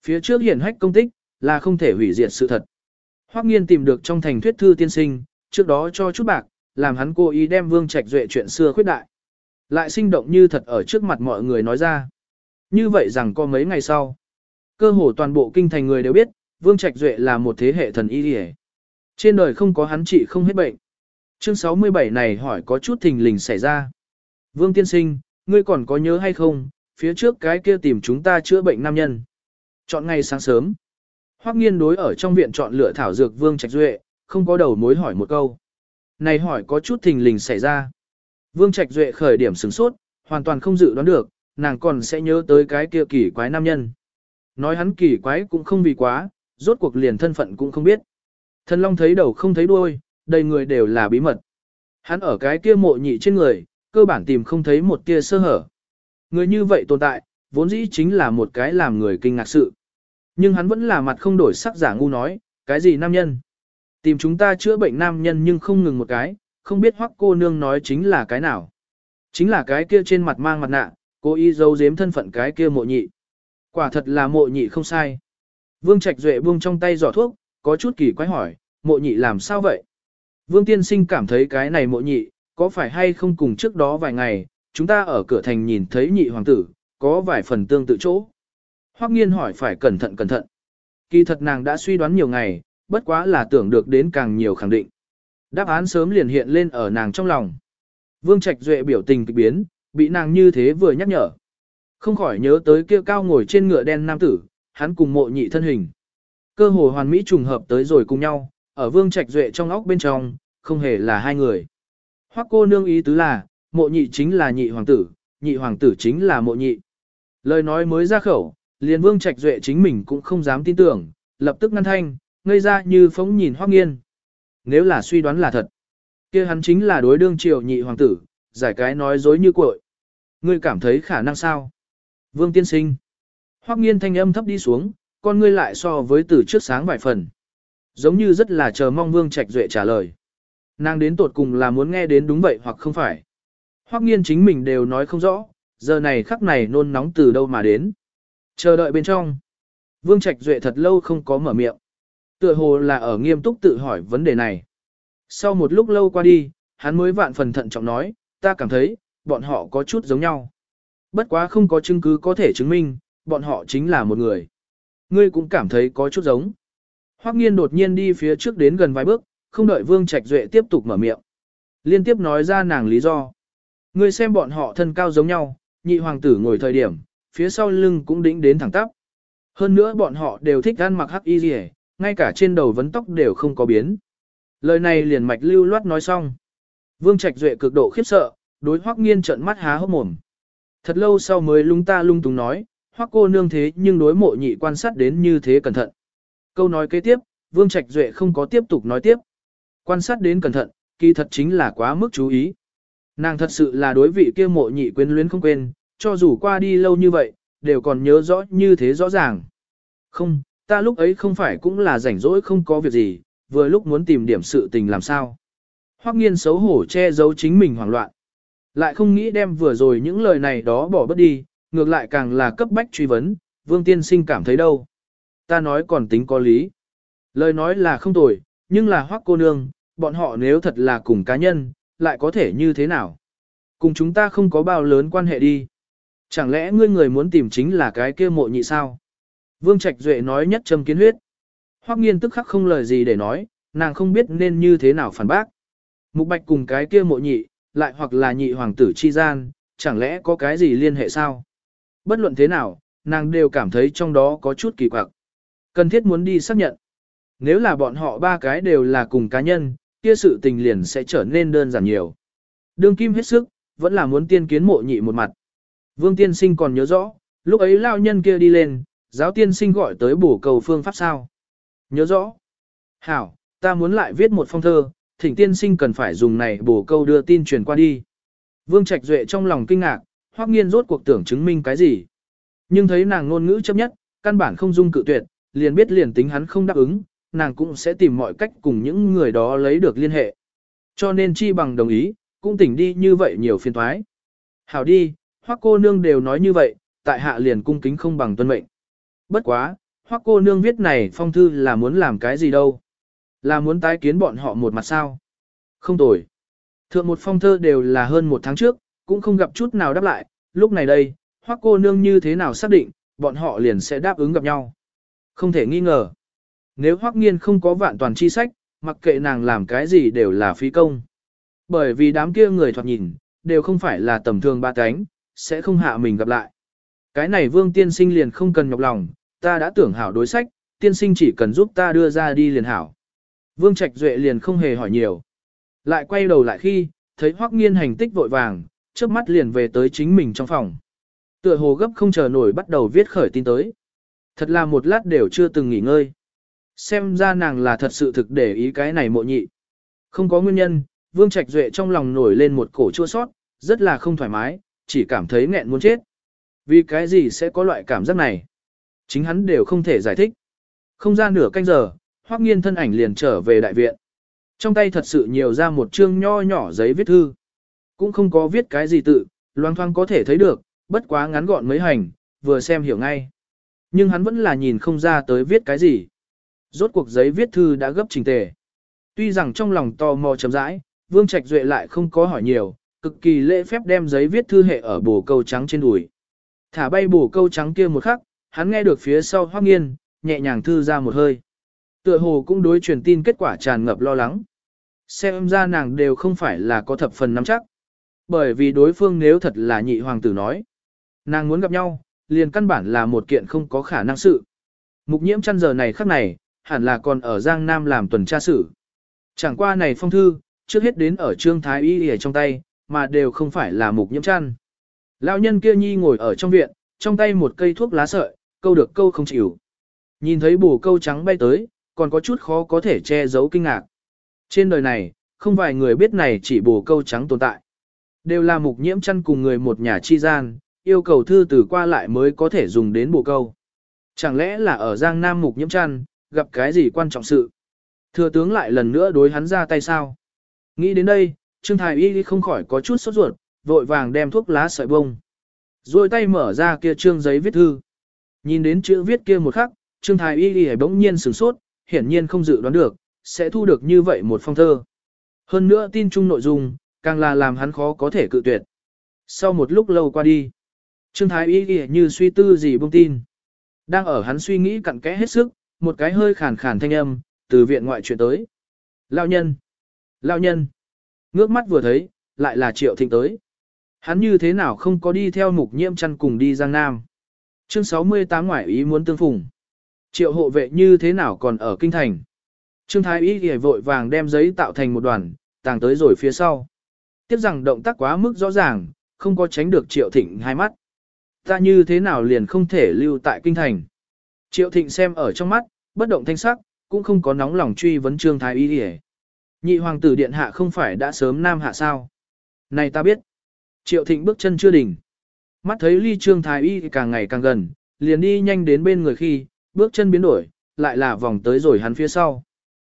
Phía trước hiển hách công tích, là không thể hủy diệt sự thật. Hoắc nghiên tìm được trong thành thuyết thư tiên sinh, trước đó cho chút bạc, làm hắn cố ý đem vương trạch duệ chuyện xưa khuyết đại. Lại sinh động như thật ở trước mặt mọi người nói ra. Như vậy rằng có mấy ngày sau, cơ hồ toàn bộ kinh thành người đều biết, Vương Trạch Duệ là một thế hệ thần y đi Trên đời không có hắn trị không hết bệnh. Chương 67 này hỏi có chút thình lình xảy ra. Vương Tiên Sinh, ngươi còn có nhớ hay không, phía trước cái kia tìm chúng ta chữa bệnh nam nhân. Chọn ngày sáng sớm. Hoắc nghiên đối ở trong viện chọn lựa thảo dược Vương Trạch Duệ, không có đầu mối hỏi một câu. Này hỏi có chút thình lình xảy ra. Vương Trạch Duệ khởi điểm sửng sốt, hoàn toàn không dự đoán được, nàng còn sẽ nhớ tới cái kia kỳ quái nam nhân. Nói hắn kỳ quái cũng không vì quá, rốt cuộc liền thân phận cũng không biết. Thần Long thấy đầu không thấy đuôi, đầy người đều là bí mật. Hắn ở cái kia mộ nhị trên người, cơ bản tìm không thấy một tia sơ hở. Người như vậy tồn tại, vốn dĩ chính là một cái làm người kinh ngạc sự. Nhưng hắn vẫn là mặt không đổi sắc giả ngu nói, cái gì nam nhân? Tìm chúng ta chữa bệnh nam nhân nhưng không ngừng một cái, không biết hoắc cô nương nói chính là cái nào. Chính là cái kia trên mặt mang mặt nạ, cố ý giấu giếm thân phận cái kia mộ nhị. Quả thật là mộ nhị không sai. Vương Trạch Duệ buông trong tay giỏ thuốc, có chút kỳ quái hỏi, mộ nhị làm sao vậy? Vương Tiên Sinh cảm thấy cái này mộ nhị, có phải hay không cùng trước đó vài ngày, chúng ta ở cửa thành nhìn thấy nhị hoàng tử, có vài phần tương tự chỗ. Hoắc nghiên hỏi phải cẩn thận cẩn thận. kỳ thật nàng đã suy đoán nhiều ngày, bất quá là tưởng được đến càng nhiều khẳng định. Đáp án sớm liền hiện lên ở nàng trong lòng. Vương Trạch Duệ biểu tình kịch biến, bị nàng như thế vừa nhắc nhở. Không khỏi nhớ tới kia cao ngồi trên ngựa đen nam tử, hắn cùng mộ nhị thân hình. Cơ hồ hoàn mỹ trùng hợp tới rồi cùng nhau, ở Vương Trạch Duệ trong óc bên trong, không hề là hai người. Hoắc cô nương ý tứ là, mộ nhị chính là nhị hoàng tử, nhị hoàng tử chính là mộ nhị. Lời nói mới ra khẩu, liền Vương Trạch Duệ chính mình cũng không dám tin tưởng, lập tức ngăn thanh, ngây ra như phóng nhìn Hoắc Nghiên. Nếu là suy đoán là thật, kia hắn chính là đối đương triều nhị hoàng tử, giải cái nói dối như cội. Ngươi cảm thấy khả năng sao? Vương tiên sinh. Hoắc Nghiên thanh âm thấp đi xuống, con ngươi lại so với từ trước sáng vài phần. Giống như rất là chờ mong Vương Trạch Duệ trả lời. Nàng đến tột cùng là muốn nghe đến đúng vậy hoặc không phải. Hoắc Nghiên chính mình đều nói không rõ, giờ này khắc này nôn nóng từ đâu mà đến. Chờ đợi bên trong. Vương Trạch Duệ thật lâu không có mở miệng. Tựa hồ là ở nghiêm túc tự hỏi vấn đề này. Sau một lúc lâu qua đi, hắn mới vạn phần thận trọng nói, ta cảm thấy, bọn họ có chút giống nhau. Bất quá không có chứng cứ có thể chứng minh, bọn họ chính là một người. Ngươi cũng cảm thấy có chút giống. Hoắc nghiên đột nhiên đi phía trước đến gần vài bước, không đợi Vương Trạch Duệ tiếp tục mở miệng. Liên tiếp nói ra nàng lý do. Ngươi xem bọn họ thân cao giống nhau, nhị hoàng tử ngồi thời điểm, phía sau lưng cũng đĩnh đến thẳng tắp. Hơn nữa bọn họ đều thích ăn mặc hắc y rìa, ngay cả trên đầu vấn tóc đều không có biến. Lời này liền mạch lưu loát nói xong. Vương Trạch Duệ cực độ khiếp sợ, đối Hoắc Nghiên trợn mắt há hốc mồm. Thật lâu sau mới lung ta lung tung nói, Hoắc cô nương thế nhưng đối mộ nhị quan sát đến như thế cẩn thận. Câu nói kế tiếp, Vương Trạch Duệ không có tiếp tục nói tiếp. Quan sát đến cẩn thận, kỳ thật chính là quá mức chú ý. Nàng thật sự là đối vị kia mộ nhị quyến luyến không quên, cho dù qua đi lâu như vậy, đều còn nhớ rõ như thế rõ ràng. Không, ta lúc ấy không phải cũng là rảnh rỗi không có việc gì, vừa lúc muốn tìm điểm sự tình làm sao. Hoắc nghiên xấu hổ che giấu chính mình hoảng loạn. Lại không nghĩ đem vừa rồi những lời này đó bỏ bất đi, ngược lại càng là cấp bách truy vấn, vương tiên sinh cảm thấy đâu. Ta nói còn tính có lý. Lời nói là không tồi, nhưng là hoắc cô nương, bọn họ nếu thật là cùng cá nhân, lại có thể như thế nào? Cùng chúng ta không có bao lớn quan hệ đi. Chẳng lẽ ngươi người muốn tìm chính là cái kia mộ nhị sao? Vương Trạch Duệ nói nhất châm kiến huyết. Hoắc nghiên tức khắc không lời gì để nói, nàng không biết nên như thế nào phản bác. Mục bạch cùng cái kia mộ nhị, lại hoặc là nhị hoàng tử chi gian, chẳng lẽ có cái gì liên hệ sao? Bất luận thế nào, nàng đều cảm thấy trong đó có chút kỳ quặc. Cần thiết muốn đi xác nhận. Nếu là bọn họ ba cái đều là cùng cá nhân, kia sự tình liền sẽ trở nên đơn giản nhiều. Đường kim hết sức, vẫn là muốn tiên kiến mộ nhị một mặt. Vương tiên sinh còn nhớ rõ, lúc ấy lao nhân kia đi lên, giáo tiên sinh gọi tới bổ cầu phương pháp sao. Nhớ rõ. Hảo, ta muốn lại viết một phong thơ, thỉnh tiên sinh cần phải dùng này bổ câu đưa tin truyền qua đi. Vương Trạch Duệ trong lòng kinh ngạc, hoắc nghiên rốt cuộc tưởng chứng minh cái gì. Nhưng thấy nàng ngôn ngữ chấp nhất, căn bản không dung cự tuyệt, liền biết liền tính hắn không đáp ứng, nàng cũng sẽ tìm mọi cách cùng những người đó lấy được liên hệ. Cho nên chi bằng đồng ý, cũng tỉnh đi như vậy nhiều phiên thoái. Hảo đi, hoắc cô nương đều nói như vậy, tại hạ liền cung kính không bằng tuân mệnh. Bất quá, hoắc cô nương viết này phong thư là muốn làm cái gì đâu. Là muốn tái kiến bọn họ một mặt sao. Không tồi. Thượng một phong thơ đều là hơn một tháng trước, cũng không gặp chút nào đáp lại, lúc này đây, hoắc cô nương như thế nào xác định, bọn họ liền sẽ đáp ứng gặp nhau. Không thể nghi ngờ. Nếu hoắc nghiên không có vạn toàn chi sách, mặc kệ nàng làm cái gì đều là phí công. Bởi vì đám kia người thoạt nhìn, đều không phải là tầm thường ba cánh, sẽ không hạ mình gặp lại. Cái này vương tiên sinh liền không cần nhọc lòng, ta đã tưởng hảo đối sách, tiên sinh chỉ cần giúp ta đưa ra đi liền hảo. Vương Trạch Duệ liền không hề hỏi nhiều. Lại quay đầu lại khi, thấy Hoắc Nghiên hành tích vội vàng, chớp mắt liền về tới chính mình trong phòng. Tựa hồ gấp không chờ nổi bắt đầu viết khởi tin tới. Thật là một lát đều chưa từng nghỉ ngơi. Xem ra nàng là thật sự thực để ý cái này mộ nhị. Không có nguyên nhân, Vương Trạch Duệ trong lòng nổi lên một cổ chua sót, rất là không thoải mái, chỉ cảm thấy nghẹn muốn chết. Vì cái gì sẽ có loại cảm giác này? Chính hắn đều không thể giải thích. Không ra nửa canh giờ, Hoắc Nghiên thân ảnh liền trở về đại viện. Trong tay thật sự nhiều ra một chương nho nhỏ giấy viết thư. Cũng không có viết cái gì tự, loang thoang có thể thấy được, bất quá ngắn gọn mấy hành, vừa xem hiểu ngay. Nhưng hắn vẫn là nhìn không ra tới viết cái gì. Rốt cuộc giấy viết thư đã gấp trình tề. Tuy rằng trong lòng tò mò chấm rãi, Vương Trạch Duệ lại không có hỏi nhiều, cực kỳ lễ phép đem giấy viết thư hệ ở bổ câu trắng trên đùi. Thả bay bổ câu trắng kia một khắc, hắn nghe được phía sau Hoắc Nghiên, nhẹ nhàng thư ra một hơi. Tựa hồ cũng đối truyền tin kết quả tràn ngập lo lắng. Xem ra nàng đều không phải là có thập phần nắm chắc. Bởi vì đối phương nếu thật là nhị hoàng tử nói. Nàng muốn gặp nhau, liền căn bản là một kiện không có khả năng sự. Mục nhiễm chăn giờ này khắc này, hẳn là còn ở Giang Nam làm tuần tra sử. Chẳng qua này phong thư, trước hết đến ở Trương Thái Y ở trong tay, mà đều không phải là mục nhiễm chăn. Lão nhân kia nhi ngồi ở trong viện, trong tay một cây thuốc lá sợi, câu được câu không chịu. Nhìn thấy bù câu trắng bay tới, còn có chút khó có thể che giấu kinh ngạc. Trên đời này, không vài người biết này chỉ bù câu trắng tồn tại. Đều là mục nhiễm chăn cùng người một nhà chi gian, yêu cầu thư từ qua lại mới có thể dùng đến bù câu. Chẳng lẽ là ở Giang Nam mục nhiễm chăn, gặp cái gì quan trọng sự? Thừa tướng lại lần nữa đối hắn ra tay sao? Nghĩ đến đây, Trương Thái Y không khỏi có chút sốt ruột, vội vàng đem thuốc lá sợi bông. Rồi tay mở ra kia trương giấy viết thư. Nhìn đến chữ viết kia một khắc, Trương Thái Y hề bỗng nhiên sửng sốt, hiển nhiên không dự đoán được, sẽ thu được như vậy một phong thơ. Hơn nữa tin chung nội dung, càng là làm hắn khó có thể cự tuyệt. Sau một lúc lâu qua đi, Trương Thái Y Y như suy tư gì bông tin. Đang ở hắn suy nghĩ cặn kẽ hết sức, một cái hơi khàn khàn thanh âm, từ viện ngoại chuyện tới. Lão nhân! Lão nhân! Ngước mắt vừa thấy, lại là Triệu Thịnh tới. Hắn như thế nào không có đi theo mục nhiễm chăn cùng đi Giang Nam. Chương 68 ngoại ý muốn tương phùng. Triệu hộ vệ như thế nào còn ở kinh thành. Trương Thái Y ghề vội vàng đem giấy tạo thành một đoàn, tàng tới rồi phía sau. Tiếp rằng động tác quá mức rõ ràng, không có tránh được Triệu Thịnh hai mắt. Ta như thế nào liền không thể lưu tại kinh thành. Triệu Thịnh xem ở trong mắt, bất động thanh sắc, cũng không có nóng lòng truy vấn Trương Thái Y đi Nhị hoàng tử điện hạ không phải đã sớm nam hạ sao? Này ta biết. Triệu Thịnh bước chân chưa đỉnh. Mắt thấy ly Trương Thái Y càng ngày càng gần, liền đi nhanh đến bên người khi, bước chân biến đổi, lại là vòng tới rồi hắn phía sau.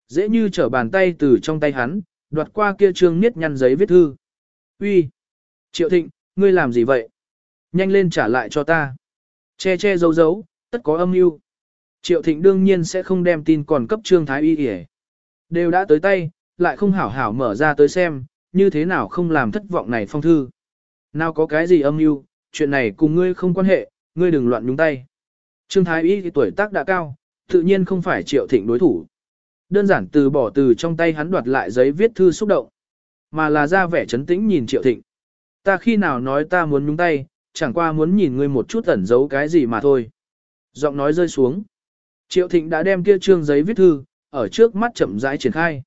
Dễ như trở bàn tay từ trong tay hắn, đoạt qua kia trương niết nhăn giấy viết thư. Uy, Triệu Thịnh, ngươi làm gì vậy? Nhanh lên trả lại cho ta. Che che giấu giấu, tất có âm mưu. Triệu Thịnh đương nhiên sẽ không đem tin còn cấp Trương Thái Y kìa. Đều đã tới tay, lại không hảo hảo mở ra tới xem, như thế nào không làm thất vọng này phong thư. Nào có cái gì âm mưu, chuyện này cùng ngươi không quan hệ, ngươi đừng loạn nhúng tay. Trương Thái Y thì tuổi tác đã cao, tự nhiên không phải Triệu Thịnh đối thủ. Đơn giản từ bỏ từ trong tay hắn đoạt lại giấy viết thư xúc động, mà là ra vẻ chấn tĩnh nhìn Triệu Thịnh. Ta khi nào nói ta muốn nhúng tay, chẳng qua muốn nhìn ngươi một chút ẩn giấu cái gì mà thôi. Giọng nói rơi xuống. Triệu Thịnh đã đem kia trương giấy viết thư, ở trước mắt chậm rãi triển khai.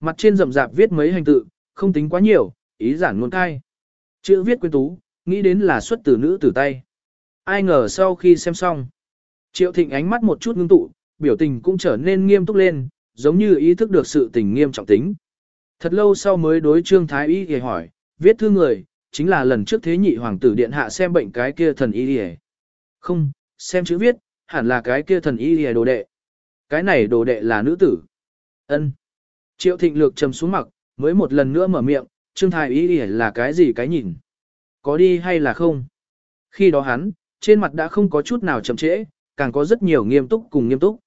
Mặt trên rậm rạp viết mấy hành tự, không tính quá nhiều, ý giản ngôn cai. Chữ viết quyến tú, nghĩ đến là xuất từ nữ tử tay. Ai ngờ sau khi xem xong, Triệu Thịnh ánh mắt một chút ngưng tụ, biểu tình cũng trở nên nghiêm túc lên, giống như ý thức được sự tình nghiêm trọng tính. Thật lâu sau mới đối Trương Thái Y thì hỏi, viết thư người, chính là lần trước thế nhị hoàng tử điện hạ xem bệnh cái kia thần y hề. Không, xem chữ viết, hẳn là cái kia thần y lìa đồ đệ. Cái này đồ đệ là nữ tử. ân Triệu thịnh lược trầm xuống mặc, mới một lần nữa mở miệng, Trương Thái Y lìa là cái gì cái nhìn. Có đi hay là không? Khi đó hắn, trên mặt đã không có chút nào chậm trễ, càng có rất nhiều nghiêm túc cùng nghiêm túc.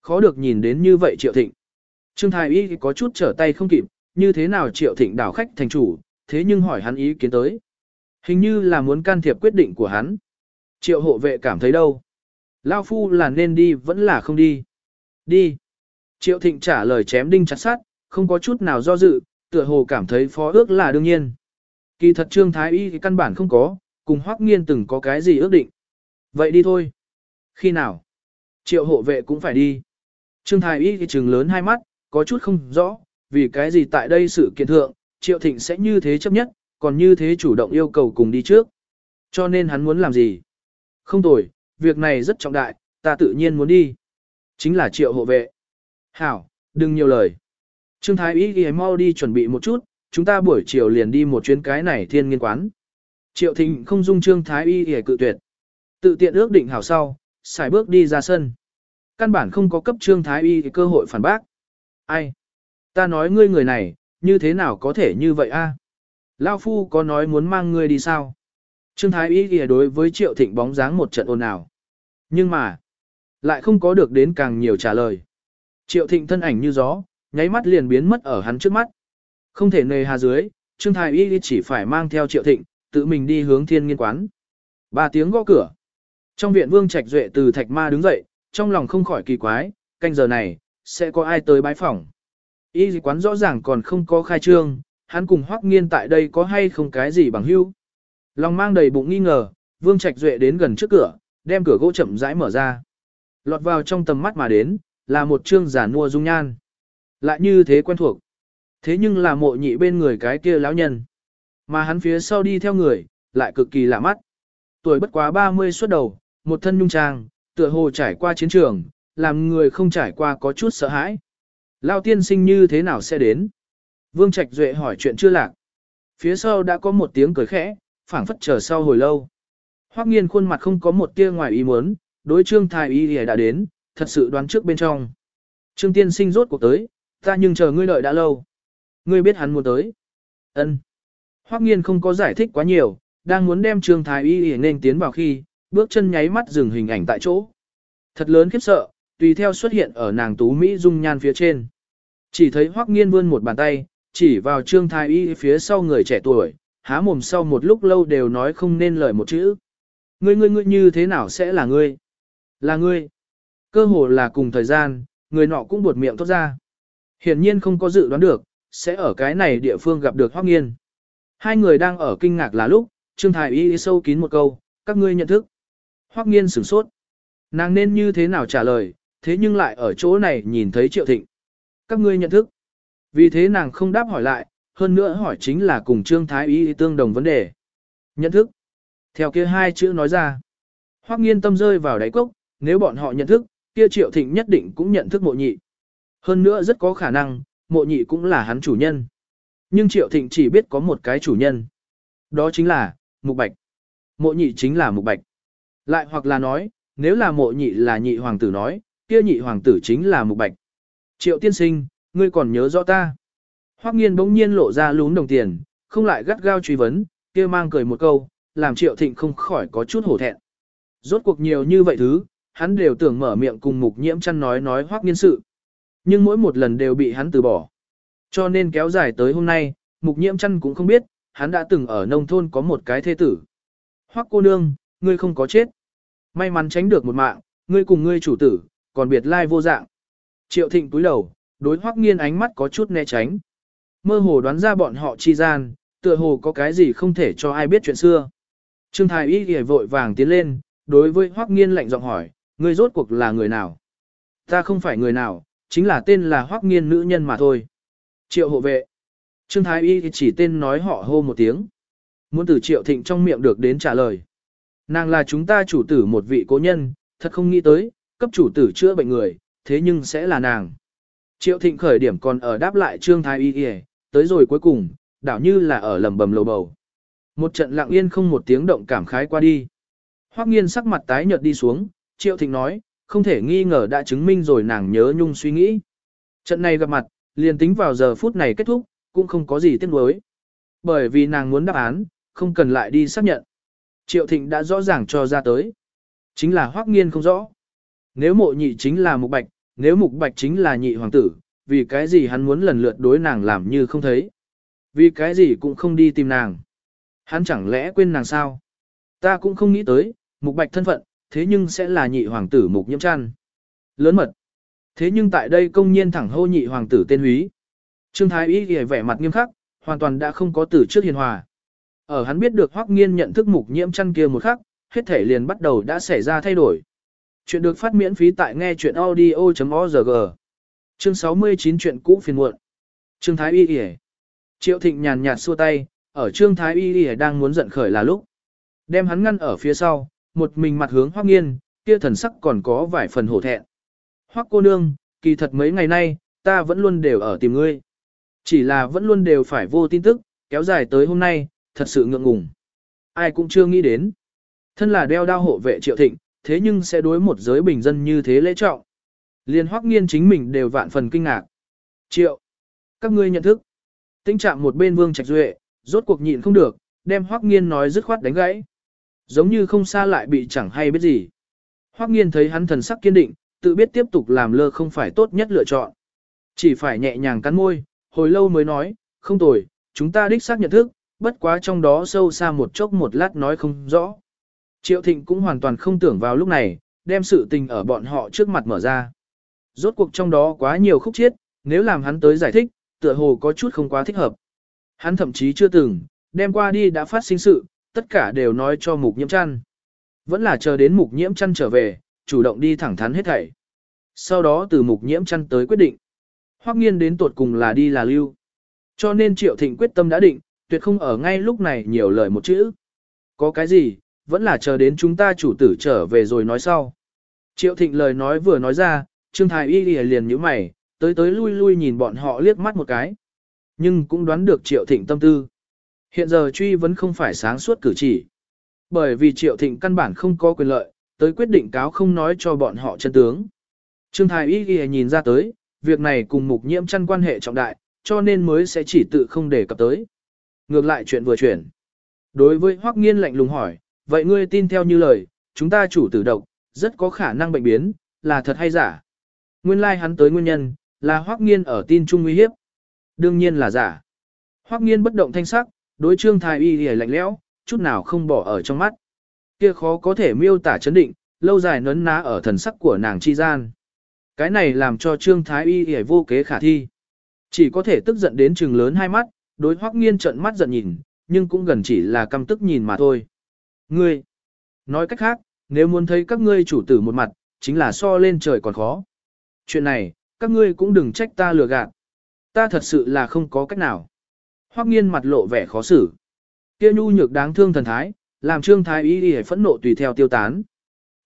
Khó được nhìn đến như vậy Triệu Thịnh. Trương Thái Y có chút trở tay không kịp, như thế nào Triệu Thịnh đảo khách thành chủ, thế nhưng hỏi hắn ý kiến tới. Hình như là muốn can thiệp quyết định của hắn. Triệu hộ vệ cảm thấy đâu? Lao phu là nên đi vẫn là không đi? Đi. Triệu Thịnh trả lời chém đinh chặt sát, không có chút nào do dự, tựa hồ cảm thấy phó ước là đương nhiên. Kỳ thật Trương Thái Y thì căn bản không có, cùng Hoắc Nghiên từng có cái gì ước định. Vậy đi thôi. Khi nào? Triệu hộ vệ cũng phải đi. Trương Thái Y thì trừng lớn hai mắt, có chút không rõ, vì cái gì tại đây sự kiện thượng, Triệu Thịnh sẽ như thế chấp nhất, còn như thế chủ động yêu cầu cùng đi trước. Cho nên hắn muốn làm gì? Không tồi, việc này rất trọng đại, ta tự nhiên muốn đi. Chính là Triệu hộ vệ. Hảo, đừng nhiều lời. Trương Thái Ý ghi mau đi chuẩn bị một chút, chúng ta buổi chiều liền đi một chuyến cái này thiên nghiên quán. Triệu Thịnh không dung Trương Thái Y thì cự tuyệt. Tự tiện ước định hảo sau, xài bước đi ra sân. Căn bản không có cấp Trương Thái Y cơ hội phản bác. Ai? Ta nói ngươi người này, như thế nào có thể như vậy a? À? Lao Phu có nói muốn mang ngươi đi sao? Trương Thái Y ghi đối với Triệu Thịnh bóng dáng một trận ồn ào. Nhưng mà, lại không có được đến càng nhiều trả lời. Triệu Thịnh thân ảnh như gió, nháy mắt liền biến mất ở hắn trước mắt. Không thể nề hà dưới, Trương Thái Y chỉ phải mang theo Triệu Thịnh, tự mình đi hướng thiên nghiên quán. Ba tiếng gõ cửa. Trong viện Vương Trạch Duệ từ thạch ma đứng dậy, trong lòng không khỏi kỳ quái, canh giờ này, sẽ có ai tới bái phỏng. Y quán rõ ràng còn không có khai trương, hắn cùng Hoắc Nghiên tại đây có hay không cái gì bằng hữu. Lòng mang đầy bụng nghi ngờ, Vương Trạch Duệ đến gần trước cửa, đem cửa gỗ chậm rãi mở ra. Lọt vào trong tầm mắt mà đến, là một trương giả mua dung nhan. Lại như thế quen thuộc. Thế nhưng là mộ nhị bên người cái kia lão nhân. Mà hắn phía sau đi theo người, lại cực kỳ lạ mắt. Tuổi bất quá 30 xuất đầu, một thân nhung trang, tựa hồ trải qua chiến trường, làm người không trải qua có chút sợ hãi. Lao tiên sinh như thế nào sẽ đến? Vương Trạch Duệ hỏi chuyện chưa lạc. Phía sau đã có một tiếng cười khẽ, phảng phất chờ sau hồi lâu. Hoắc nghiên khuôn mặt không có một tia ngoài ý muốn, đối trương thái y đã đến, thật sự đoán trước bên trong. Trương tiên sinh rốt cuộc tới, ta nhưng chờ ngươi đợi đã lâu. Ngươi biết hắn muốn tới. Ân. Hoắc nghiên không có giải thích quá nhiều, đang muốn đem trương thái y nên tiến vào khi, bước chân nháy mắt dừng hình ảnh tại chỗ. Thật lớn khiếp sợ, tùy theo xuất hiện ở nàng tú Mỹ dung nhan phía trên. Chỉ thấy Hoắc nghiên vươn một bàn tay, chỉ vào trương thái y phía sau người trẻ tuổi, há mồm sau một lúc lâu đều nói không nên lời một chữ. Ngươi ngươi ngươi như thế nào sẽ là ngươi? Là ngươi. Cơ hồ là cùng thời gian, người nọ cũng buột miệng thốt ra. Hiển nhiên không có dự đoán được, sẽ ở cái này địa phương gặp được Hoắc Nghiên. Hai người đang ở kinh ngạc là lúc, Trương Thái Y sâu kín một câu, các ngươi nhận thức. Hoắc Nghiên sửng sốt. Nàng nên như thế nào trả lời, thế nhưng lại ở chỗ này nhìn thấy Triệu Thịnh. Các ngươi nhận thức. Vì thế nàng không đáp hỏi lại, hơn nữa hỏi chính là cùng Trương Thái Y tương đồng vấn đề. Nhận thức. Theo kia hai chữ nói ra. Hoắc nghiên tâm rơi vào đáy cốc, nếu bọn họ nhận thức, kia Triệu Thịnh nhất định cũng nhận thức mộ nhị. Hơn nữa rất có khả năng, mộ nhị cũng là hắn chủ nhân. Nhưng Triệu Thịnh chỉ biết có một cái chủ nhân. Đó chính là, Mục Bạch. Mộ nhị chính là Mục Bạch. Lại hoặc là nói, nếu là mộ nhị là nhị hoàng tử nói, kia nhị hoàng tử chính là Mục Bạch. Triệu tiên sinh, ngươi còn nhớ rõ ta. Hoắc nghiên bỗng nhiên lộ ra lún đồng tiền, không lại gắt gao truy vấn, kia mang cười một câu, làm triệu thịnh không khỏi có chút hổ thẹn. Rốt cuộc nhiều như vậy thứ, hắn đều tưởng mở miệng cùng mục nhiễm chăn nói nói Hoắc nghiên sự. Nhưng mỗi một lần đều bị hắn từ bỏ. Cho nên kéo dài tới hôm nay, mục nhiễm chăn cũng không biết, hắn đã từng ở nông thôn có một cái thê tử. Hoắc cô nương, ngươi không có chết. May mắn tránh được một mạng, ngươi cùng ngươi chủ tử, còn biệt lai vô dạng. Triệu thịnh túi đầu, đối Hoắc nghiên ánh mắt có chút né tránh. Mơ hồ đoán ra bọn họ chi gian, tựa hồ có cái gì không thể cho ai biết chuyện xưa. Trương Thái Y ghề vội vàng tiến lên, đối với Hoắc Nghiên lạnh giọng hỏi, ngươi rốt cuộc là người nào? Ta không phải người nào, chính là tên là Hoắc Nghiên nữ nhân mà thôi. Triệu hộ vệ. Trương Thái Y chỉ tên nói họ hô một tiếng. Muốn từ Triệu Thịnh trong miệng được đến trả lời. Nàng là chúng ta chủ tử một vị cố nhân, thật không nghĩ tới, cấp chủ tử chữa bệnh người, thế nhưng sẽ là nàng. Triệu Thịnh khởi điểm còn ở đáp lại Trương Thái Y Y, tới rồi cuối cùng, đảo như là ở lầm bầm lầu bầu. Một trận lặng yên không một tiếng động cảm khái qua đi. Hoắc nghiên sắc mặt tái nhợt đi xuống, Triệu Thịnh nói, không thể nghi ngờ đã chứng minh rồi nàng nhớ nhung suy nghĩ. Trận này gặp mặt, liền tính vào giờ phút này kết thúc, cũng không có gì tiếc nuối. Bởi vì nàng muốn đáp án, không cần lại đi xác nhận. Triệu Thịnh đã rõ ràng cho ra tới. Chính là Hoắc nghiên không rõ. Nếu mộ nhị chính là mục bạch, nếu mục bạch chính là nhị hoàng tử, vì cái gì hắn muốn lần lượt đối nàng làm như không thấy. Vì cái gì cũng không đi tìm nàng. Hắn chẳng lẽ quên nàng sao? Ta cũng không nghĩ tới, mục bạch thân phận, thế nhưng sẽ là nhị hoàng tử mục nhiễm chăn. Lớn mật. Thế nhưng tại đây công nhiên thẳng hô nhị hoàng tử tên húy. Trương Thái Y ghi vẻ mặt nghiêm khắc, hoàn toàn đã không có từ trước hiền hòa. Ở hắn biết được Hoắc Nghiên nhận thức mục nhiễm chăn kia một khắc, hết thể liền bắt đầu đã xảy ra thay đổi. Chuyện được phát miễn phí tại nghe chuyện audio.org. Chương 69 chuyện cũ phiền muộn. Trương Thái Y Y. Triệu Thịnh nhàn nhạt xua tay, ở Trương Thái Y Y đang muốn giận khởi là lúc. Đem hắn ngăn ở phía sau, một mình mặt hướng Hoắc Nghiên, kia thần sắc còn có vài phần hổ thẹn. Hoắc cô nương, kỳ thật mấy ngày nay, ta vẫn luôn đều ở tìm ngươi. Chỉ là vẫn luôn đều phải vô tin tức, kéo dài tới hôm nay, thật sự ngượng ngùng. Ai cũng chưa nghĩ đến. Thân là đeo đao hộ vệ Triệu Thịnh, thế nhưng sẽ đối một giới bình dân như thế lễ trọng. Liên hoắc nghiên chính mình đều vạn phần kinh ngạc. Triệu, các ngươi nhận thức. Tinh trạng một bên vương trạch duệ, rốt cuộc nhịn không được, đem hoắc nghiên nói dứt khoát đánh gãy. Giống như không xa lại bị chẳng hay biết gì. Hoắc nghiên thấy hắn thần sắc kiên định, tự biết tiếp tục làm lơ không phải tốt nhất lựa chọn. Chỉ phải nhẹ nhàng cắn môi, hồi lâu mới nói, không tồi, chúng ta đích xác nhận thức, bất quá trong đó sâu xa một chốc một lát nói không rõ. Triệu Thịnh cũng hoàn toàn không tưởng vào lúc này, đem sự tình ở bọn họ trước mặt mở ra. Rốt cuộc trong đó quá nhiều khúc chiết, nếu làm hắn tới giải thích, tựa hồ có chút không quá thích hợp. Hắn thậm chí chưa từng, đem qua đi đã phát sinh sự, tất cả đều nói cho mục nhiễm chăn. Vẫn là chờ đến mục nhiễm chăn trở về, chủ động đi thẳng thắn hết thảy. Sau đó từ mục nhiễm chăn tới quyết định. Hoắc nghiên đến tuột cùng là đi là lưu. Cho nên Triệu Thịnh quyết tâm đã định, tuyệt không ở ngay lúc này nhiều lời một chữ. Có cái gì, vẫn là chờ đến chúng ta chủ tử trở về rồi nói sau. Triệu Thịnh lời nói vừa nói ra, Trương Thái Y liền nhíu mày, tới tới lui lui nhìn bọn họ liếc mắt một cái. Nhưng cũng đoán được Triệu Thịnh tâm tư. Hiện giờ truy vẫn không phải sáng suốt cử chỉ. Bởi vì Triệu Thịnh căn bản không có quyền lợi, tới quyết định cáo không nói cho bọn họ chân tướng. Trương Thái Y nhìn ra tới, việc này cùng mục nhiễm chăn quan hệ trọng đại, cho nên mới sẽ chỉ tự không để cập tới. Ngược lại chuyện vừa chuyển. Đối với Hoắc Nghiên lạnh lùng hỏi, vậy ngươi tin theo như lời, chúng ta chủ tử độc, rất có khả năng bệnh biến, là thật hay giả? Nguyên lai like hắn tới nguyên nhân, là Hoắc Nghiên ở tin trung nguy hiếp. Đương nhiên là giả. Hoắc Nghiên bất động thanh sắc, đối Trương Thái Y lìa lạnh lẽo, chút nào không bỏ ở trong mắt. Kia khó có thể miêu tả chấn định, lâu dài nấn ná ở thần sắc của nàng chi gian. Cái này làm cho Trương Thái Y lìa vô kế khả thi. Chỉ có thể tức giận đến trừng lớn hai mắt, đối Hoắc Nghiên trợn mắt giận nhìn, nhưng cũng gần chỉ là căm tức nhìn mà thôi. Ngươi, nói cách khác, nếu muốn thấy các ngươi chủ tử một mặt, chính là so lên trời còn khó. Chuyện này, các ngươi cũng đừng trách ta lừa gạt. Ta thật sự là không có cách nào. Hoắc nghiên mặt lộ vẻ khó xử. Kia nhu nhược đáng thương thần thái, làm trương thái y y phẫn nộ tùy theo tiêu tán.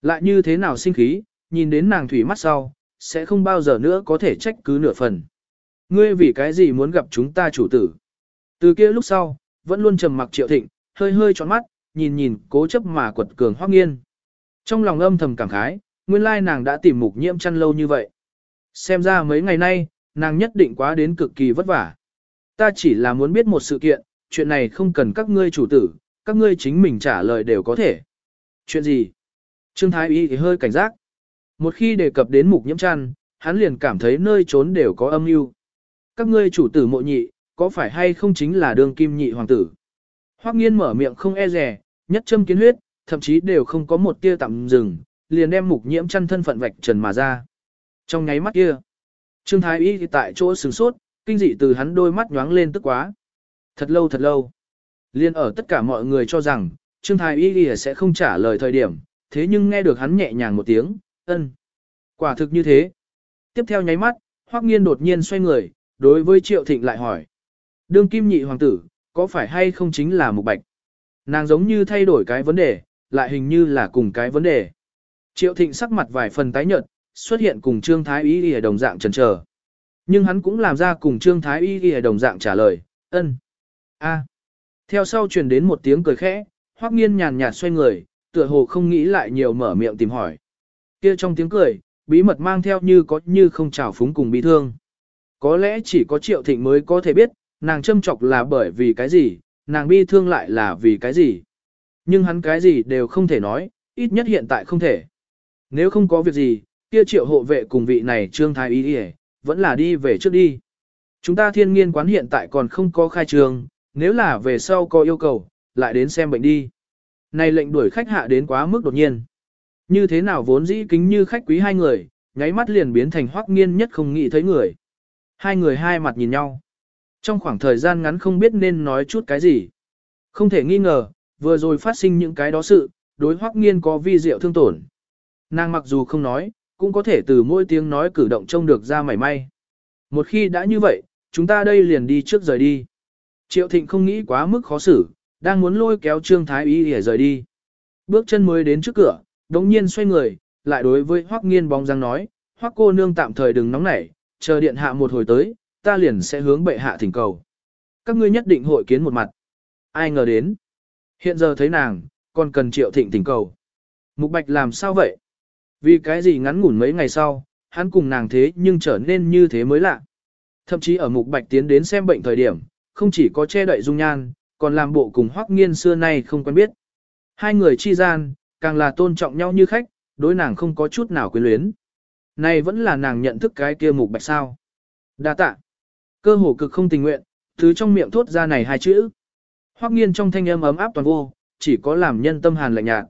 Lại như thế nào sinh khí, nhìn đến nàng thủy mắt sau, sẽ không bao giờ nữa có thể trách cứ nửa phần. Ngươi vì cái gì muốn gặp chúng ta chủ tử? Từ kia lúc sau, vẫn luôn trầm mặc triệu thịnh, hơi hơi tròn mắt, nhìn nhìn cố chấp mà quật cường hoác nghiên. Trong lòng âm thầm cảm khái, nguyên lai nàng đã tìm mục nhiễm chăn lâu như vậy. Xem ra mấy ngày nay, nàng nhất định quá đến cực kỳ vất vả. Ta chỉ là muốn biết một sự kiện, chuyện này không cần các ngươi chủ tử, các ngươi chính mình trả lời đều có thể. Chuyện gì? Trương Thái Y thì hơi cảnh giác. Một khi đề cập đến mục nhiễm chăn, hắn liền cảm thấy nơi trốn đều có âm mưu. Các ngươi chủ tử mộ nhị, có phải hay không chính là đường kim nhị hoàng tử? Hoắc nghiên mở miệng không e dè, nhất châm kiến huyết, thậm chí đều không có một tia tạm dừng, liền đem mục nhiễm chăn thân phận vạch trần mà ra. Trong nháy mắt kia, Trương Thái Y thì tại chỗ sửng sốt, kinh dị từ hắn đôi mắt nhoáng lên tức quá. Thật lâu thật lâu. Liên ở tất cả mọi người cho rằng, Trương Thái Y thì sẽ không trả lời thời điểm, thế nhưng nghe được hắn nhẹ nhàng một tiếng, ân. Quả thực như thế. Tiếp theo nháy mắt, Hoắc Nghiên đột nhiên xoay người, đối với Triệu Thịnh lại hỏi. Đương kim nhị hoàng tử, có phải hay không chính là mục bạch? Nàng giống như thay đổi cái vấn đề, lại hình như là cùng cái vấn đề. Triệu Thịnh sắc mặt vài phần tái nhợt, xuất hiện cùng Trương Thái Y ở đồng dạng chần chờ. Nhưng hắn cũng làm ra cùng Trương Thái Y ở đồng dạng trả lời, ân. a. Theo sau truyền đến một tiếng cười khẽ, Hoắc Nghiên nhàn nhạt xoay người, tựa hồ không nghĩ lại nhiều mở miệng tìm hỏi. Kia trong tiếng cười, bí mật mang theo như có như không trào phúng cùng bi thương. Có lẽ chỉ có Triệu Thịnh mới có thể biết, nàng châm chọc là bởi vì cái gì, nàng bi thương lại là vì cái gì. Nhưng hắn cái gì đều không thể nói, ít nhất hiện tại không thể. Nếu không có việc gì, kia triệu hộ vệ cùng vị này trương thái y đi vẫn là đi về trước đi. Chúng ta thiên nghiên quán hiện tại còn không có khai trường, nếu là về sau có yêu cầu, lại đến xem bệnh đi. Này lệnh đuổi khách hạ đến quá mức đột nhiên. Như thế nào vốn dĩ kính như khách quý hai người, nháy mắt liền biến thành hoắc nghiên nhất không nghĩ thấy người. Hai người hai mặt nhìn nhau. Trong khoảng thời gian ngắn không biết nên nói chút cái gì. Không thể nghi ngờ, vừa rồi phát sinh những cái đó sự, đối hoắc nghiên có vi diệu thương tổn. Nàng mặc dù không nói, cũng có thể từ mỗi tiếng nói cử động trông được ra mảy may. Một khi đã như vậy, chúng ta đây liền đi trước rời đi. Triệu Thịnh không nghĩ quá mức khó xử, đang muốn lôi kéo Trương Thái Y để rời đi. Bước chân mới đến trước cửa, đống nhiên xoay người, lại đối với Hoắc Nghiên bóng dáng nói, Hoắc cô nương tạm thời đừng nóng nảy, chờ điện hạ một hồi tới, ta liền sẽ hướng bệ hạ thỉnh cầu. Các ngươi nhất định hội kiến một mặt. Ai ngờ đến. Hiện giờ thấy nàng, còn cần Triệu Thịnh thỉnh cầu. Mục Bạch làm sao vậy? Vì cái gì ngắn ngủn mấy ngày sau, hắn cùng nàng thế nhưng trở nên như thế mới lạ. Thậm chí ở mục bạch tiến đến xem bệnh thời điểm, không chỉ có che đậy dung nhan, còn làm bộ cùng hoắc nghiên xưa nay không quen biết. Hai người chi gian, càng là tôn trọng nhau như khách, đối nàng không có chút nào quyến luyến. Này vẫn là nàng nhận thức cái kia mục bạch sao. đa tạ. Cơ hồ cực không tình nguyện, thứ trong miệng thốt ra này hai chữ. Hoắc nghiên trong thanh âm ấm áp toàn vô, chỉ có làm nhân tâm hàn lạnh nhạt.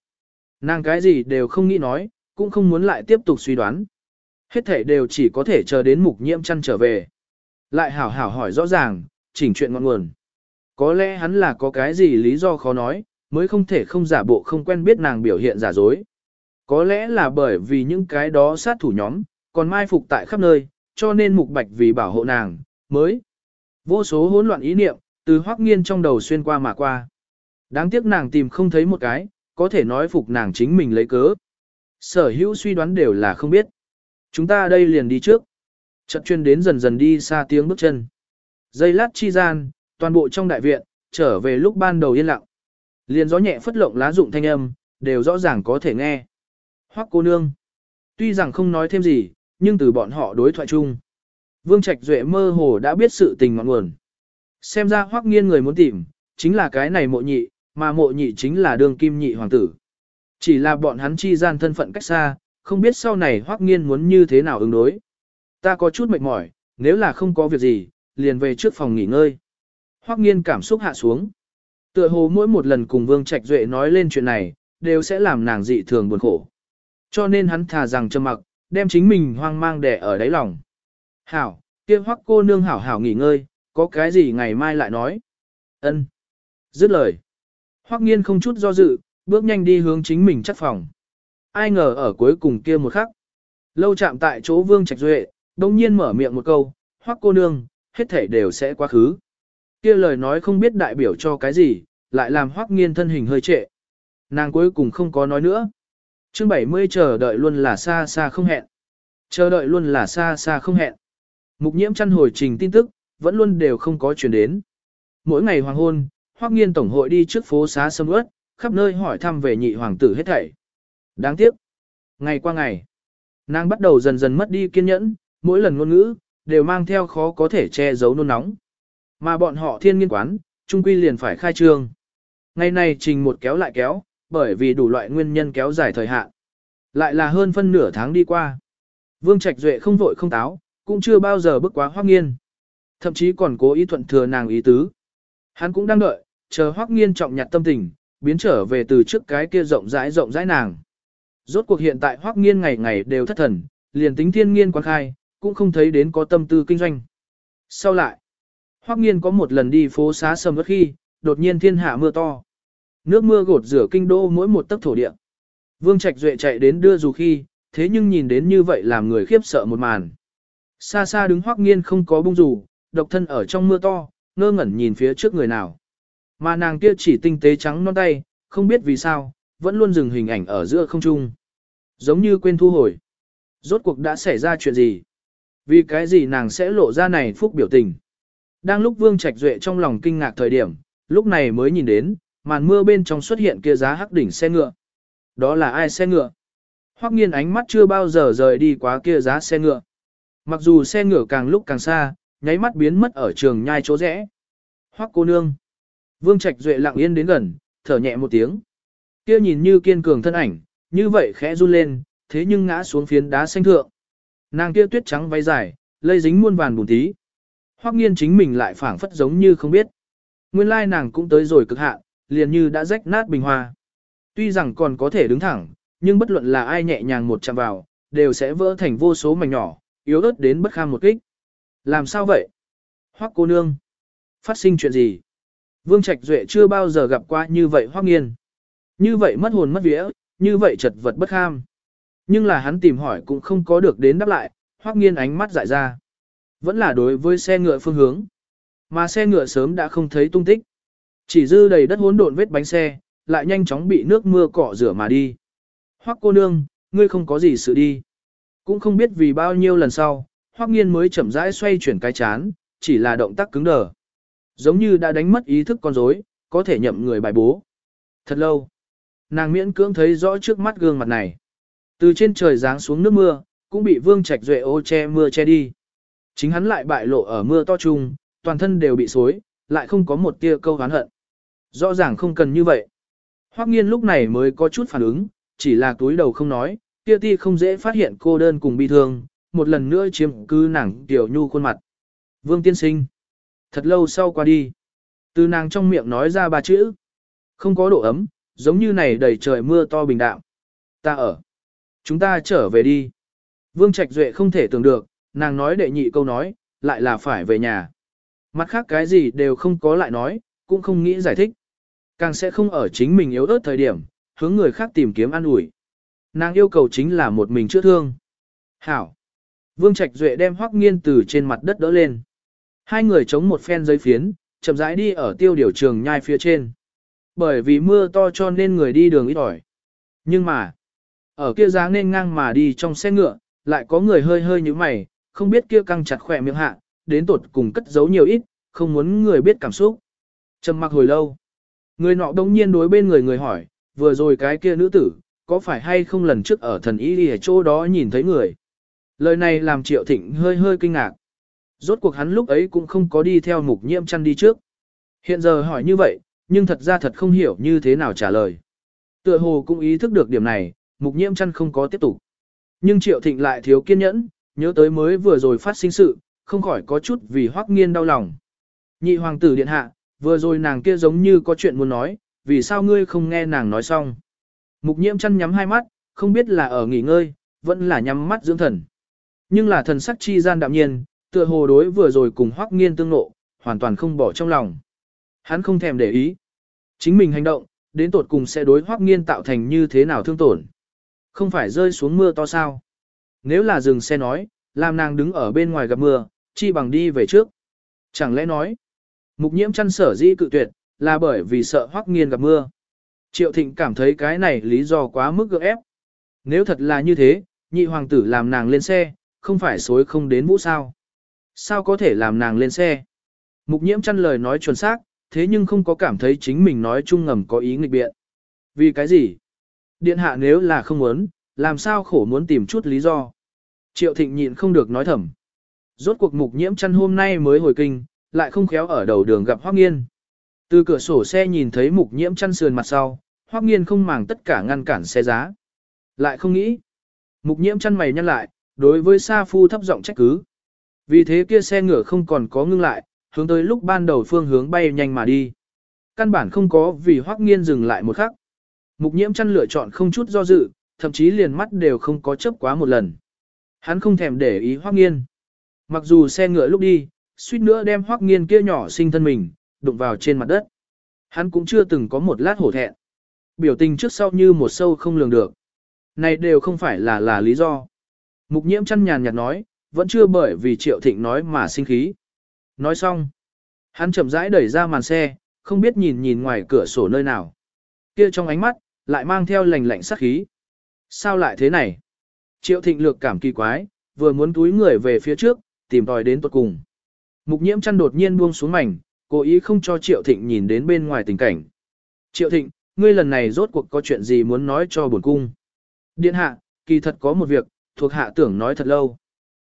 Nàng cái gì đều không nghĩ nói, cũng không muốn lại tiếp tục suy đoán. Hết thể đều chỉ có thể chờ đến mục nhiễm chăn trở về. Lại hảo hảo hỏi rõ ràng, chỉnh chuyện ngọn nguồn. Có lẽ hắn là có cái gì lý do khó nói, mới không thể không giả bộ không quen biết nàng biểu hiện giả dối. Có lẽ là bởi vì những cái đó sát thủ nhóm, còn mai phục tại khắp nơi, cho nên mục bạch vì bảo hộ nàng, mới. Vô số hỗn loạn ý niệm, từ hoắc nghiên trong đầu xuyên qua mà qua. Đáng tiếc nàng tìm không thấy một cái, có thể nói phục nàng chính mình lấy cớ. Sở hữu suy đoán đều là không biết. Chúng ta đây liền đi trước. Trận chuyên đến dần dần đi xa tiếng bước chân. Giây lát chi gian, toàn bộ trong đại viện, trở về lúc ban đầu yên lặng. Liền gió nhẹ phất lộng lá rụng thanh âm, đều rõ ràng có thể nghe. Hoắc cô nương. Tuy rằng không nói thêm gì, nhưng từ bọn họ đối thoại chung. Vương Trạch Duệ mơ hồ đã biết sự tình ngọn nguồn. Xem ra Hoắc nghiên người muốn tìm, chính là cái này mộ nhị, mà mộ nhị chính là đường kim nhị hoàng tử. Chỉ là bọn hắn chi gian thân phận cách xa, không biết sau này Hoắc nghiên muốn như thế nào ứng đối. Ta có chút mệt mỏi, nếu là không có việc gì, liền về trước phòng nghỉ ngơi. Hoắc nghiên cảm xúc hạ xuống. Tựa hồ mỗi một lần cùng Vương Trạch Duệ nói lên chuyện này, đều sẽ làm nàng dị thường buồn khổ. Cho nên hắn thà rằng trầm mặc, đem chính mình hoang mang đè ở đáy lòng. Hảo, kia hoắc cô nương hảo hảo nghỉ ngơi, có cái gì ngày mai lại nói. Ân. Dứt lời. Hoắc nghiên không chút do dự, bước nhanh đi hướng chính mình chắc phòng. Ai ngờ ở cuối cùng kia một khắc. Lâu chạm tại chỗ vương trạch duệ, đồng nhiên mở miệng một câu, hoắc cô nương, hết thể đều sẽ quá khứ. Kia lời nói không biết đại biểu cho cái gì, lại làm hoắc nghiên thân hình hơi trệ. Nàng cuối cùng không có nói nữa. Chương 70 chờ đợi luôn là xa xa không hẹn. Chờ đợi luôn là xa xa không hẹn. Mục nhiễm chăn hồi trình tin tức, vẫn luôn đều không có chuyển đến. Mỗi ngày hoàng hôn, Hoắc Nghiên tổng hội đi trước phố xá sâm ướt, khắp nơi hỏi thăm về nhị hoàng tử hết thảy. Đáng tiếc, ngày qua ngày, nàng bắt đầu dần dần mất đi kiên nhẫn, mỗi lần ngôn ngữ đều mang theo khó có thể che giấu nôn nóng. Mà bọn họ thiên nghiên quán, trung quy liền phải khai trương. Ngày này trình một kéo lại kéo, bởi vì đủ loại nguyên nhân kéo dài thời hạn. Lại là hơn phân nửa tháng đi qua. Vương Trạch Duệ không vội không táo, cũng chưa bao giờ bước quá Hoắc Nghiên. Thậm chí còn cố ý thuận thừa nàng ý tứ. Hắn cũng đang đợi, chờ Hoắc Nghiên trọng nhặt tâm tình, biến trở về từ trước cái kia rộng rãi rộng rãi nàng. Rốt cuộc hiện tại Hoắc Nghiên ngày ngày đều thất thần, liền tính thiên nghiên quan khai, cũng không thấy đến có tâm tư kinh doanh. Sau lại, Hoắc Nghiên có một lần đi phố xá sầm ớt khi, đột nhiên thiên hạ mưa to. Nước mưa gột rửa kinh đô mỗi một tấc thổ địa. Vương Trạch Duệ chạy đến đưa dù khi, thế nhưng nhìn đến như vậy làm người khiếp sợ một màn. Xa xa đứng hoắc nghiên không có bung dù, độc thân ở trong mưa to, ngơ ngẩn nhìn phía trước người nào. Mà nàng kia chỉ tinh tế trắng non tay, không biết vì sao, vẫn luôn dừng hình ảnh ở giữa không trung. Giống như quên thu hồi. Rốt cuộc đã xảy ra chuyện gì? Vì cái gì nàng sẽ lộ ra này phúc biểu tình? Đang lúc Vương Trạch Duệ trong lòng kinh ngạc thời điểm, lúc này mới nhìn đến, màn mưa bên trong xuất hiện kia giá hắc đỉnh xe ngựa. Đó là ai xe ngựa? Hoắc nghiên ánh mắt chưa bao giờ rời đi quá kia giá xe ngựa. Mặc dù xe ngựa càng lúc càng xa, nháy mắt biến mất ở trường nhai chỗ rẽ. Hoắc cô nương. Vương Trạch Duệ lặng yên đến gần, thở nhẹ một tiếng. Kia nhìn như kiên cường thân ảnh, như vậy khẽ run lên, thế nhưng ngã xuống phiến đá xanh thượng. Nàng kia tuyết trắng váy dài, lây dính muôn vàn bùn tí. Hoắc nghiên chính mình lại phảng phất giống như không biết. Nguyên lai nàng cũng tới rồi cực hạn, liền như đã rách nát bình hoa. Tuy rằng còn có thể đứng thẳng, nhưng bất luận là ai nhẹ nhàng một chạm vào, đều sẽ vỡ thành vô số mảnh nhỏ, yếu ớt đến bất kham một kích. Làm sao vậy? Hoắc cô nương. Phát sinh chuyện gì? Vương Trạch Duệ chưa bao giờ gặp qua như vậy Hoắc Nghiên. Như vậy mất hồn mất vía, như vậy chật vật bất kham. Nhưng là hắn tìm hỏi cũng không có được đến đáp lại, Hoắc Nghiên ánh mắt dại ra. Vẫn là đối với xe ngựa phương hướng. Mà xe ngựa sớm đã không thấy tung tích. Chỉ dư đầy đất hỗn độn vết bánh xe, lại nhanh chóng bị nước mưa cọ rửa mà đi. Hoắc cô nương, ngươi không có gì sự đi. Cũng không biết vì bao nhiêu lần sau, Hoắc nghiên mới chậm rãi xoay chuyển cái chán, chỉ là động tác cứng đờ. Giống như đã đánh mất ý thức con rối, có thể nhậm người bài bố. Thật lâu, nàng miễn cưỡng thấy rõ trước mắt gương mặt này. Từ trên trời giáng xuống nước mưa, cũng bị vương trạch duệ ô che mưa che đi. Chính hắn lại bại lộ ở mưa to chung, toàn thân đều bị xối, lại không có một tia câu oán hận. Rõ ràng không cần như vậy. Hoắc nghiên lúc này mới có chút phản ứng, chỉ là túi đầu không nói, tia ti không dễ phát hiện cô đơn cùng bi thương, một lần nữa chiếm cứ nàng tiểu nhu khuôn mặt. Vương tiên sinh. Thật lâu sau qua đi. Từ nàng trong miệng nói ra ba chữ. Không có độ ấm, giống như này đầy trời mưa to bình đạm. Ta ở. Chúng ta trở về đi. Vương Trạch Duệ không thể tưởng được, nàng nói đệ nhị câu nói, lại là phải về nhà. Mặt khác cái gì đều không có lại nói, cũng không nghĩ giải thích. Càng sẽ không ở chính mình yếu ớt thời điểm, hướng người khác tìm kiếm an ủi. Nàng yêu cầu chính là một mình chữa thương. Hảo. Vương Trạch Duệ đem Hoắc Nghiên từ trên mặt đất đỡ lên. Hai người chống một phen giấy phiến, chậm rãi đi ở tiêu điều trường nhai phía trên. Bởi vì mưa to cho nên người đi đường ít ỏi. Nhưng mà, ở kia dáng nên ngang mà đi trong xe ngựa, lại có người hơi hơi như mày, không biết kia căng chặt khỏe miệng hạ, đến tột cùng cất giấu nhiều ít, không muốn người biết cảm xúc. Trầm mặc hồi lâu. Người nọ đống nhiên đối bên người người hỏi, vừa rồi cái kia nữ tử, có phải hay không lần trước ở thần y ở chỗ đó nhìn thấy người. Lời này làm triệu thịnh hơi hơi kinh ngạc. Rốt cuộc hắn lúc ấy cũng không có đi theo mục nhiễm chăn đi trước. Hiện giờ hỏi như vậy, nhưng thật ra thật không hiểu như thế nào trả lời. Tựa hồ cũng ý thức được điểm này, mục nhiễm chăn không có tiếp tục. Nhưng triệu thịnh lại thiếu kiên nhẫn, nhớ tới mới vừa rồi phát sinh sự, không khỏi có chút vì hoắc nghiên đau lòng. Nhị hoàng tử điện hạ, vừa rồi nàng kia giống như có chuyện muốn nói, vì sao ngươi không nghe nàng nói xong. Mục nhiễm chăn nhắm hai mắt, không biết là ở nghỉ ngơi, vẫn là nhắm mắt dưỡng thần. Nhưng là thần sắc chi gian đạm nhiên, tựa hồ đối vừa rồi cùng hoắc nghiên tương nộ, hoàn toàn không bỏ trong lòng. Hắn không thèm để ý. Chính mình hành động, đến tột cùng sẽ đối hoắc nghiên tạo thành như thế nào thương tổn. Không phải rơi xuống mưa to sao. Nếu là dừng xe nói, làm nàng đứng ở bên ngoài gặp mưa, chi bằng đi về trước. Chẳng lẽ nói, mục nhiễm chăn sở dĩ cự tuyệt, là bởi vì sợ hoắc nghiên gặp mưa. Triệu thịnh cảm thấy cái này lý do quá mức gượng ép. Nếu thật là như thế, nhị hoàng tử làm nàng lên xe, không phải xối không đến vũ sao. Sao có thể làm nàng lên xe? Mục nhiễm chăn lời nói chuẩn xác, thế nhưng không có cảm thấy chính mình nói chung ngầm có ý nghịch biện. Vì cái gì? Điện hạ nếu là không muốn, làm sao khổ muốn tìm chút lý do. Triệu thịnh nhịn không được nói thầm. Rốt cuộc mục nhiễm chăn hôm nay mới hồi kinh, lại không khéo ở đầu đường gặp Hoắc Nghiên. Từ cửa sổ xe nhìn thấy mục nhiễm chăn sườn mặt sau, Hoắc Nghiên không màng tất cả ngăn cản xe giá. Lại không nghĩ. Mục nhiễm chăn mày nhăn lại, đối với Sa Phu thấp giọng trách cứ. Vì thế kia xe ngựa không còn có ngưng lại, hướng tới lúc ban đầu phương hướng bay nhanh mà đi. Căn bản không có vì Hoắc Nghiên dừng lại một khắc. Mục nhiễm chăn lựa chọn không chút do dự, thậm chí liền mắt đều không có chớp quá một lần. Hắn không thèm để ý Hoắc Nghiên. Mặc dù xe ngựa lúc đi, suýt nữa đem Hoắc Nghiên kia nhỏ sinh thân mình, đụng vào trên mặt đất. Hắn cũng chưa từng có một lát hổ thẹn. Biểu tình trước sau như một sâu không lường được. Này đều không phải là là lý do. Mục nhiễm chăn nhàn nhạt nói, vẫn chưa bởi vì Triệu Thịnh nói mà sinh khí. Nói xong, hắn chậm rãi đẩy ra màn xe, không biết nhìn nhìn ngoài cửa sổ nơi nào. Kia trong ánh mắt, lại mang theo lành lạnh sát khí. Sao lại thế này? Triệu Thịnh lược cảm kỳ quái, vừa muốn túi người về phía trước, tìm tòi đến tuột cùng. Mục nhiễm chăn đột nhiên buông xuống mảnh, cố ý không cho Triệu Thịnh nhìn đến bên ngoài tình cảnh. Triệu Thịnh, ngươi lần này rốt cuộc có chuyện gì muốn nói cho bổn cung? Điện hạ, kỳ thật có một việc, thuộc hạ tưởng nói thật lâu.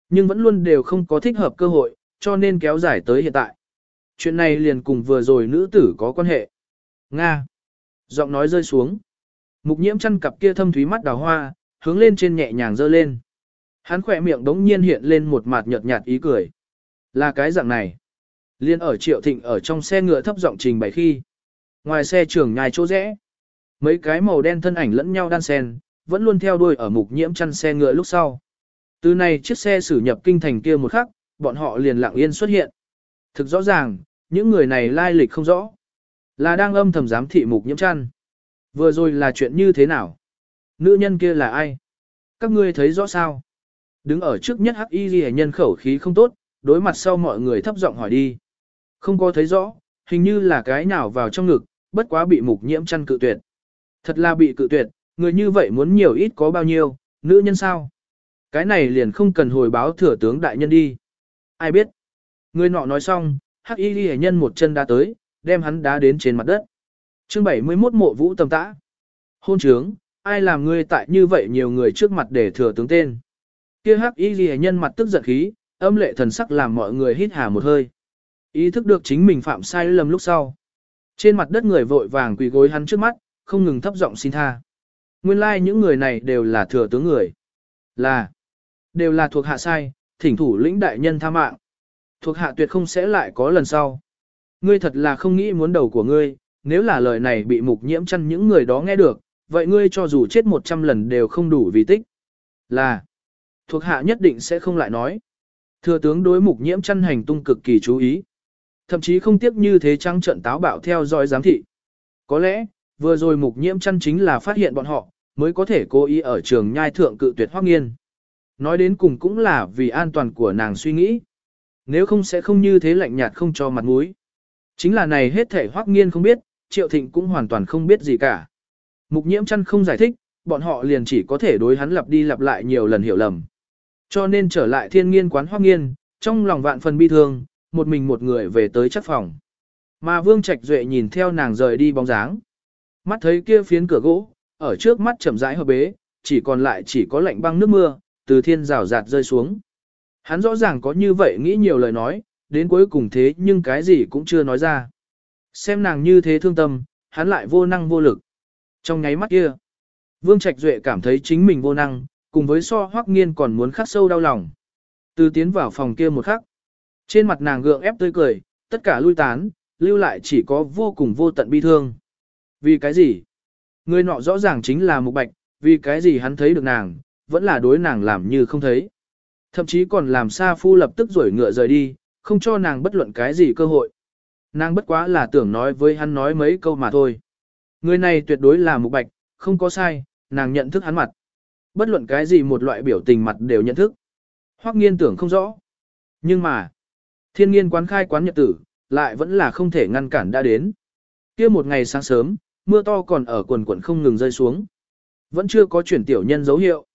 Nhưng vẫn luôn đều không có thích hợp cơ hội, cho nên kéo dài tới hiện tại. Chuyện này liền cùng vừa rồi nữ tử có quan hệ. Nga. Giọng nói rơi xuống. Mục nhiễm chăn cặp kia thâm thúy mắt đào hoa, hướng lên trên nhẹ nhàng dơ lên. Hắn khỏe miệng đống nhiên hiện lên một mặt nhợt nhạt ý cười. Là cái dạng này. Liên ở triệu thịnh ở trong xe ngựa thấp giọng trình bày khi. Ngoài xe trường nhai chỗ rẽ. Mấy cái màu đen thân ảnh lẫn nhau đan sen, vẫn luôn theo đuôi ở mục nhiễm chăn xe ngựa lúc sau. Từ này chiếc xe xử nhập kinh thành kia một khắc, bọn họ liền lặng yên xuất hiện. Thực rõ ràng, những người này lai lịch không rõ. Là đang âm thầm giám thị mục nhiễm chăn. Vừa rồi là chuyện như thế nào? Nữ nhân kia là ai? Các ngươi thấy rõ sao? Đứng ở trước nhất hắc y ghi nhân khẩu khí không tốt, đối mặt sau mọi người thấp giọng hỏi đi. Không có thấy rõ, hình như là cái nào vào trong ngực, bất quá bị mục nhiễm chăn cự tuyệt. Thật là bị cự tuyệt, người như vậy muốn nhiều ít có bao nhiêu, nữ nhân sao? Cái này liền không cần hồi báo thừa tướng đại nhân đi. Ai biết? Người nọ nói xong, hắc y ghi nhân một chân đá tới, đem hắn đá đến trên mặt đất. Chương 71 mộ vũ tầm tã. Hôn trướng, ai làm ngươi tại như vậy nhiều người trước mặt để thừa tướng tên. Kia hắc y ghi nhân mặt tức giận khí, âm lệ thần sắc làm mọi người hít hà một hơi. Ý thức được chính mình phạm sai lầm lúc sau. Trên mặt đất người vội vàng quỳ gối hắn trước mắt, không ngừng thấp giọng xin tha. Nguyên lai like những người này đều là thừa tướng người. Là, đều là thuộc hạ sai, thỉnh thủ lĩnh đại nhân tha mạng. Thuộc hạ tuyệt không sẽ lại có lần sau. Ngươi thật là không nghĩ muốn đầu của ngươi, nếu là lời này bị mục nhiễm chăn những người đó nghe được, vậy ngươi cho dù chết 100 lần đều không đủ vì tích. Là, thuộc hạ nhất định sẽ không lại nói. Thừa tướng đối mục nhiễm chăn hành tung cực kỳ chú ý. Thậm chí không tiếc như thế trăng trận táo bạo theo dõi giám thị. Có lẽ, vừa rồi mục nhiễm chăn chính là phát hiện bọn họ, mới có thể cố ý ở trường nhai thượng cự tuyệt hoác nghiên. Nói đến cùng cũng là vì an toàn của nàng suy nghĩ. Nếu không sẽ không như thế lạnh nhạt không cho mặt mũi. Chính là này hết thể hoác nghiên không biết, triệu thịnh cũng hoàn toàn không biết gì cả. Mục nhiễm chăn không giải thích, bọn họ liền chỉ có thể đối hắn lặp đi lặp lại nhiều lần hiểu lầm. Cho nên trở lại thiên nghiên quán hoác nghiên, trong lòng vạn phần bi thương, một mình một người về tới chắc phòng. Mà Vương Trạch Duệ nhìn theo nàng rời đi bóng dáng. Mắt thấy kia phiến cửa gỗ, ở trước mắt chậm rãi hợp bế, chỉ còn lại chỉ có lạnh băng nước mưa, từ thiên rào rạt rơi xuống. Hắn rõ ràng có như vậy nghĩ nhiều lời nói, đến cuối cùng thế nhưng cái gì cũng chưa nói ra. Xem nàng như thế thương tâm, hắn lại vô năng vô lực. Trong nháy mắt kia, Vương Trạch Duệ cảm thấy chính mình vô năng, cùng với so hoắc nghiên còn muốn khắc sâu đau lòng. Từ tiến vào phòng kia một khắc, trên mặt nàng gượng ép tươi cười, tất cả lui tán, lưu lại chỉ có vô cùng vô tận bi thương. Vì cái gì? Người nọ rõ ràng chính là Mục Bạch, vì cái gì hắn thấy được nàng, vẫn là đối nàng làm như không thấy. Thậm chí còn làm Sa Phu lập tức rủi ngựa rời đi, không cho nàng bất luận cái gì cơ hội. Nàng bất quá là tưởng nói với hắn nói mấy câu mà thôi. Người này tuyệt đối là Mục Bạch, không có sai, nàng nhận thức hắn mặt. Bất luận cái gì một loại biểu tình mặt đều nhận thức. Hoắc nghiên tưởng không rõ. Nhưng mà, thiên nghiên quán khai quán nhật tử, lại vẫn là không thể ngăn cản đã đến. kia một ngày sáng sớm, mưa to còn ở quần quần không ngừng rơi xuống. Vẫn chưa có chuyển tiểu nhân dấu hiệu.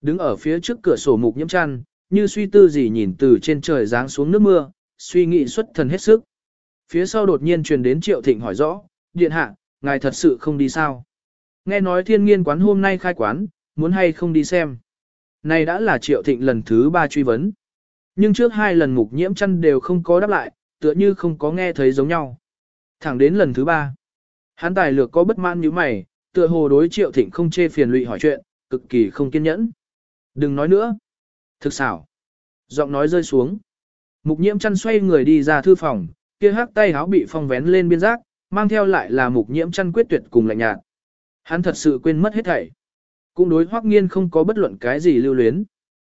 Đứng ở phía trước cửa sổ mục nhiễm chăn, như suy tư gì nhìn từ trên trời giáng xuống nước mưa, suy nghĩ xuất thần hết sức. Phía sau đột nhiên truyền đến Triệu Thịnh hỏi rõ, điện hạ, ngài thật sự không đi sao? Nghe nói thiên nghiên quán hôm nay khai quán, muốn hay không đi xem. Này đã là Triệu Thịnh lần thứ ba truy vấn. Nhưng trước hai lần mục nhiễm chăn đều không có đáp lại, tựa như không có nghe thấy giống nhau. Thẳng đến lần thứ ba. Hắn tài lược có bất mãn như mày, tựa hồ đối Triệu Thịnh không chê phiền lụy hỏi chuyện, cực kỳ không kiên nhẫn. Đừng nói nữa. Thực xảo. Giọng nói rơi xuống. Mục nhiễm chăn xoay người đi ra thư phòng, kia hắc tay háo bị phong vén lên biên giác, mang theo lại là mục nhiễm chăn quyết tuyệt cùng lạnh nhạt. Hắn thật sự quên mất hết thảy. Cũng đối hoắc nghiên không có bất luận cái gì lưu luyến.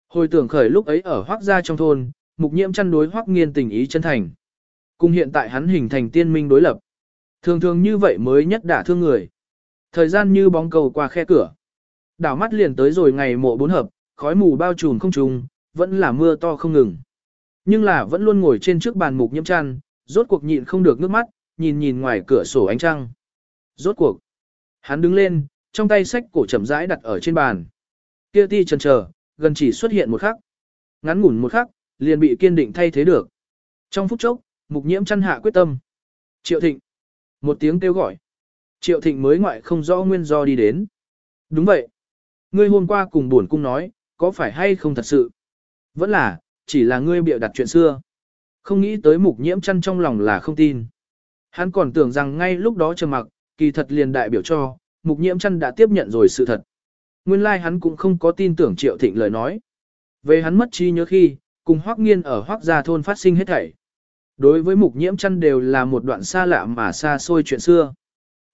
Hồi tưởng khởi lúc ấy ở hoác gia trong thôn, mục nhiễm chăn đối hoắc nghiên tình ý chân thành. Cùng hiện tại hắn hình thành tiên minh đối lập. Thường thường như vậy mới nhất đả thương người. Thời gian như bóng cầu qua khe cửa. Đảo mắt liền tới rồi ngày mộ bốn hợp, khói mù bao trùm không trùng, vẫn là mưa to không ngừng. Nhưng là vẫn luôn ngồi trên trước bàn mục nhiễm chăn, rốt cuộc nhịn không được nước mắt, nhìn nhìn ngoài cửa sổ ánh trăng. Rốt cuộc. Hắn đứng lên, trong tay sách cổ chậm rãi đặt ở trên bàn. Kia ti chần chờ, gần chỉ xuất hiện một khắc. Ngắn ngủn một khắc, liền bị kiên định thay thế được. Trong phút chốc, mục nhiễm chăn hạ quyết tâm. Triệu Thịnh. Một tiếng kêu gọi. Triệu Thịnh mới ngoại không rõ nguyên do đi đến. Đúng vậy. Ngươi hôm qua cùng buồn cung nói, có phải hay không thật sự? Vẫn là, chỉ là ngươi bịa đặt chuyện xưa. Không nghĩ tới mục nhiễm chăn trong lòng là không tin. Hắn còn tưởng rằng ngay lúc đó trầm mặc, kỳ thật liền đại biểu cho, mục nhiễm chăn đã tiếp nhận rồi sự thật. Nguyên lai like hắn cũng không có tin tưởng triệu thịnh lời nói. Về hắn mất trí nhớ khi, cùng hoác nghiên ở hoác gia thôn phát sinh hết thảy. Đối với mục nhiễm chăn đều là một đoạn xa lạ mà xa xôi chuyện xưa.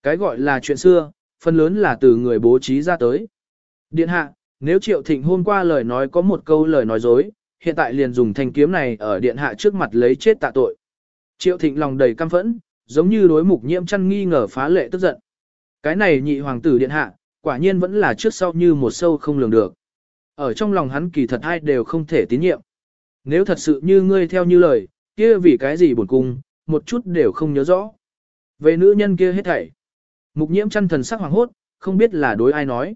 Cái gọi là chuyện xưa, phần lớn là từ người bố trí ra tới. Điện hạ, nếu triệu thịnh hôm qua lời nói có một câu lời nói dối, hiện tại liền dùng thanh kiếm này ở điện hạ trước mặt lấy chết tạ tội. Triệu thịnh lòng đầy căm phẫn, giống như đối mục nhiễm chăn nghi ngờ phá lệ tức giận. Cái này nhị hoàng tử điện hạ, quả nhiên vẫn là trước sau như một sâu không lường được. Ở trong lòng hắn kỳ thật hai đều không thể tín nhiệm. Nếu thật sự như ngươi theo như lời, kia vì cái gì buồn cung, một chút đều không nhớ rõ. Về nữ nhân kia hết thảy. Mục nhiễm chăn thần sắc hoàng hốt, không biết là đối ai nói.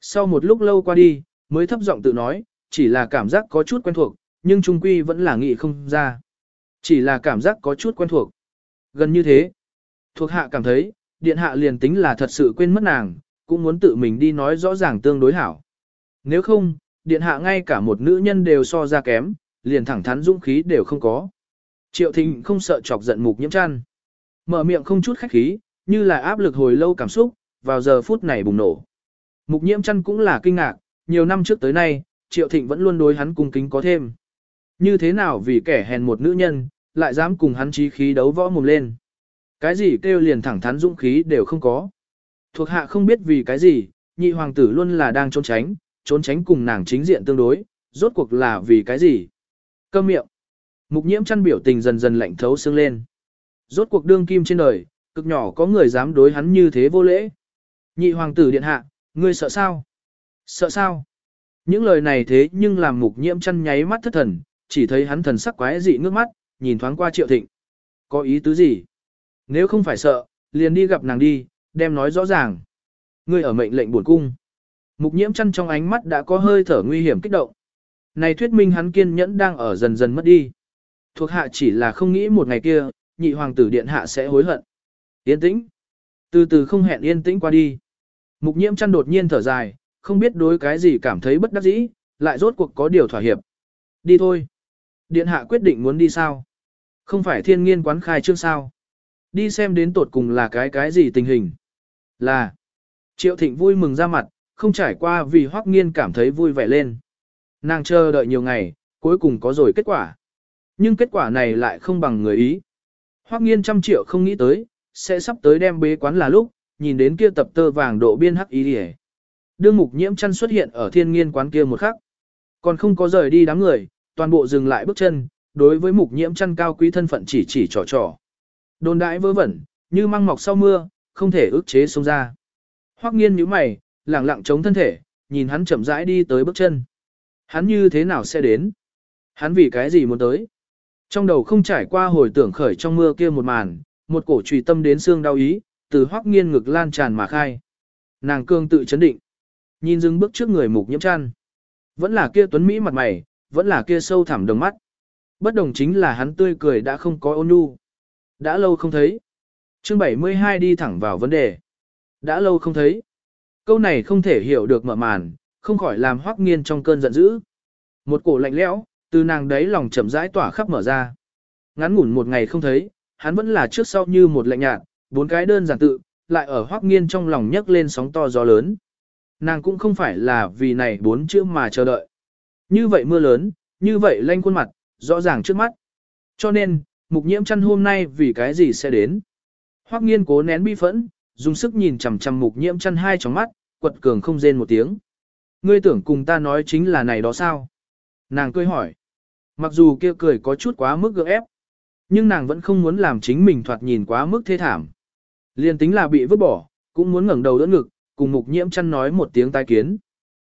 Sau một lúc lâu qua đi, mới thấp giọng tự nói, chỉ là cảm giác có chút quen thuộc, nhưng trung quy vẫn là nghĩ không ra. Chỉ là cảm giác có chút quen thuộc. Gần như thế. Thuộc hạ cảm thấy, điện hạ liền tính là thật sự quên mất nàng, cũng muốn tự mình đi nói rõ ràng tương đối hảo. Nếu không, điện hạ ngay cả một nữ nhân đều so ra kém, liền thẳng thắn dũng khí đều không có. Triệu thịnh không sợ chọc giận mục nhiễm chăn. Mở miệng không chút khách khí, như là áp lực hồi lâu cảm xúc, vào giờ phút này bùng nổ. Mục nhiễm chăn cũng là kinh ngạc, nhiều năm trước tới nay, triệu thịnh vẫn luôn đối hắn cung kính có thêm. Như thế nào vì kẻ hèn một nữ nhân, lại dám cùng hắn chí khí đấu võ mồm lên. Cái gì kêu liền thẳng thắn dũng khí đều không có. Thuộc hạ không biết vì cái gì, nhị hoàng tử luôn là đang trốn tránh, trốn tránh cùng nàng chính diện tương đối, rốt cuộc là vì cái gì? Câm miệng. Mục nhiễm chăn biểu tình dần dần lạnh thấu xương lên. Rốt cuộc đương kim trên đời, cực nhỏ có người dám đối hắn như thế vô lễ. Nhị hoàng tử điện hạ, ngươi sợ sao? Sợ sao? Những lời này thế nhưng làm mục nhiễm chăn nháy mắt thất thần, chỉ thấy hắn thần sắc quái dị ngước mắt, nhìn thoáng qua triệu thịnh. Có ý tứ gì? Nếu không phải sợ, liền đi gặp nàng đi, đem nói rõ ràng. Ngươi ở mệnh lệnh buồn cung. Mục nhiễm chăn trong ánh mắt đã có hơi thở nguy hiểm kích động. Này thuyết minh hắn kiên nhẫn đang ở dần dần mất đi. Thuộc hạ chỉ là không nghĩ một ngày kia, nhị hoàng tử điện hạ sẽ hối hận. Yên tĩnh. Từ từ không hẹn yên tĩnh qua đi. Mục nhiễm chăn đột nhiên thở dài, không biết đối cái gì cảm thấy bất đắc dĩ, lại rốt cuộc có điều thỏa hiệp. Đi thôi. Điện hạ quyết định muốn đi sao? Không phải thiên nghiên quán khai trương sao? Đi xem đến tột cùng là cái cái gì tình hình? Là. Triệu thịnh vui mừng ra mặt, không trải qua vì hoắc nghiên cảm thấy vui vẻ lên. Nàng chờ đợi nhiều ngày, cuối cùng có rồi kết quả. Nhưng kết quả này lại không bằng người ý. Hoắc nghiên trăm triệu không nghĩ tới, sẽ sắp tới đem bế quán là lúc, nhìn đến kia tập tơ vàng độ biên hắc ý đi Đương mục nhiễm chăn xuất hiện ở thiên nghiên quán kia một khắc. Còn không có rời đi đám người, toàn bộ dừng lại bước chân, đối với mục nhiễm chăn cao quý thân phận chỉ chỉ trò trò. Đồn đãi vớ vẩn, như măng mọc sau mưa, không thể ức chế xông ra. Hoắc nghiên nhíu mày, lẳng lặng chống thân thể, nhìn hắn chậm rãi đi tới bước chân. Hắn như thế nào sẽ đến? Hắn vì cái gì muốn tới? Trong đầu không trải qua hồi tưởng khởi trong mưa kia một màn, một cổ trùy tâm đến xương đau ý, từ hoắc nghiên ngực lan tràn mà khai. Nàng cương tự chấn định. Nhìn dừng bước trước người mục nhiễm chăn. Vẫn là kia tuấn Mỹ mặt mày, vẫn là kia sâu thẳm đồng mắt. Bất đồng chính là hắn tươi cười đã không có ôn nhu. Đã lâu không thấy. Chương 72 đi thẳng vào vấn đề. Đã lâu không thấy. Câu này không thể hiểu được mở màn, không khỏi làm hoắc nghiên trong cơn giận dữ. Một cổ lạnh lẽo, từ nàng đấy lòng chậm rãi tỏa khắp mở ra. Ngắn ngủn một ngày không thấy, hắn vẫn là trước sau như một lạnh nhạt, bốn cái đơn giản tự, lại ở hoắc nghiên trong lòng nhấc lên sóng to gió lớn. Nàng cũng không phải là vì này bốn chữ mà chờ đợi. Như vậy mưa lớn, như vậy lanh khuôn mặt, rõ ràng trước mắt. Cho nên, mục nhiễm chăn hôm nay vì cái gì sẽ đến. Hoắc nghiên cố nén bi phẫn, dùng sức nhìn chằm chằm mục nhiễm chăn hai trong mắt, quật cường không rên một tiếng. Ngươi tưởng cùng ta nói chính là này đó sao? Nàng cười hỏi. Mặc dù kia cười có chút quá mức gượng ép, nhưng nàng vẫn không muốn làm chính mình thoạt nhìn quá mức thê thảm. Liên tính là bị vứt bỏ, cũng muốn ngẩng đầu đỡ ngực, cùng mục nhiễm chăn nói một tiếng tai kiến.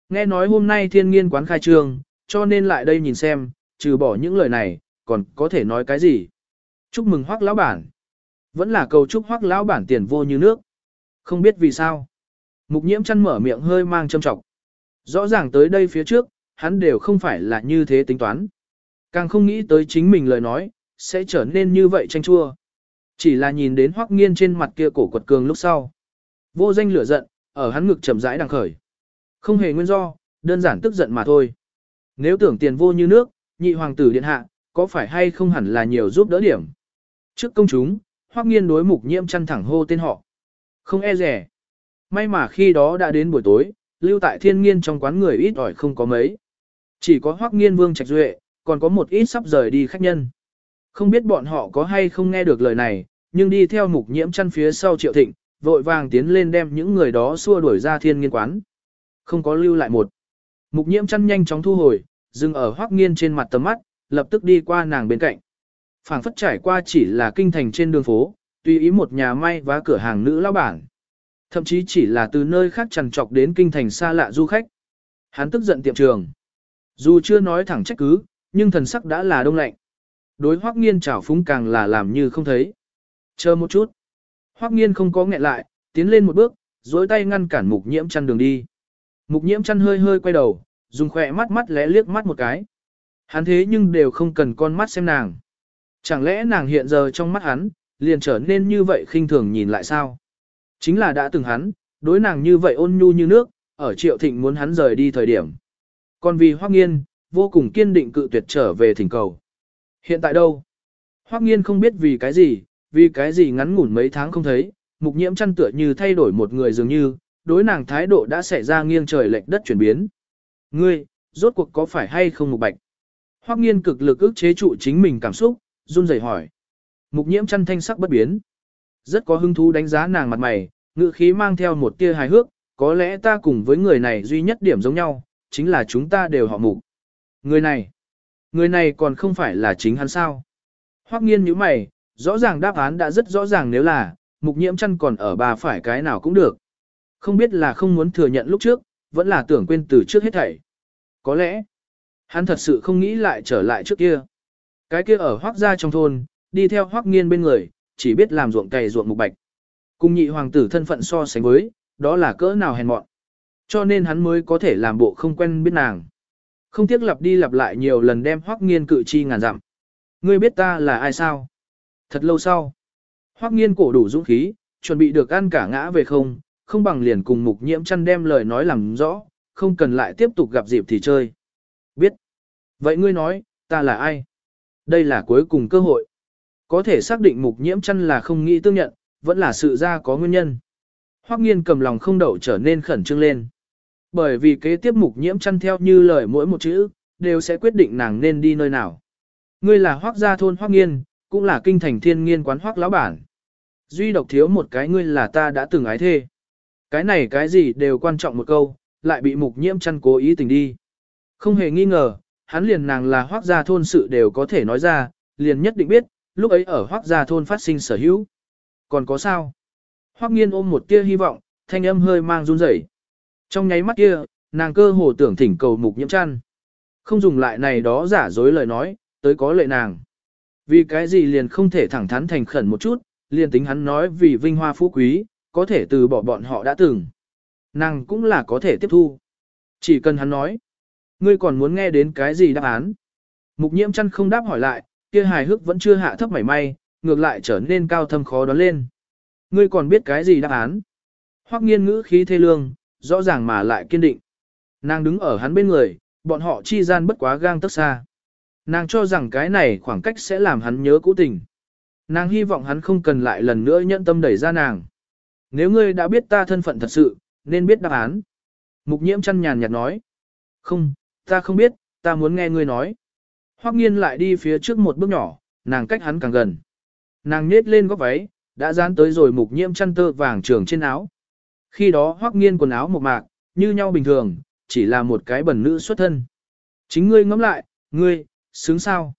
Nghe nói hôm nay thiên nghiên quán khai trương, cho nên lại đây nhìn xem, trừ bỏ những lời này, còn có thể nói cái gì. Chúc mừng hoắc lão bản. Vẫn là cầu chúc hoắc lão bản tiền vô như nước. Không biết vì sao. Mục nhiễm chăn mở miệng hơi mang châm trọng. Rõ ràng tới đây phía trước, hắn đều không phải là như thế tính toán. Càng không nghĩ tới chính mình lời nói, sẽ trở nên như vậy tranh chua. Chỉ là nhìn đến hoắc nghiên trên mặt kia cổ quật cường lúc sau. Vô danh lửa giận, ở hắn ngực chậm rãi đằng khởi. Không hề nguyên do, đơn giản tức giận mà thôi. Nếu tưởng tiền vô như nước, nhị hoàng tử điện hạ, có phải hay không hẳn là nhiều giúp đỡ điểm. Trước công chúng, hoắc nghiên đối mục nhiễm chăn thẳng hô tên họ. Không e rẻ. May mà khi đó đã đến buổi tối, lưu tại thiên nghiên trong quán người ít ỏi không có mấy. Chỉ có hoắc nghiên vương trạch duệ, còn có một ít sắp rời đi khách nhân. Không biết bọn họ có hay không nghe được lời này, nhưng đi theo mục nhiễm chăn phía sau triệu thịnh, vội vàng tiến lên đem những người đó xua đuổi ra thiên nghiên quán. Không có lưu lại một. Mục nhiễm chăn nhanh chóng thu hồi, dừng ở hoắc nghiên trên mặt tầm mắt, lập tức đi qua nàng bên cạnh phảng phất trải qua chỉ là kinh thành trên đường phố, tùy ý một nhà may và cửa hàng nữ lao bản. Thậm chí chỉ là từ nơi khác trằn trọc đến kinh thành xa lạ du khách. Hắn tức giận tiệm trường. Dù chưa nói thẳng trách cứ, nhưng thần sắc đã là đông lạnh. Đối hoắc nghiên trào phúng càng là làm như không thấy. Chờ một chút. Hoắc nghiên không có nghẹn lại, tiến lên một bước, dối tay ngăn cản mục nhiễm chăn đường đi. Mục nhiễm chăn hơi hơi quay đầu, dùng khỏe mắt mắt lẽ liếc mắt một cái. Hắn thế nhưng đều không cần con mắt xem nàng. Chẳng lẽ nàng hiện giờ trong mắt hắn, liền trở nên như vậy khinh thường nhìn lại sao? Chính là đã từng hắn, đối nàng như vậy ôn nhu như nước, ở triệu thịnh muốn hắn rời đi thời điểm. Còn vì Hoắc Nghiên, vô cùng kiên định cự tuyệt trở về thỉnh cầu. Hiện tại đâu? Hoắc Nghiên không biết vì cái gì, vì cái gì ngắn ngủn mấy tháng không thấy, mục nhiễm chăn tựa như thay đổi một người dường như, đối nàng thái độ đã xảy ra nghiêng trời lệch đất chuyển biến. Ngươi, rốt cuộc có phải hay không mục bạch? Hoắc Nghiên cực lực ức chế trụ chính mình cảm xúc, run rẩy hỏi. Mục nhiễm chăn thanh sắc bất biến. Rất có hứng thú đánh giá nàng mặt mày, ngữ khí mang theo một tia hài hước, có lẽ ta cùng với người này duy nhất điểm giống nhau, chính là chúng ta đều họ mục. Người này, người này còn không phải là chính hắn sao. Hoắc nghiên như mày, rõ ràng đáp án đã rất rõ ràng nếu là, mục nhiễm chăn còn ở bà phải cái nào cũng được. Không biết là không muốn thừa nhận lúc trước, vẫn là tưởng quên từ trước hết thảy. Có lẽ, hắn thật sự không nghĩ lại trở lại trước kia. Cái kia ở hoác gia trong thôn, đi theo hoác nghiên bên người, chỉ biết làm ruộng cày ruộng mục bạch. Cùng nhị hoàng tử thân phận so sánh với, đó là cỡ nào hèn mọn. Cho nên hắn mới có thể làm bộ không quen biết nàng. Không tiếc lặp đi lặp lại nhiều lần đem hoác nghiên cự chi ngàn dặm. Ngươi biết ta là ai sao? Thật lâu sau, hoác nghiên cổ đủ dũng khí, chuẩn bị được ăn cả ngã về không, không bằng liền cùng mục nhiễm chăn đem lời nói làm rõ, không cần lại tiếp tục gặp dịp thì chơi. Biết. Vậy ngươi nói, ta là ai? Đây là cuối cùng cơ hội. Có thể xác định mục nhiễm chăn là không nghĩ tương nhận, vẫn là sự ra có nguyên nhân. Hoắc nghiên cầm lòng không đậu trở nên khẩn trương lên. Bởi vì kế tiếp mục nhiễm chăn theo như lời mỗi một chữ, đều sẽ quyết định nàng nên đi nơi nào. Ngươi là Hoắc gia thôn Hoắc nghiên, cũng là kinh thành thiên nghiên quán Hoắc lão bản. Duy độc thiếu một cái ngươi là ta đã từng ái thê. Cái này cái gì đều quan trọng một câu, lại bị mục nhiễm chăn cố ý tình đi. Không hề nghi ngờ, hắn liền nàng là hoác gia thôn sự đều có thể nói ra, liền nhất định biết, lúc ấy ở hoác gia thôn phát sinh sở hữu. Còn có sao? Hoác nghiên ôm một tia hy vọng, thanh âm hơi mang run rẩy. Trong nháy mắt kia, nàng cơ hồ tưởng thỉnh cầu mục nhiễm chăn. Không dùng lại này đó giả dối lời nói, tới có lệ nàng. Vì cái gì liền không thể thẳng thắn thành khẩn một chút, liền tính hắn nói vì vinh hoa phú quý, có thể từ bỏ bọn họ đã từng. Nàng cũng là có thể tiếp thu. Chỉ cần hắn nói. Ngươi còn muốn nghe đến cái gì đáp án? Mục nhiễm chăn không đáp hỏi lại, kia hài hước vẫn chưa hạ thấp mảy may, ngược lại trở nên cao thâm khó đoán lên. Ngươi còn biết cái gì đáp án? Hoắc nghiên ngữ khí thê lương, rõ ràng mà lại kiên định. Nàng đứng ở hắn bên người, bọn họ chi gian bất quá gang tấc xa. Nàng cho rằng cái này khoảng cách sẽ làm hắn nhớ cũ tình. Nàng hy vọng hắn không cần lại lần nữa nhận tâm đẩy ra nàng. Nếu ngươi đã biết ta thân phận thật sự, nên biết đáp án. Mục nhiễm chăn nhàn nhạt nói. Không, ta không biết, ta muốn nghe ngươi nói. Hoắc nghiên lại đi phía trước một bước nhỏ, nàng cách hắn càng gần. Nàng nhét lên góc váy, đã dán tới rồi mục nhiễm chăn tơ vàng trường trên áo. Khi đó Hoắc nghiên quần áo một mạc, như nhau bình thường, chỉ là một cái bẩn nữ xuất thân. Chính ngươi ngẫm lại, ngươi, sướng sao?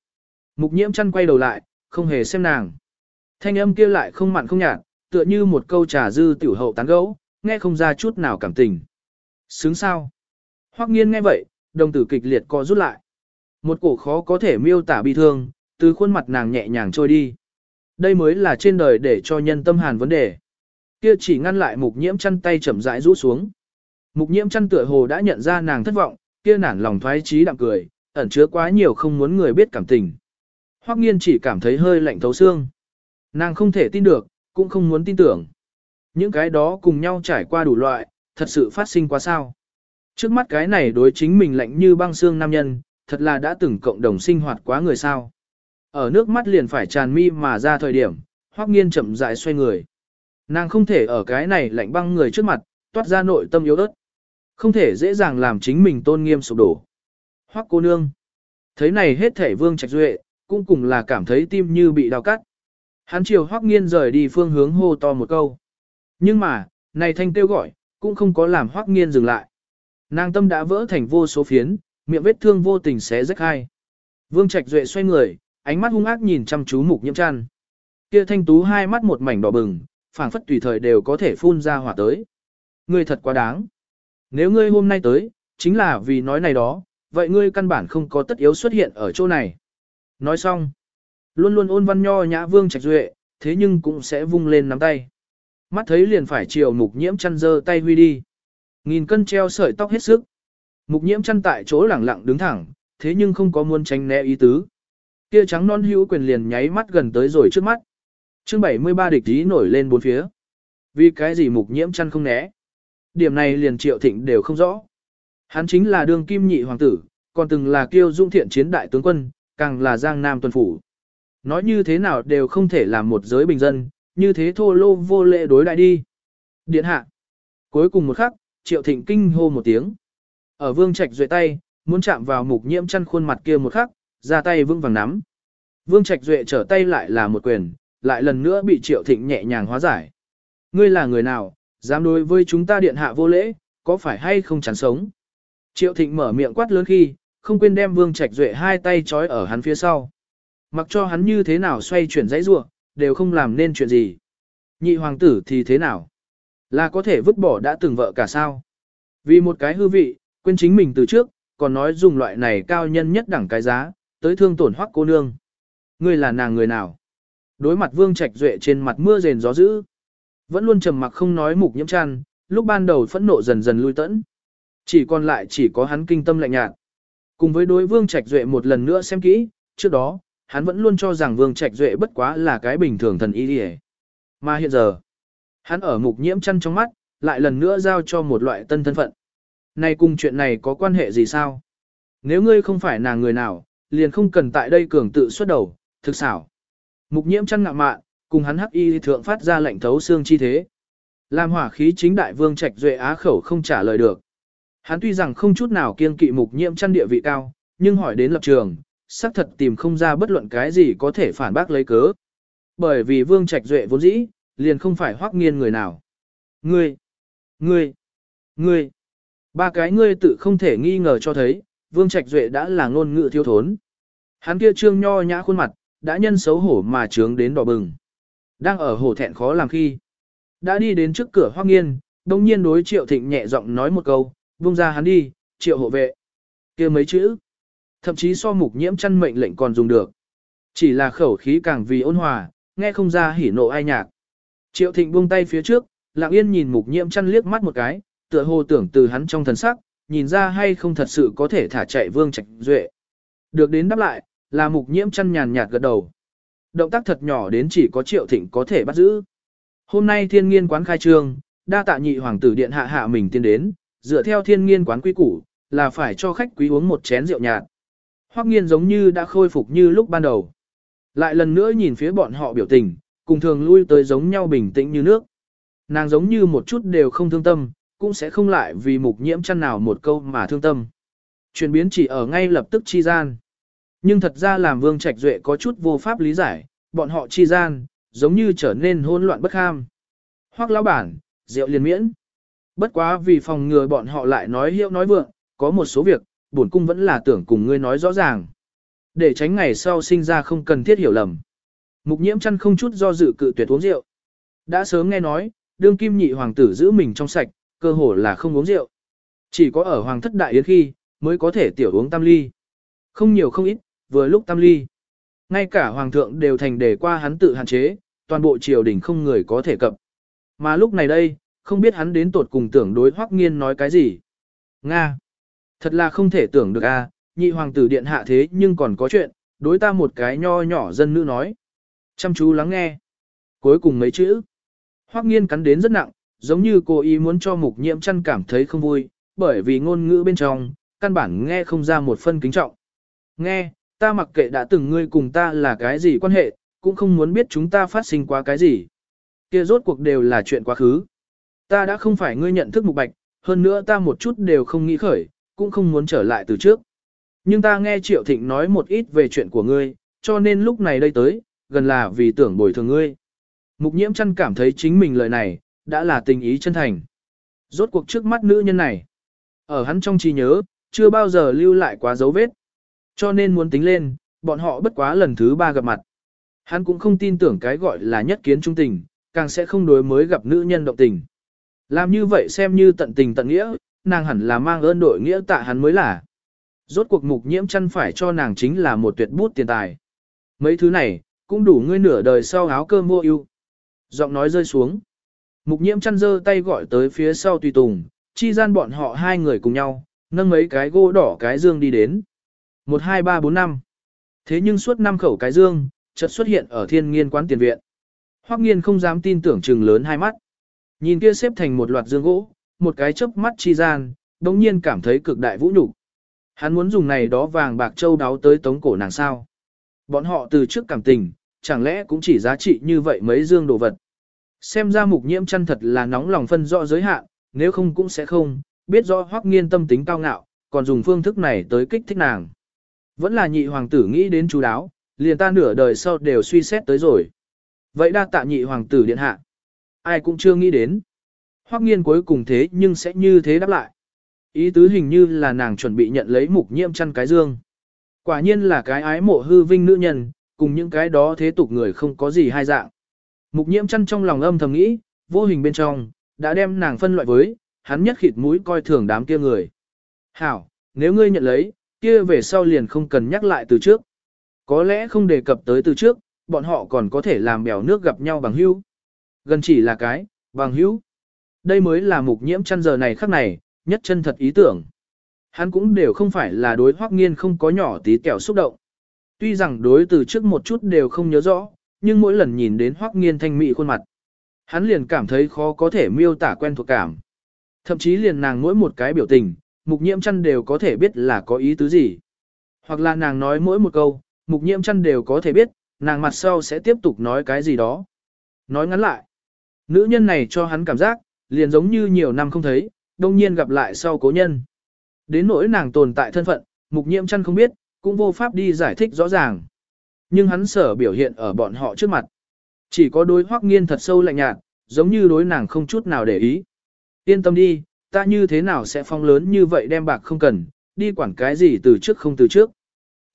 Mục nhiễm chăn quay đầu lại, không hề xem nàng. Thanh âm kia lại không mặn không nhạt, tựa như một câu trà dư tiểu hậu tán gẫu, nghe không ra chút nào cảm tình. Sướng sao? Hoắc nghiên nghe vậy, đồng tử kịch liệt co rút lại. Một cổ khó có thể miêu tả bi thương, từ khuôn mặt nàng nhẹ nhàng trôi đi. Đây mới là trên đời để cho nhân tâm hàn vấn đề. Kia chỉ ngăn lại mục nhiễm chăn tay chậm rãi rũ xuống. Mục nhiễm chăn tựa hồ đã nhận ra nàng thất vọng, kia nản lòng thoái trí đạm cười, ẩn chứa quá nhiều không muốn người biết cảm tình. Hoắc nghiên chỉ cảm thấy hơi lạnh thấu xương. Nàng không thể tin được, cũng không muốn tin tưởng. Những cái đó cùng nhau trải qua đủ loại, thật sự phát sinh quá sao. Trước mắt cái này đối chính mình lạnh như băng xương nam nhân, thật là đã từng cộng đồng sinh hoạt quá người sao. Ở nước mắt liền phải tràn mi mà ra thời điểm, hoắc nghiên chậm rãi xoay người. Nàng không thể ở cái này lạnh băng người trước mặt, toát ra nội tâm yếu ớt. Không thể dễ dàng làm chính mình tôn nghiêm sụp đổ. Hoắc cô nương. Thấy này hết thể vương trạch duệ, cũng cùng là cảm thấy tim như bị đau cắt. Hắn chiều hoắc nghiên rời đi phương hướng hô to một câu. Nhưng mà, này thanh kêu gọi, cũng không có làm hoắc nghiên dừng lại. Nàng tâm đã vỡ thành vô số phiến, miệng vết thương vô tình xé rách hai. Vương Trạch Duệ xoay người, ánh mắt hung ác nhìn chăm chú mục nhiễm trăn. Kia thanh tú hai mắt một mảnh đỏ bừng, phảng phất tùy thời đều có thể phun ra hỏa tới. Ngươi thật quá đáng. Nếu ngươi hôm nay tới, chính là vì nói này đó, vậy ngươi căn bản không có tất yếu xuất hiện ở chỗ này. Nói xong, luôn luôn ôn văn nho nhã Vương Trạch Duệ, thế nhưng cũng sẽ vung lên nắm tay. Mắt thấy liền phải chiều mục nhiễm trăn giơ tay huy đi. Nghìn cân treo sợi tóc hết sức. Mục nhiễm chăn tại chỗ lẳng lặng đứng thẳng, thế nhưng không có muốn tránh né ý tứ. Kia trắng non hữu quyền liền nháy mắt gần tới rồi trước mắt. Chương 73 địch ý nổi lên bốn phía. Vì cái gì mục nhiễm chăn không né? Điểm này liền triệu thịnh đều không rõ. Hắn chính là đương kim nhị hoàng tử, còn từng là kiêu dung thiện chiến đại tướng quân, càng là giang nam tuần phủ. Nói như thế nào đều không thể làm một giới bình dân, như thế thô lô vô lệ đối đại đi. Điện hạ. Cuối cùng một khắc, triệu thịnh kinh hô một tiếng. Ở vương trạch duệ tay, muốn chạm vào mục nhiễm chăn khuôn mặt kia một khắc, ra tay vững vàng nắm. Vương trạch duệ trở tay lại là một quyền, lại lần nữa bị triệu thịnh nhẹ nhàng hóa giải. Ngươi là người nào, dám đối với chúng ta điện hạ vô lễ, có phải hay không chán sống? Triệu Thịnh mở miệng quát lớn khi, không quên đem Vương Trạch Duệ hai tay trói ở hắn phía sau. Mặc cho hắn như thế nào xoay chuyển dãy rua, đều không làm nên chuyện gì. Nhị hoàng tử thì thế nào? Là có thể vứt bỏ đã từng vợ cả sao? Vì một cái hư vị, quên chính mình từ trước, còn nói dùng loại này cao nhân nhất đẳng cái giá, tới thương tổn hoắc cô nương. Ngươi là nàng người nào? Đối mặt Vương Trạch Duệ trên mặt mưa rền gió dữ, vẫn luôn trầm mặc không nói mục nhiễm chăn, lúc ban đầu phẫn nộ dần dần lui tẫn. Chỉ còn lại chỉ có hắn kinh tâm lạnh nhạt. Cùng với đối Vương Trạch Duệ một lần nữa xem kỹ, trước đó, hắn vẫn luôn cho rằng Vương Trạch Duệ bất quá là cái bình thường thần y đi Mà hiện giờ, hắn ở mục nhiễm chăn trong mắt, lại lần nữa giao cho một loại tân thân phận. Này cùng chuyện này có quan hệ gì sao? Nếu ngươi không phải nàng người nào, liền không cần tại đây cường tự xuất đầu, thực xảo. Mục nhiễm chăn ngạ mạn, cùng hắn hắc y thượng phát ra lệnh thấu xương chi thế. Làm hỏa khí chính đại vương trạch duệ á khẩu không trả lời được. Hắn tuy rằng không chút nào kiên kỵ mục nhiễm chăn địa vị cao, nhưng hỏi đến lập trường, xác thật tìm không ra bất luận cái gì có thể phản bác lấy cớ. Bởi vì vương trạch duệ vốn dĩ, liền không phải hoắc nghiên người nào. Ngươi, ngươi, ngươi, ba cái ngươi tự không thể nghi ngờ cho thấy, vương trạch duệ đã là ngôn ngữ thiếu thốn. Hắn kia trương nho nhã khuôn mặt, đã nhân xấu hổ mà trướng đến đỏ bừng. Đang ở hổ thẹn khó làm khi. Đã đi đến trước cửa hoắc nghiên, đồng nhiên đối triệu thịnh nhẹ giọng nói một câu, buông ra hắn đi, triệu hộ vệ. kia mấy chữ. Thậm chí so mục nhiễm chăn mệnh lệnh còn dùng được. Chỉ là khẩu khí càng vì ôn hòa, nghe không ra hỉ nộ ai nhạc. Triệu thịnh buông tay phía trước, lặng yên nhìn mục nhiễm chăn liếc mắt một cái, tựa hồ tưởng từ hắn trong thần sắc, nhìn ra hay không thật sự có thể thả chạy vương trạch duệ. Được đến đáp lại, là mục nhiễm chăn nhàn nhạt gật đầu. Động tác thật nhỏ đến chỉ có triệu thịnh có thể bắt giữ. Hôm nay thiên nghiên quán khai trương, đa tạ nhị hoàng tử điện hạ hạ mình tiến đến, dựa theo thiên nghiên quán quy củ, là phải cho khách quý uống một chén rượu nhạt. Hoắc nghiên giống như đã khôi phục như lúc ban đầu. Lại lần nữa nhìn phía bọn họ biểu tình, cùng thường lui tới giống nhau bình tĩnh như nước. Nàng giống như một chút đều không thương tâm, cũng sẽ không lại vì mục nhiễm chăn nào một câu mà thương tâm. Chuyển biến chỉ ở ngay lập tức chi gian. Nhưng thật ra làm Vương Trạch Duệ có chút vô pháp lý giải, bọn họ chi gian, giống như trở nên hỗn loạn bất ham Hoắc lão bản, rượu liền miễn. Bất quá vì phòng ngừa bọn họ lại nói hiệu nói vượng, có một số việc, bổn cung vẫn là tưởng cùng ngươi nói rõ ràng. Để tránh ngày sau sinh ra không cần thiết hiểu lầm. Mục nhiễm chăn không chút do dự cự tuyệt uống rượu. Đã sớm nghe nói, đương kim nhị hoàng tử giữ mình trong sạch, cơ hồ là không uống rượu. Chỉ có ở hoàng thất đại yến khi, mới có thể tiểu uống tam ly. Không nhiều không ít, vừa lúc tam ly. Ngay cả hoàng thượng đều thành để qua hắn tự hạn chế, toàn bộ triều đình không người có thể cập. Mà lúc này đây, không biết hắn đến tột cùng tưởng đối hoắc nghiên nói cái gì. Nga! Thật là không thể tưởng được a, nhị hoàng tử điện hạ thế nhưng còn có chuyện, đối ta một cái nho nhỏ dân nữ nói. Chăm chú lắng nghe. Cuối cùng mấy chữ. Hoắc nghiên cắn đến rất nặng, giống như cô ý muốn cho mục nhiễm chăn cảm thấy không vui, bởi vì ngôn ngữ bên trong, căn bản nghe không ra một phân kính trọng. Nghe, ta mặc kệ đã từng ngươi cùng ta là cái gì quan hệ, cũng không muốn biết chúng ta phát sinh qua cái gì. Kia rốt cuộc đều là chuyện quá khứ. Ta đã không phải ngươi nhận thức mục bạch, hơn nữa ta một chút đều không nghĩ khởi, cũng không muốn trở lại từ trước. Nhưng ta nghe Triệu Thịnh nói một ít về chuyện của ngươi, cho nên lúc này đây tới, gần là vì tưởng bồi thường ngươi. Mục nhiễm chăn cảm thấy chính mình lời này, đã là tình ý chân thành. Rốt cuộc trước mắt nữ nhân này, ở hắn trong trí nhớ, chưa bao giờ lưu lại quá dấu vết. Cho nên muốn tính lên, bọn họ bất quá lần thứ ba gặp mặt. Hắn cũng không tin tưởng cái gọi là nhất kiến trung tình, càng sẽ không đối mới gặp nữ nhân động tình. Làm như vậy xem như tận tình tận nghĩa, nàng hẳn là mang ơn đội nghĩa tạ hắn mới là. Rốt cuộc mục nhiễm chăn phải cho nàng chính là một tuyệt bút tiền tài. Mấy thứ này, cũng đủ ngươi nửa đời sau áo cơm mua ưu. Giọng nói rơi xuống. Mục nhiễm chăn dơ tay gọi tới phía sau tùy tùng, chi gian bọn họ hai người cùng nhau, nâng mấy cái gỗ đỏ cái dương đi đến. 1 2 3 4 5. Thế nhưng suốt năm khẩu cái dương, chợt xuất hiện ở thiên nghiên quán tiền viện. Hoắc nghiên không dám tin tưởng trừng lớn hai mắt. Nhìn kia xếp thành một loạt dương gỗ, một cái chớp mắt chi gian, đống nhiên cảm thấy cực đại vũ nhục. Hắn muốn dùng này đó vàng bạc châu đáo tới tống cổ nàng sao. Bọn họ từ trước cảm tình, chẳng lẽ cũng chỉ giá trị như vậy mấy dương đồ vật. Xem ra mục nhiễm chân thật là nóng lòng phân rõ giới hạn, nếu không cũng sẽ không, biết rõ hoắc nghiên tâm tính cao ngạo, còn dùng phương thức này tới kích thích nàng. Vẫn là nhị hoàng tử nghĩ đến chú đáo, liền ta nửa đời sau đều suy xét tới rồi. Vậy đa tạ nhị hoàng tử điện hạ. Ai cũng chưa nghĩ đến. Hoắc nghiên cuối cùng thế nhưng sẽ như thế đáp lại. Ý tứ hình như là nàng chuẩn bị nhận lấy mục nhiễm chăn cái dương. Quả nhiên là cái ái mộ hư vinh nữ nhân, cùng những cái đó thế tục người không có gì hai dạng. Mục nhiễm chăn trong lòng âm thầm nghĩ, vô hình bên trong, đã đem nàng phân loại với, hắn nhất khịt mũi coi thường đám kia người. Hảo, nếu ngươi nhận lấy, kia về sau liền không cần nhắc lại từ trước. Có lẽ không đề cập tới từ trước, bọn họ còn có thể làm bèo nước gặp nhau bằng hữu. Gần chỉ là cái, bằng hữu. Đây mới là mục nhiễm chăn giờ này khắc này, nhất chân thật ý tưởng. Hắn cũng đều không phải là đối hoắc nghiên không có nhỏ tí kẹo xúc động. Tuy rằng đối từ trước một chút đều không nhớ rõ, nhưng mỗi lần nhìn đến hoắc nghiên thanh mỹ khuôn mặt, hắn liền cảm thấy khó có thể miêu tả quen thuộc cảm. Thậm chí liền nàng mỗi một cái biểu tình, mục nhiễm chăn đều có thể biết là có ý tứ gì. Hoặc là nàng nói mỗi một câu, mục nhiễm chăn đều có thể biết, nàng mặt sau sẽ tiếp tục nói cái gì đó. Nói ngắn lại, nữ nhân này cho hắn cảm giác, liền giống như nhiều năm không thấy, đông nhiên gặp lại sau cố nhân. Đến nỗi nàng tồn tại thân phận, mục nhiễm chăn không biết, cũng vô pháp đi giải thích rõ ràng. Nhưng hắn sở biểu hiện ở bọn họ trước mặt. Chỉ có đối hoắc nghiên thật sâu lạnh nhạt, giống như đối nàng không chút nào để ý. Yên tâm đi, ta như thế nào sẽ phong lớn như vậy đem bạc không cần, đi quản cái gì từ trước không từ trước.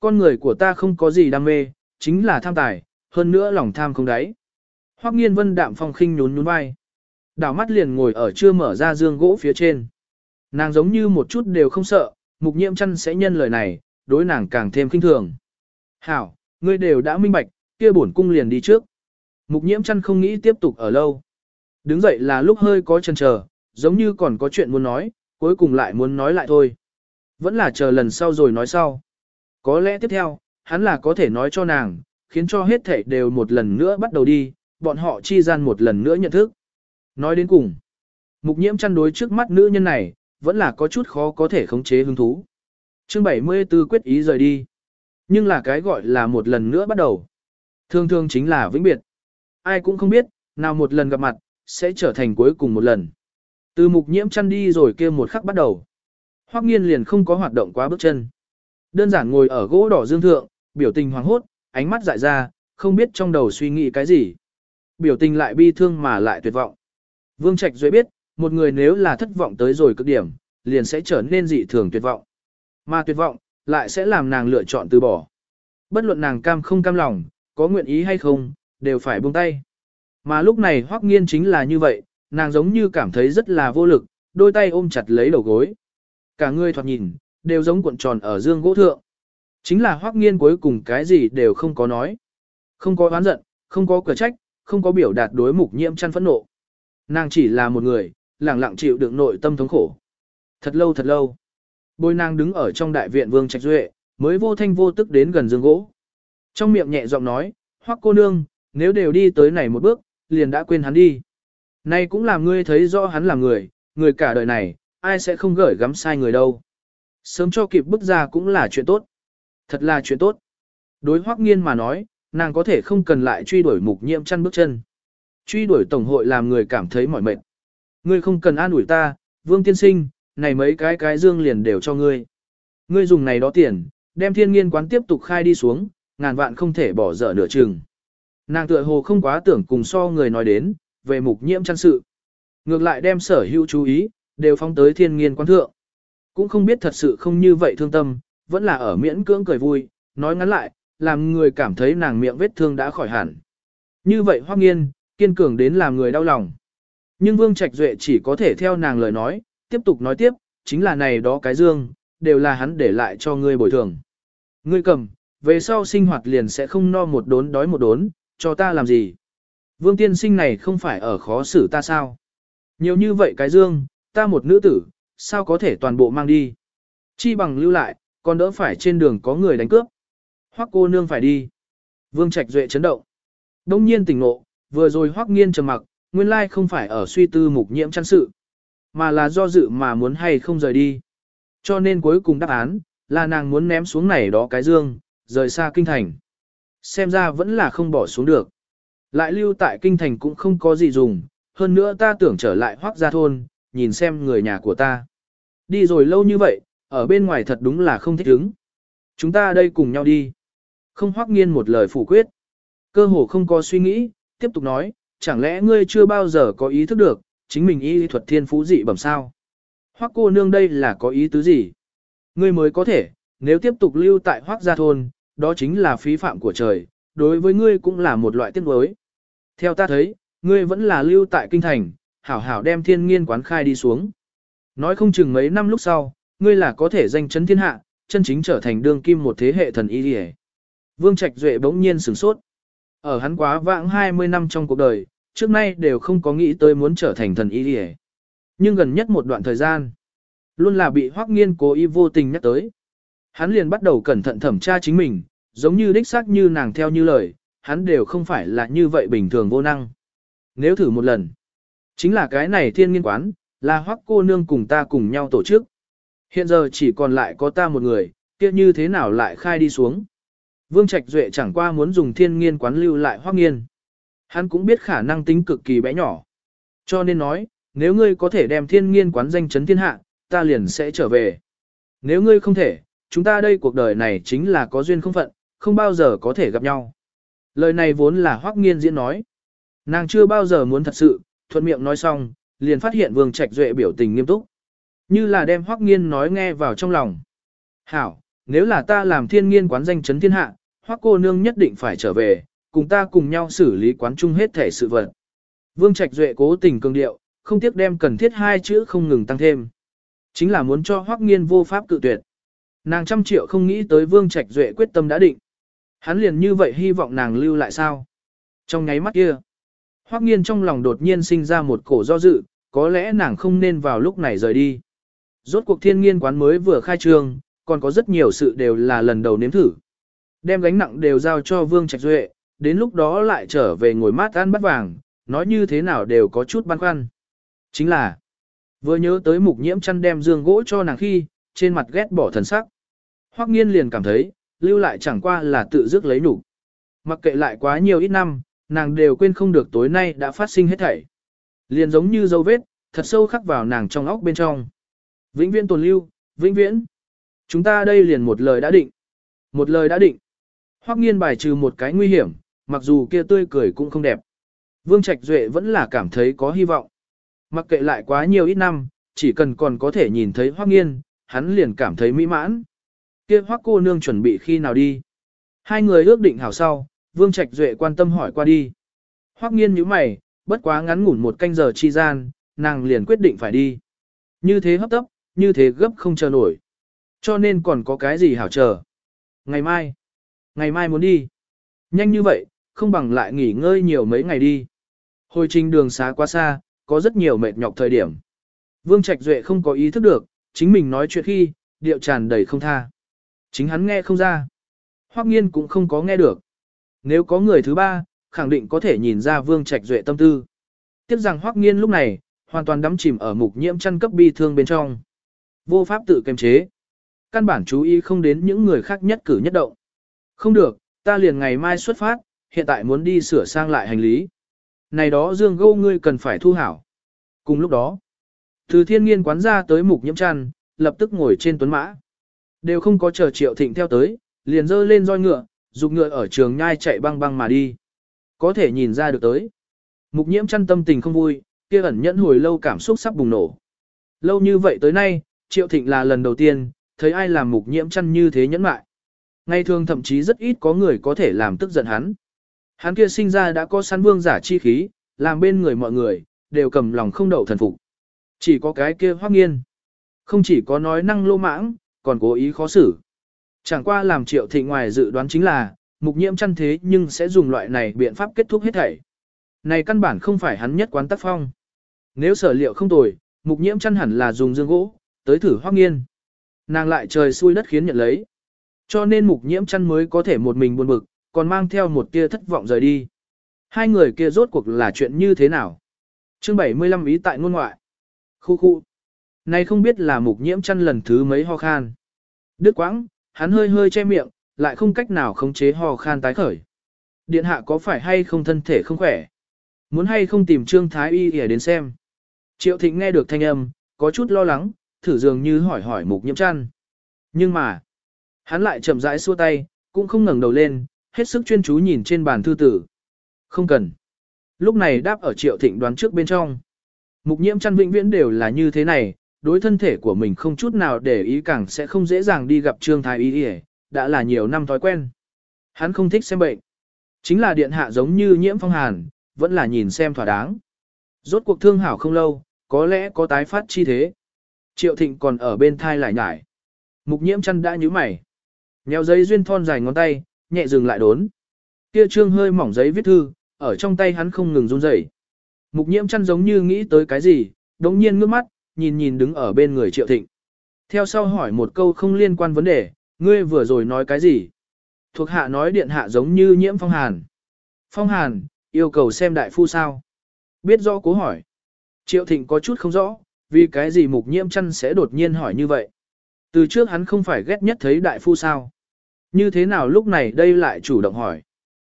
Con người của ta không có gì đam mê, chính là tham tài, hơn nữa lòng tham không đáy. Hoắc nghiên vân đạm phong khinh nhún nhún vai. Đảo mắt liền ngồi ở chưa mở ra dương gỗ phía trên. Nàng giống như một chút đều không sợ, mục nhiễm chăn sẽ nhân lời này, đối nàng càng thêm kinh thường. Hảo, ngươi đều đã minh bạch, kia bổn cung liền đi trước. Mục nhiễm chăn không nghĩ tiếp tục ở lâu. Đứng dậy là lúc hơi có chần chờ, giống như còn có chuyện muốn nói, cuối cùng lại muốn nói lại thôi. Vẫn là chờ lần sau rồi nói sau. Có lẽ tiếp theo, hắn là có thể nói cho nàng, khiến cho hết thảy đều một lần nữa bắt đầu đi, bọn họ chi gian một lần nữa nhận thức. Nói đến cùng, mục nhiễm chăn đối trước mắt nữ nhân này, vẫn là có chút khó có thể khống chế hứng thú. Chương 74 quyết ý rời đi. Nhưng là cái gọi là một lần nữa bắt đầu. Thường thường chính là vĩnh biệt. Ai cũng không biết, nào một lần gặp mặt, sẽ trở thành cuối cùng một lần. Từ mục nhiễm chăn đi rồi kia một khắc bắt đầu. Hoắc nghiên liền không có hoạt động quá bước chân. Đơn giản ngồi ở gỗ đỏ dương thượng, biểu tình hoàng hốt, ánh mắt dại ra, không biết trong đầu suy nghĩ cái gì. Biểu tình lại bi thương mà lại tuyệt vọng. Vương Trạch Duệ biết, một người nếu là thất vọng tới rồi cực điểm, liền sẽ trở nên dị thường tuyệt vọng. Mà tuyệt vọng, lại sẽ làm nàng lựa chọn từ bỏ. Bất luận nàng cam không cam lòng, có nguyện ý hay không, đều phải buông tay. Mà lúc này Hoắc Nghiên chính là như vậy, nàng giống như cảm thấy rất là vô lực, đôi tay ôm chặt lấy đầu gối. Cả người thoạt nhìn, đều giống cuộn tròn ở dương gỗ thượng. Chính là Hoắc Nghiên cuối cùng cái gì đều không có nói. Không có oán giận, không có cửa trách, không có biểu đạt đối mục nhiễm chăn phẫn nộ. Nàng chỉ là một người, lặng lặng chịu đựng nội tâm thống khổ. Thật lâu thật lâu. Bôi nàng đứng ở trong đại viện Vương Trạch Duệ, mới vô thanh vô tức đến gần dương gỗ. Trong miệng nhẹ giọng nói, Hoắc cô nương, nếu đều đi tới này một bước, liền đã quên hắn đi. Nay cũng làm ngươi thấy rõ hắn là người, người cả đời này, ai sẽ không gửi gắm sai người đâu. Sớm cho kịp bước ra cũng là chuyện tốt. Thật là chuyện tốt. Đối hoắc nghiên mà nói, nàng có thể không cần lại truy đuổi mục nhiễm chăn bước chân. Truy đuổi tổng hội làm người cảm thấy mỏi mệt. Ngươi không cần an ủi ta, vương tiên sinh, này mấy cái cái dương liền đều cho ngươi. Ngươi dùng này đó tiền, đem thiên nghiên quán tiếp tục khai đi xuống, ngàn vạn không thể bỏ dở nửa chừng. Nàng tựa hồ không quá tưởng cùng so người nói đến, về mục nhiễm chăn sự. Ngược lại đem sở hữu chú ý, đều phóng tới thiên nghiên quán thượng. Cũng không biết thật sự không như vậy thương tâm, vẫn là ở miễn cưỡng cười vui, nói ngắn lại, làm người cảm thấy nàng miệng vết thương đã khỏi hẳn. Như vậy hoác nghiên, kiên cường đến làm người đau lòng. Nhưng Vương Trạch Duệ chỉ có thể theo nàng lời nói, tiếp tục nói tiếp, chính là này đó cái dương, đều là hắn để lại cho ngươi bồi thường. Ngươi cầm, về sau sinh hoạt liền sẽ không no một đốn đói một đốn, cho ta làm gì. Vương tiên sinh này không phải ở khó xử ta sao? Nhiều như vậy cái dương, ta một nữ tử, sao có thể toàn bộ mang đi? Chi bằng lưu lại, còn đỡ phải trên đường có người đánh cướp. Hoắc cô nương phải đi. Vương Trạch Duệ chấn động. Đông nhiên tỉnh ngộ, vừa rồi Hoắc nghiên trầm mặc, nguyên lai không phải ở suy tư mục nhiễm chăn sự, mà là do dự mà muốn hay không rời đi. Cho nên cuối cùng đáp án, là nàng muốn ném xuống này đó cái dương, rời xa kinh thành. Xem ra vẫn là không bỏ xuống được. Lại lưu tại kinh thành cũng không có gì dùng, hơn nữa ta tưởng trở lại hoác gia thôn, nhìn xem người nhà của ta. Đi rồi lâu như vậy, ở bên ngoài thật đúng là không thích ứng. Chúng ta đây cùng nhau đi. Không hoác nghiên một lời phủ quyết. Cơ hồ không có suy nghĩ, tiếp tục nói, chẳng lẽ ngươi chưa bao giờ có ý thức được, chính mình y thuật thiên phú dị bẩm sao. Hoắc cô nương đây là có ý tứ gì? Ngươi mới có thể, nếu tiếp tục lưu tại Hoắc gia thôn, đó chính là phí phạm của trời, đối với ngươi cũng là một loại tiếc nuối. Theo ta thấy, ngươi vẫn là lưu tại kinh thành, hảo hảo đem thiên nghiên quán khai đi xuống. Nói không chừng mấy năm lúc sau, ngươi là có thể danh chấn thiên hạ, chân chính trở thành đương kim một thế hệ thần y đi Vương Trạch Duệ bỗng nhiên sửng sốt. Ở hắn quá vãng 20 năm trong cuộc đời, trước nay đều không có nghĩ tới muốn trở thành thần y đi Nhưng gần nhất một đoạn thời gian, luôn là bị Hoắc Nghiên cố ý vô tình nhắc tới. Hắn liền bắt đầu cẩn thận thẩm tra chính mình, giống như đích xác như nàng theo như lời, hắn đều không phải là như vậy bình thường vô năng. Nếu thử một lần, chính là cái này thiên nghiên quán, là Hoắc cô nương cùng ta cùng nhau tổ chức. Hiện giờ chỉ còn lại có ta một người, kia như thế nào lại khai đi xuống. Vương Trạch Duệ chẳng qua muốn dùng thiên nghiên quán lưu lại Hoắc nghiên. Hắn cũng biết khả năng tính cực kỳ bé nhỏ. Cho nên nói, nếu ngươi có thể đem thiên nghiên quán danh chấn thiên hạ, ta liền sẽ trở về. Nếu ngươi không thể, chúng ta đây cuộc đời này chính là có duyên không phận, không bao giờ có thể gặp nhau. Lời này vốn là Hoắc Nghiên diễn nói. Nàng chưa bao giờ muốn thật sự, thuận miệng nói xong, liền phát hiện Vương Trạch Duệ biểu tình nghiêm túc. Như là đem Hoắc Nghiên nói nghe vào trong lòng. Hảo, nếu là ta làm thiên nghiên quán danh chấn thiên hạ, Hoắc cô nương nhất định phải trở về, cùng ta cùng nhau xử lý quán chung hết thể sự vật. Vương Trạch Duệ cố tình cường điệu, không tiếc đem cần thiết hai chữ không ngừng tăng thêm. Chính là muốn cho Hoắc Nghiên vô pháp cự tuyệt. Nàng trăm triệu không nghĩ tới Vương Trạch Duệ quyết tâm đã định. Hắn liền như vậy hy vọng nàng lưu lại sao? Trong nháy mắt kia, Hoắc Nghiên trong lòng đột nhiên sinh ra một cổ do dự, có lẽ nàng không nên vào lúc này rời đi. Rốt cuộc thiên nghiên quán mới vừa khai trương, còn có rất nhiều sự đều là lần đầu nếm thử. Đem gánh nặng đều giao cho Vương Trạch Duệ, đến lúc đó lại trở về ngồi mát ăn bắt vàng, nói như thế nào đều có chút băn khoăn. Chính là, vừa nhớ tới mục nhiễm chăn đem dương gỗ cho nàng khi, trên mặt ghét bỏ thần sắc. Hoắc nghiên liền cảm thấy, lưu lại chẳng qua là tự dứt lấy nhục. Mặc kệ lại quá nhiều ít năm, nàng đều quên không được tối nay đã phát sinh hết thảy. Liền giống như dấu vết, thật sâu khắc vào nàng trong óc bên trong. Vĩnh viễn tồn lưu, vĩnh viễn. Chúng ta đây liền một lời đã định. Một lời đã định. Hoắc nghiên bài trừ một cái nguy hiểm, mặc dù kia tươi cười cũng không đẹp. Vương Trạch Duệ vẫn là cảm thấy có hy vọng. Mặc kệ lại quá nhiều ít năm, chỉ cần còn có thể nhìn thấy Hoắc nghiên, hắn liền cảm thấy mỹ mãn. Kia Hoắc cô nương chuẩn bị khi nào đi? Hai người ước định hảo sau, Vương Trạch Duệ quan tâm hỏi qua đi. Hoắc nghiên nhíu mày, bất quá ngắn ngủn một canh giờ chi gian, nàng liền quyết định phải đi. Như thế hấp tấp, như thế gấp không chờ nổi. Cho nên còn có cái gì hảo chờ. Ngày mai, ngày mai muốn đi. Nhanh như vậy, không bằng lại nghỉ ngơi nhiều mấy ngày đi. Hồi trình đường xá quá xa, có rất nhiều mệt nhọc thời điểm. Vương Trạch Duệ không có ý thức được, chính mình nói chuyện khi, điệu tràn đầy không tha. Chính hắn nghe không ra. Hoắc nghiên cũng không có nghe được. Nếu có người thứ ba, khẳng định có thể nhìn ra Vương Trạch Duệ tâm tư. Tiếp rằng Hoắc nghiên lúc này, hoàn toàn đắm chìm ở mục nhiễm chăn cấp bi thương bên trong. Vô pháp tự kiềm chế. Căn bản chú ý không đến những người khác nhất cử nhất động. Không được, ta liền ngày mai xuất phát, hiện tại muốn đi sửa sang lại hành lý. Này đó dương gâu ngươi cần phải thu hảo. Cùng lúc đó, từ thiên nghiên quán ra tới mục nhiễm Trăn, lập tức ngồi trên tuấn mã. Đều không có chờ triệu thịnh theo tới, liền dơ lên roi ngựa, dục ngựa ở trường nhai chạy băng băng mà đi. Có thể nhìn ra được tới. Mục nhiễm chăn tâm tình không vui, kia ẩn nhẫn hồi lâu cảm xúc sắp bùng nổ. Lâu như vậy tới nay, triệu thịnh là lần đầu tiên, thấy ai làm mục nhiễm chăn như thế nhẫn mại. Ngày thường thậm chí rất ít có người có thể làm tức giận hắn. Hắn kia sinh ra đã có săn vương giả chi khí, làm bên người mọi người, đều cầm lòng không đậu thần phục. Chỉ có cái kia hoác nghiên. Không chỉ có nói năng lô mãng, còn cố ý khó xử. Chẳng qua làm triệu thị ngoài dự đoán chính là, mục nhiễm chăn thế nhưng sẽ dùng loại này biện pháp kết thúc hết thảy. Này căn bản không phải hắn nhất quán tác phong. Nếu sở liệu không tồi, mục nhiễm chăn hẳn là dùng dương gỗ, tới thử hoác nghiên. Nàng lại trời xui đất khiến nhận lấy. Cho nên mục nhiễm chăn mới có thể một mình buồn bực, còn mang theo một tia thất vọng rời đi. Hai người kia rốt cuộc là chuyện như thế nào? chương 75 ý tại ngôn ngoại. Khu khu. Này không biết là mục nhiễm chăn lần thứ mấy ho khan. Đức quãng, hắn hơi hơi che miệng, lại không cách nào khống chế ho khan tái khởi. Điện hạ có phải hay không thân thể không khỏe? Muốn hay không tìm Trương Thái Y để đến xem? Triệu Thịnh nghe được thanh âm, có chút lo lắng, thử dường như hỏi hỏi mục nhiễm chăn. Nhưng mà, hắn lại chậm rãi xua tay, cũng không ngẩng đầu lên, hết sức chuyên chú nhìn trên bàn thư tử. Không cần. Lúc này đáp ở Triệu Thịnh đoán trước bên trong. Mục nhiễm chăn vĩnh viễn đều là như thế này, đối thân thể của mình không chút nào để ý càng sẽ không dễ dàng đi gặp Trương Thái Y Y, đã là nhiều năm thói quen. Hắn không thích xem bệnh. Chính là điện hạ giống như nhiễm phong hàn, vẫn là nhìn xem thỏa đáng. Rốt cuộc thương hảo không lâu, có lẽ có tái phát chi thế. Triệu thịnh còn ở bên thai lại nhải. Mục nhiễm chăn đã nhíu mày. Nhéo giấy duyên thon dài ngón tay, nhẹ dừng lại đốn. Kia trương hơi mỏng giấy viết thư, ở trong tay hắn không ngừng run rẩy. Mục nhiễm chăn giống như nghĩ tới cái gì, đống nhiên ngước mắt, nhìn nhìn đứng ở bên người triệu thịnh. Theo sau hỏi một câu không liên quan vấn đề, ngươi vừa rồi nói cái gì? Thuộc hạ nói điện hạ giống như nhiễm phong hàn. Phong hàn, yêu cầu xem đại phu sao? Biết rõ cố hỏi. Triệu thịnh có chút không rõ, vì cái gì mục nhiễm chăn sẽ đột nhiên hỏi như vậy. Từ trước hắn không phải ghét nhất thấy đại phu sao? Như thế nào lúc này đây lại chủ động hỏi?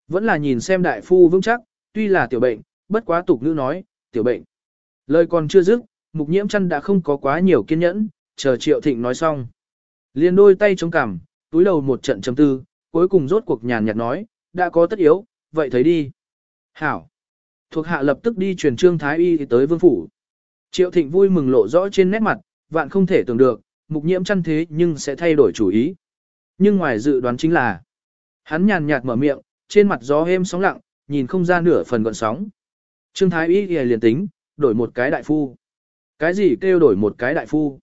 Vẫn là nhìn xem đại phu vững chắc, tuy là tiểu bệnh, bất quá tục ngữ nói, tiểu bệnh. Lời còn chưa dứt, mục nhiễm chăn đã không có quá nhiều kiên nhẫn, chờ triệu thịnh nói xong. liền đôi tay chống cằm, túi đầu một trận chấm tư, cuối cùng rốt cuộc nhàn nhạt nói, đã có tất yếu, vậy thấy đi. Hảo. Thuộc hạ lập tức đi truyền trương thái y tới vương phủ. Triệu thịnh vui mừng lộ rõ trên nét mặt, vạn không thể tưởng được, mục nhiễm chăn thế nhưng sẽ thay đổi chủ ý. Nhưng ngoài dự đoán chính là, hắn nhàn nhạt mở miệng, trên mặt gió êm sóng lặng, nhìn không ra nửa phần gọn sóng. Trương Thái Y liền tính, đổi một cái đại phu. Cái gì kêu đổi một cái đại phu?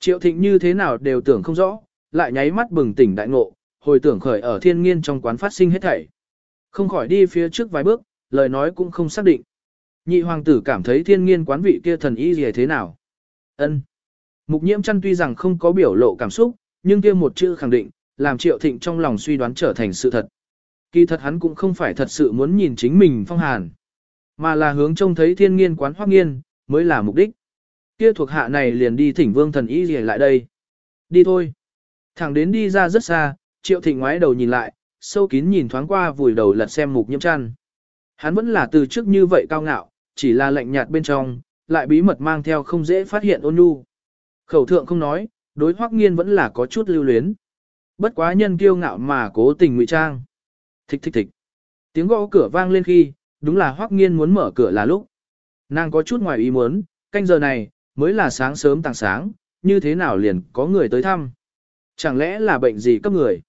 Triệu thịnh như thế nào đều tưởng không rõ, lại nháy mắt bừng tỉnh đại ngộ, hồi tưởng khởi ở thiên nghiên trong quán phát sinh hết thảy. Không khỏi đi phía trước vài bước, lời nói cũng không xác định. Nhị hoàng tử cảm thấy thiên nghiên quán vị kia thần y gì thế nào? ân Mục nhiễm chăn tuy rằng không có biểu lộ cảm xúc, nhưng kia một chữ khẳng định, làm triệu thịnh trong lòng suy đoán trở thành sự thật. Kỳ thật hắn cũng không phải thật sự muốn nhìn chính mình phong hàn, mà là hướng trông thấy thiên nghiên quán hoác nghiên, mới là mục đích. Kia thuộc hạ này liền đi thỉnh vương thần y gì lại đây. Đi thôi. Thẳng đến đi ra rất xa, triệu thịnh ngoái đầu nhìn lại, sâu kín nhìn thoáng qua vùi đầu lật xem mục nhiễm chăn. Hắn vẫn là từ trước như vậy cao ngạo, chỉ là lạnh nhạt bên trong, lại bí mật mang theo không dễ phát hiện ôn nhu. Khẩu thượng không nói, đối hoắc nghiên vẫn là có chút lưu luyến. Bất quá nhân kiêu ngạo mà cố tình ngụy trang. Thích thích thích. Tiếng gõ cửa vang lên khi, đúng là hoắc nghiên muốn mở cửa là lúc. Nàng có chút ngoài ý muốn, canh giờ này, mới là sáng sớm tàng sáng, như thế nào liền có người tới thăm. Chẳng lẽ là bệnh gì cấp người?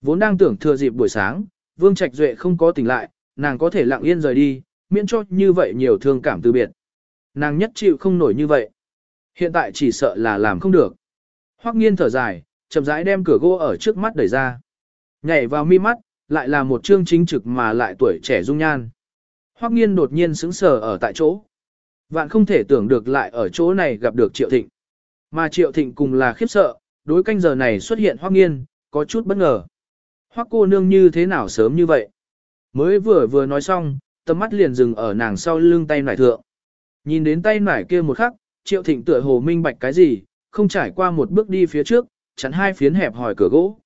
Vốn đang tưởng thừa dịp buổi sáng, Vương Trạch Duệ không có tỉnh lại, nàng có thể lặng yên rời đi, miễn cho như vậy nhiều thương cảm từ biệt. Nàng nhất chịu không nổi như vậy. Hiện tại chỉ sợ là làm không được. Hoắc nghiên thở dài, chậm rãi đem cửa gỗ ở trước mắt đẩy ra. Nhảy vào mi mắt, lại là một trương chính trực mà lại tuổi trẻ dung nhan. Hoắc nghiên đột nhiên sững sờ ở tại chỗ. Vạn không thể tưởng được lại ở chỗ này gặp được Triệu Thịnh. Mà Triệu Thịnh cùng là khiếp sợ, đối canh giờ này xuất hiện Hoắc nghiên, có chút bất ngờ. Hoắc cô nương như thế nào sớm như vậy? Mới vừa vừa nói xong, tầm mắt liền dừng ở nàng sau lưng tay nải thượng. Nhìn đến tay nải kia một khắc, Triệu Thịnh tựa hồ minh bạch cái gì, không trải qua một bước đi phía trước, chắn hai phiến hẹp hỏi cửa gỗ.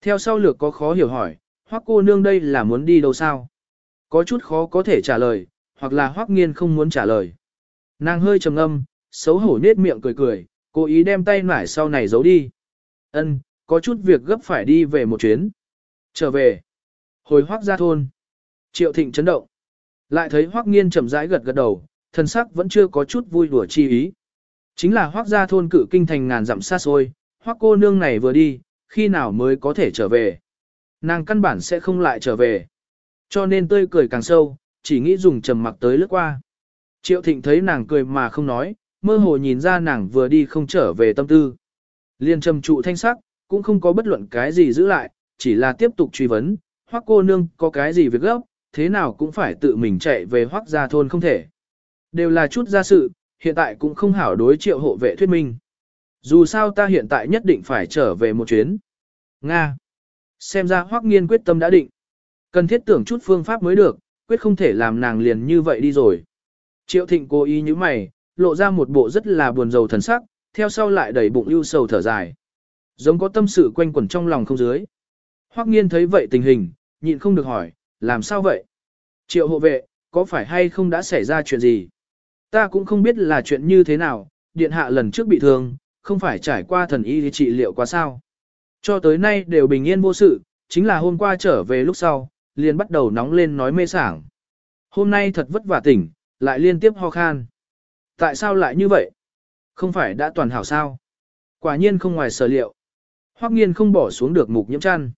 Theo sau lược có khó hiểu hỏi, Hoắc cô nương đây là muốn đi đâu sao? Có chút khó có thể trả lời, hoặc là Hoắc nghiên không muốn trả lời. Nàng hơi trầm âm, xấu hổ nết miệng cười cười, cố ý đem tay nải sau này giấu đi. Ân, có chút việc gấp phải đi về một chuyến. Trở về. Hồi Hoắc ra thôn. Triệu Thịnh chấn động. Lại thấy Hoắc nghiên chậm rãi gật gật đầu, thân sắc vẫn chưa có chút vui đùa chi ý. Chính là Hoắc gia thôn cử kinh thành ngàn dặm xa xôi, Hoắc cô nương này vừa đi, khi nào mới có thể trở về. Nàng căn bản sẽ không lại trở về. Cho nên tươi cười càng sâu, chỉ nghĩ dùng trầm mặc tới lướt qua. Triệu thịnh thấy nàng cười mà không nói, mơ hồ nhìn ra nàng vừa đi không trở về tâm tư. Liên trầm trụ thanh sắc, cũng không có bất luận cái gì giữ lại, chỉ là tiếp tục truy vấn, hoắc cô nương có cái gì việc gấp, thế nào cũng phải tự mình chạy về hoắc gia thôn không thể. Đều là chút gia sự, hiện tại cũng không hảo đối triệu hộ vệ thuyết minh. Dù sao ta hiện tại nhất định phải trở về một chuyến. Nga. Xem ra Hoắc Nghiên quyết tâm đã định. Cần thiết tưởng chút phương pháp mới được, quyết không thể làm nàng liền như vậy đi rồi. Triệu Thịnh cố ý như mày, lộ ra một bộ rất là buồn rầu thần sắc, theo sau lại đẩy bụng ưu sầu thở dài. Giống có tâm sự quanh quẩn trong lòng không dưới. Hoắc Nghiên thấy vậy tình hình, nhịn không được hỏi, làm sao vậy? Triệu hộ vệ, có phải hay không đã xảy ra chuyện gì? Ta cũng không biết là chuyện như thế nào, điện hạ lần trước bị thương, không phải trải qua thần y trị liệu quá sao. Cho tới nay đều bình yên vô sự, chính là hôm qua trở về lúc sau, liền bắt đầu nóng lên nói mê sảng. Hôm nay thật vất vả tỉnh, lại liên tiếp ho khan. Tại sao lại như vậy? Không phải đã toàn hảo sao? Quả nhiên không ngoài sở liệu. Hoắc nghiên không bỏ xuống được mục nhiễm chăn.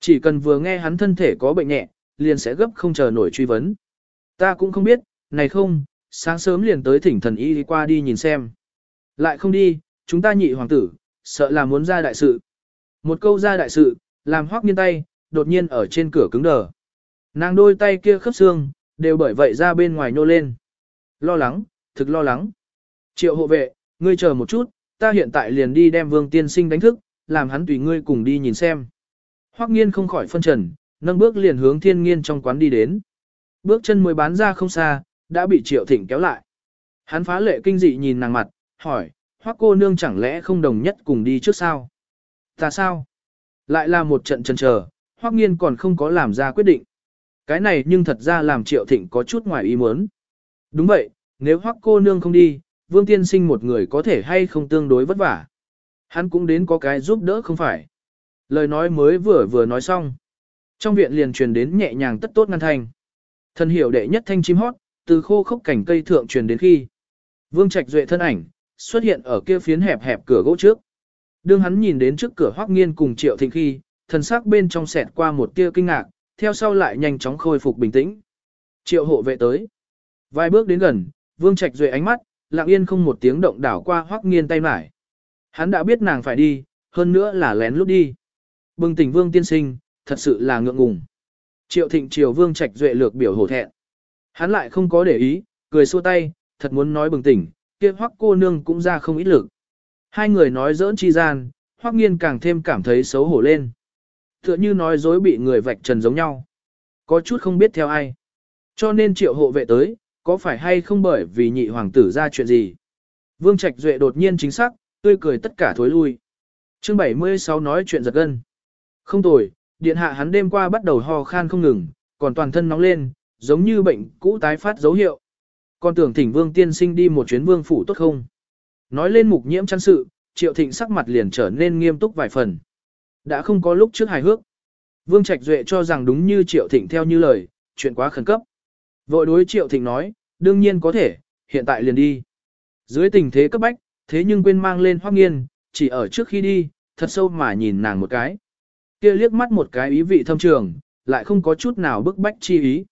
Chỉ cần vừa nghe hắn thân thể có bệnh nhẹ, liền sẽ gấp không chờ nổi truy vấn. Ta cũng không biết, này không, sáng sớm liền tới thỉnh thần y đi qua đi nhìn xem. Lại không đi, chúng ta nhị hoàng tử, sợ là muốn ra đại sự. Một câu ra đại sự, làm hoắc nghiên tay, đột nhiên ở trên cửa cứng đờ. Nàng đôi tay kia khớp xương, đều bởi vậy ra bên ngoài nô lên. Lo lắng, thực lo lắng. Triệu hộ vệ, ngươi chờ một chút, ta hiện tại liền đi đem vương tiên sinh đánh thức, làm hắn tùy ngươi cùng đi nhìn xem. Hoắc nghiên không khỏi phân trần, nâng bước liền hướng thiên nghiên trong quán đi đến. Bước chân mới bán ra không xa, đã bị triệu thỉnh kéo lại. Hắn phá lệ kinh dị nhìn nàng mặt, hỏi, Hoắc cô nương chẳng lẽ không đồng nhất cùng đi trước sao? Ta sao? Lại là một trận chần chờ, Hoắc nghiên còn không có làm ra quyết định. Cái này nhưng thật ra làm triệu thịnh có chút ngoài ý muốn. Đúng vậy, nếu Hoắc cô nương không đi, vương tiên sinh một người có thể hay không tương đối vất vả. Hắn cũng đến có cái giúp đỡ không phải. Lời nói mới vừa vừa nói xong. Trong viện liền truyền đến nhẹ nhàng tất tốt ngăn thanh. Thân hiểu đệ nhất thanh chim hót, từ khô khốc cảnh cây thượng truyền đến khi. Vương Trạch Duệ thân ảnh, xuất hiện ở kia phiến hẹp hẹp cửa gỗ trước. Đương hắn nhìn đến trước cửa Hoắc Nghiên cùng Triệu Thịnh khi, thần sắc bên trong xẹt qua một tia kinh ngạc, theo sau lại nhanh chóng khôi phục bình tĩnh. Triệu hộ vệ tới. Vài bước đến gần, Vương Trạch Duệ ánh mắt, lặng yên không một tiếng động đảo qua Hoắc Nghiên tay mải. Hắn đã biết nàng phải đi, hơn nữa là lén lút đi. Bừng tỉnh Vương tiên sinh, thật sự là ngượng ngùng. Triệu Thịnh Triều Vương Trạch Duệ lược biểu hổ thẹn. Hắn lại không có để ý, cười xua tay, thật muốn nói bừng tỉnh, kia Hoắc cô nương cũng ra không ít lực. Hai người nói giỡn chi gian, Hoắc Nghiên càng thêm cảm thấy xấu hổ lên. Tựa như nói dối bị người vạch trần giống nhau. Có chút không biết theo ai. Cho nên triệu hộ vệ tới, có phải hay không bởi vì nhị hoàng tử ra chuyện gì? Vương Trạch Duệ đột nhiên chính xác, tươi cười tất cả thối lui. Chương 76 nói chuyện giật gân. Không tồi, điện hạ hắn đêm qua bắt đầu ho khan không ngừng, còn toàn thân nóng lên, giống như bệnh cũ tái phát dấu hiệu. Con tưởng thỉnh vương tiên sinh đi một chuyến vương phủ tốt không? Nói lên mục nhiễm chăn sự, triệu thịnh sắc mặt liền trở nên nghiêm túc vài phần. Đã không có lúc trước hài hước. Vương Trạch Duệ cho rằng đúng như triệu thịnh theo như lời, chuyện quá khẩn cấp. Vội đối triệu thịnh nói, đương nhiên có thể, hiện tại liền đi. Dưới tình thế cấp bách, thế nhưng quên mang lên hoác nghiên, chỉ ở trước khi đi, thật sâu mà nhìn nàng một cái. kia liếc mắt một cái ý vị thâm trường, lại không có chút nào bức bách chi ý.